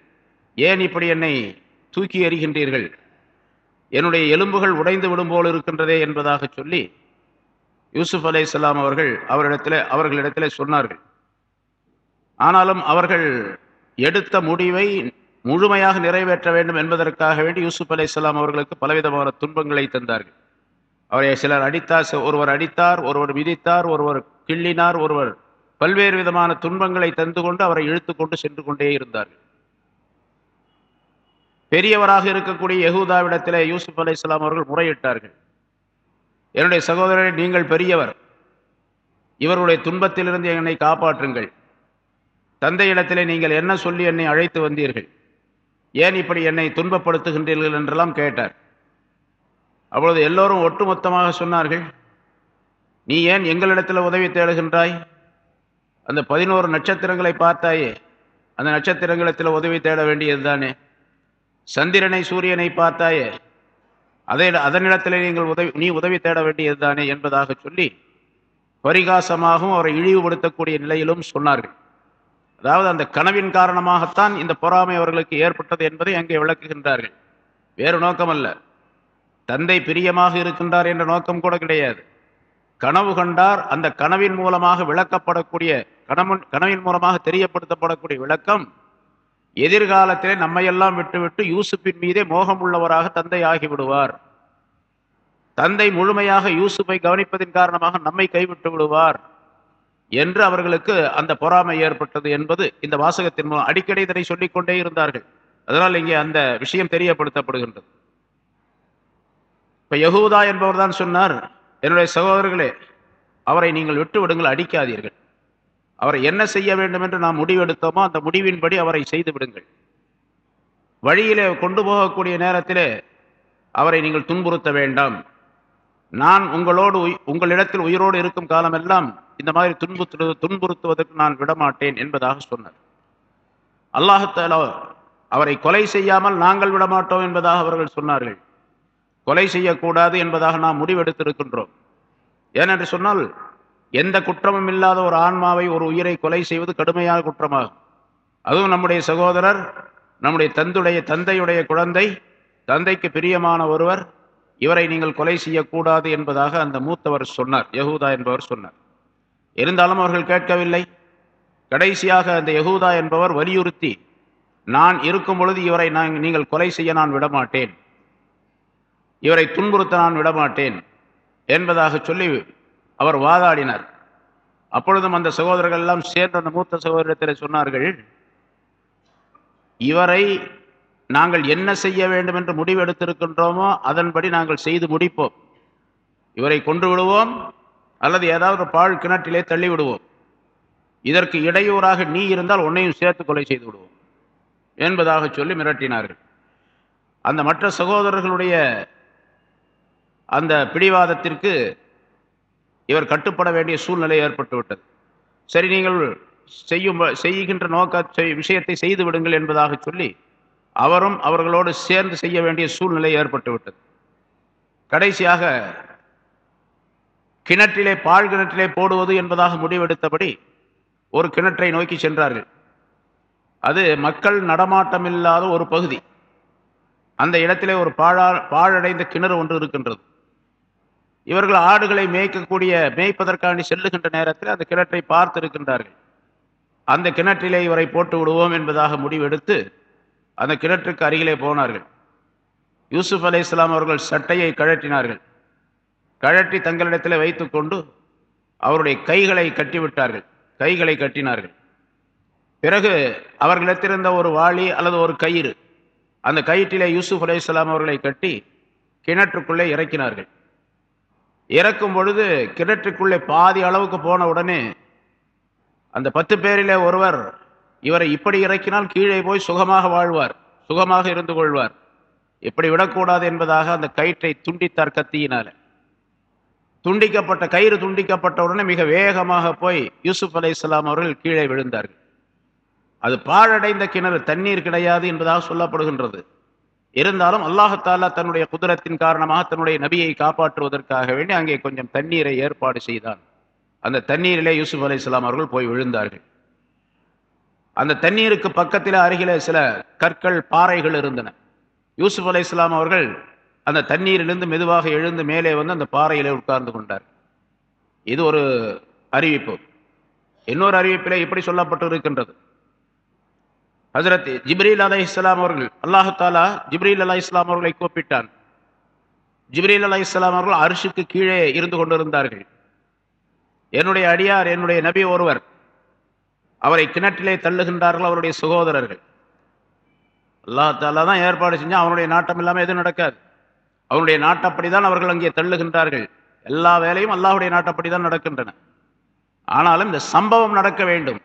ஏன் இப்படி என்னை தூக்கி எறிகின்றீர்கள்? என்னுடைய எலும்புகள் உடைந்து விடும் போல் இருக்கின்றதே என்பதாக சொல்லி யூசுப் அலை இஸ்லாம் அவர்கள் அவரிடத்தில் அவர்களிடத்தில் சொன்னார்கள். ஆனாலும் அவர்கள் எடுத்த முடிவை முழுமையாக நிறைவேற்ற வேண்டும் என்பதற்காக வேண்டி யூசுப் அலை இஸ்லாம் அவர்களுக்கு பலவிதமான துன்பங்களை தந்தார்கள். அவரை சிலர் அடித்தார் ஒருவர் அடித்தார் ஒருவர் விதித்தார் ஒருவர் கிள்ளினார் ஒருவர் பல்வேறு விதமான துன்பங்களை தந்து கொண்டு அவரை இழுத்து கொண்டு சென்று கொண்டே இருந்தார்கள். பெரியவராக இருக்கக்கூடிய யகுதாவிடத்தில் யூசுப் அலி இஸ்லாம் அவர்கள் முறையிட்டார்கள். என்னுடைய சகோதரரை நீங்கள் பெரியவர். இவருடைய துன்பத்திலிருந்து என்னை காப்பாற்றுங்கள். தந்தையிடத்திலே நீங்கள் என்ன சொல்லி என்னை அழைத்து வந்தீர்கள்? ஏன் இப்படி என்னை துன்பப்படுத்துகின்றீர்கள்? என்றெல்லாம் கேட்டார். அப்பொழுது எல்லோரும் ஒட்டுமொத்தமாக சொன்னார்கள் நீ ஏன் எங்களிடத்தில் உதவி தேடுகின்றாய்? அந்த பதினோரு நட்சத்திரங்களை பார்த்தாயே அந்த நட்சத்திரங்களிடத்தில் உதவி தேட வேண்டியது தானே சந்திரனை சூரியனை பார்த்தாயே அதை அதனிடத்தில் நீங்கள் உதவி நீ உதவி தேட வேண்டியது தானே என்பதாக சொல்லி பரிகாசமாகவும் அவரை இழிவுபடுத்தக்கூடிய நிலையிலும் சொன்னார்கள். அதாவது அந்த கனவின் காரணமாகத்தான் இந்த பொறாமை அவர்களுக்கு ஏற்பட்டது என்பதை அங்கே விளக்குகின்றார்கள். வேறு நோக்கமல்ல. தந்தை பிரியமாக இருக்கின்றார் என்ற நோக்கம் கூட கிடையாது. கனவு கண்டார் அந்த கனவின் மூலமாக விளக்கப்படக்கூடிய கனவு கனவின் மூலமாக தெரியப்படுத்தப்படக்கூடிய விளக்கம் எதிர்காலத்திலே நம்மையெல்லாம் விட்டுவிட்டு யூசுப்பின் மீதே மோகம் உள்ளவராக தந்தை ஆகிவிடுவார் தந்தை முழுமையாக யூசுப்பை கவனிப்பதின் காரணமாக நம்மை கைவிட்டு விடுவார் என்று அவர்களுக்கு அந்த பொறாமை ஏற்பட்டது என்பது இந்த வாசகத்தின் மூலம் அடிக்கடி இதனை சொல்லிக்கொண்டே இருந்தார்கள். அதனால் இங்கே அந்த விஷயம் தெரியப்படுத்தப்படுகின்றது. இப்போ யகூதா என்பவர் தான் சொன்னார் என்னுடைய சகோதரர்களே அவரை நீங்கள் விட்டு விடுங்கள் அடிக்காதீர்கள். அவரை என்ன செய்ய வேண்டும் என்று நாம் முடிவெடுத்தோமோ அந்த முடிவின்படி அவரை செய்து விடுங்கள் வழியிலே கொண்டு போகக்கூடிய நேரத்திலே அவரை நீங்கள் துன்புறுத்த வேண்டாம். நான் உங்களோடு உங்களிடத்தில் உயிரோடு இருக்கும் காலமெல்லாம் இந்த மாதிரி துன்புறு துன்புறுத்துவதற்கு நான் விடமாட்டேன் என்பதாக சொன்னார். அல்லாஹத்தாலோ அவரை கொலை செய்யாமல் நாங்கள் விடமாட்டோம் என்பதாக அவர்கள் சொன்னார்கள். கொலை செய்யக்கூடாது என்பதாக நாம் முடிவெடுத்திருக்கின்றோம். ஏனென்று சொன்னால் எந்த குற்றமும் இல்லாத ஒரு ஆன்மாவை ஒரு உயிரை கொலை செய்வது கடுமையான குற்றமாகும். அதுவும் நம்முடைய சகோதரர் நம்முடைய தந்துடைய தந்தையுடைய குழந்தை தந்தைக்கு பிரியமான ஒருவர் இவரை நீங்கள் கொலை செய்யக்கூடாது என்பதாக அந்த மூத்தவர் சொன்னார் யகூதா என்பவர் சொன்னார். இருந்தாலும் அவர்கள் கேட்கவில்லை. கடைசியாக அந்த யகூதா என்பவர் வலியுறுத்தி நான் இருக்கும் பொழுது இவரை நான் நீங்கள் கொலை செய்ய நான் விடமாட்டேன். இவரை துன்புறுத்த நான் விடமாட்டேன் என்பதாக சொல்லி அவர் வாதாடினார். அப்பொழுதும் அந்த சகோதரர்கள் எல்லாம் சேர்ந்து அந்த மூத்த சகோதரத்தில் சொன்னார்கள் இவரை நாங்கள் என்ன செய்ய வேண்டும் என்று முடிவெடுத்திருக்கின்றோமோ அதன்படி நாங்கள் செய்து முடிப்போம். இவரை கொன்று விடுவோம் அல்லது ஏதாவது பால் கிணற்றிலே தள்ளி விடுவோம் இதற்கு இடையூறாக நீ இருந்தால் உன்னையும் சேர்த்து கொலை செய்து விடுவோம். என்பதாக சொல்லி மிரட்டினார்கள். அந்த மற்ற சகோதரர்களுடைய அந்த பிடிவாதத்திற்கு இவர் கட்டுப்பட வேண்டிய சூழ்நிலை ஏற்பட்டுவிட்டது. சரி நீங்கள் செய்யும் செய்கின்ற நோக்க விஷயத்தை செய்து விடுங்கள் என்பதாக சொல்லி அவரும் அவர்களோடு சேர்ந்து செய்ய வேண்டிய சூழ்நிலை ஏற்பட்டுவிட்டது. கடைசியாக கிணற்றிலே பால் கிணற்றிலே போடுவது என்பதாக முடிவெடுத்தபடி ஒரு கிணற்றை நோக்கி சென்றார்கள். அது மக்கள் நடமாட்டம் இல்லாத ஒரு பகுதி. அந்த இடத்திலே ஒரு பாழா பாழடைந்த கிணறு ஒன்று இருக்கின்றது. இவர்கள் ஆடுகளை மேய்க்கக்கூடிய மேய்ப்பதற்காண்டி செல்லுகின்ற நேரத்தில் அந்த கிணற்றை பார்த்து இருக்கின்றார்கள் அந்த கிணற்றிலே இவரை போட்டு விடுவோம் என்பதாக முடிவெடுத்து அந்த கிணற்றுக்கு அருகிலே போனார்கள். யூசுப் அலை இஸ்லாம் அவர்கள் சட்டையை கழட்டினார்கள் கழட்டி தங்களிடத்தில் வைத்துக்கொண்டு அவருடைய கைகளை கட்டிவிட்டார்கள். கைகளை கட்டினார்கள். பிறகு அவர்களிடத்திருந்த ஒரு வாளி அல்லது ஒரு கயிறு அந்த கயிற்றிலே யூசுப் அலை இஸ்லாம் அவர்களை கட்டி கிணற்றுக்குள்ளே இறக்கினார்கள். இறக்கும் பொழுது கிணற்றுக்குள்ளே பாதி அளவுக்கு போன உடனே அந்த பத்து பேரிலே ஒருவர் இவரை இப்படி இறக்கினால் கீழே போய் சுகமாக வாழ்வார் சுகமாக இருந்து கொள்வார். இப்படி விடக்கூடாது என்பதாக அந்த கயிற்றை துண்டித்தார் கத்தியினால. துண்டிக்கப்பட்ட கயிறு துண்டிக்கப்பட்ட உடனே மிக வேகமாக போய் யூசுப் அலை இஸ்லாம் அவர்கள் கீழே விழுந்தார்கள். அது பாழடைந்த கிணறு தண்ணீர் கிடையாது என்பதாக சொல்லப்படுகின்றது. இருந்தாலும் அல்லாஹாலா தன்னுடைய குதிரத்தின் காரணமாக தன்னுடைய நபியை காப்பாற்றுவதற்காக வேண்டி அங்கே கொஞ்சம் தண்ணீரை ஏற்பாடு செய்தான். அந்த தண்ணீரிலே யூசுப் அலி இஸ்லாம் அவர்கள் போய் விழுந்தார்கள். அந்த தண்ணீருக்கு பக்கத்தில் அருகில சில கற்கள் பாறைகள் இருந்தன. யூசுப் அலி இஸ்லாம் அவர்கள் அந்த தண்ணீரிலிருந்து மெதுவாக எழுந்து மேலே வந்து அந்த பாறையிலே உட்கார்ந்து கொண்டார். இது ஒரு அறிவிப்பு. இன்னொரு அறிவிப்பிலே இப்படி சொல்லப்பட்டு இருக்கின்றது ஹசரத் ஜிப்ரீல் அலி இஸ்லாம் அவர்கள் அல்லாஹாலா ஜிப்ரீல் அலா இஸ்லாம் அவர்களை கூப்பிட்டான். ஜிப்ரீல் அலா இஸ்லாம் அவர்கள் அரிசுக்கு கீழே இருந்து கொண்டிருந்தார்கள். என்னுடைய அடியார் என்னுடைய நபி ஒருவர் அவரை கிணற்றிலே தள்ளுகின்றார்கள் அவருடைய சகோதரர்கள். அல்லா தாலா தான் ஏற்பாடு செஞ்சால் அவனுடைய நாட்டம் இல்லாமல் எதுவும் நடக்காது. அவனுடைய நாட்டப்படி தான் அவர்கள் அங்கே தள்ளுகின்றார்கள். எல்லா வேலையும் அல்லாஹுடைய நாட்டப்படி தான் நடக்கின்றன. ஆனாலும் இந்த சம்பவம் நடக்க வேண்டும்.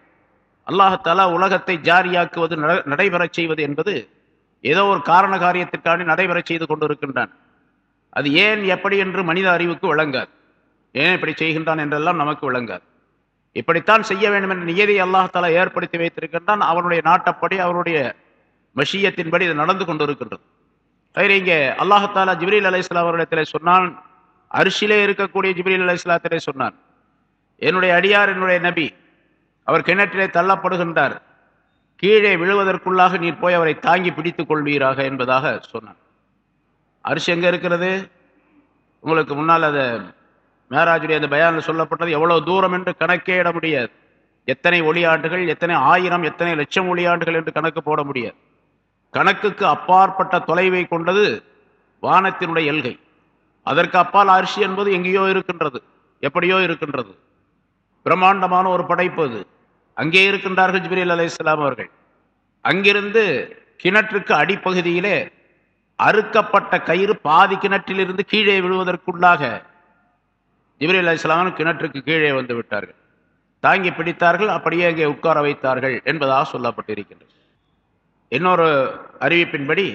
அல்லாஹாலா உலகத்தை ஜாரியாக்குவது நடைபெறச் செய்வது என்பது ஏதோ ஒரு காரண காரியத்திற்காண்டி நடைபெறச் செய்து கொண்டிருக்கின்றான். அது ஏன் எப்படி என்று மனித அறிவுக்கு விளங்காது. ஏன் இப்படி செய்கின்றான் என்றெல்லாம் நமக்கு விளங்காது. இப்படித்தான் செய்ய வேண்டும் என்ற நியதியை அல்லாஹாலா ஏற்படுத்தி வைத்திருக்கின்றான். அவனுடைய நாட்டப்படி அவருடைய மஷியத்தின்படி இது நடந்து கொண்டிருக்கின்றது. சரி இங்கே அல்லாஹாலா ஜிப்ரீல் அலி இஸ்லாம் அவரிடத்தில் சொன்னான் அரிசிலே இருக்கக்கூடிய ஜிப்ரீல் அலி சொன்னான் என்னுடைய அடியார் என்னுடைய நபி அவர் கிணற்றிலே தள்ளப்படுகின்றார். கீழே விழுவதற்குள்ளாக நீர் போய் அவரை தாங்கி பிடித்துக் கொள்வீராக என்பதாக சொன்னார். அரிசி எங்கே இருக்கிறது? உங்களுக்கு முன்னால் அதை மேராஜுடைய அந்த பயானில் சொல்லப்பட்டது எவ்வளோ தூரம் என்று கணக்கே இட முடியாது. எத்தனை ஒளியாண்டுகள் எத்தனை ஆயிரம் எத்தனை லட்சம் ஒளியாண்டுகள் என்று கணக்கு போட முடியாது. கணக்குக்கு அப்பாற்பட்ட தொலைவை கொண்டது வானத்தினுடைய எல்கை. அதற்கு அப்பால் அரிசி என்பது எங்கேயோ இருக்கின்றது. எப்படியோ இருக்கின்றது. பிரம்மாண்டமான ஒரு படைப்பு அது. அங்கே இருக்கின்றார்கள் ஜிபிரில் அலி இஸ்லாம் அவர்கள். அங்கிருந்து கிணற்றுக்கு அடிப்பகுதியிலே அறுக்கப்பட்ட கயிறு பாதி கிணற்றிலிருந்து கீழே விழுவதற்குள்ளாக ஜிப்ரீல் அலி இஸ்லாம் கிணற்றுக்கு கீழே வந்து விட்டார்கள். தாங்கி பிடித்தார்கள் அப்படியே அங்கே உட்கார வைத்தார்கள் என்பதாக சொல்லப்பட்டிருக்கின்றது. இன்னொரு அறிவிப்பின்படி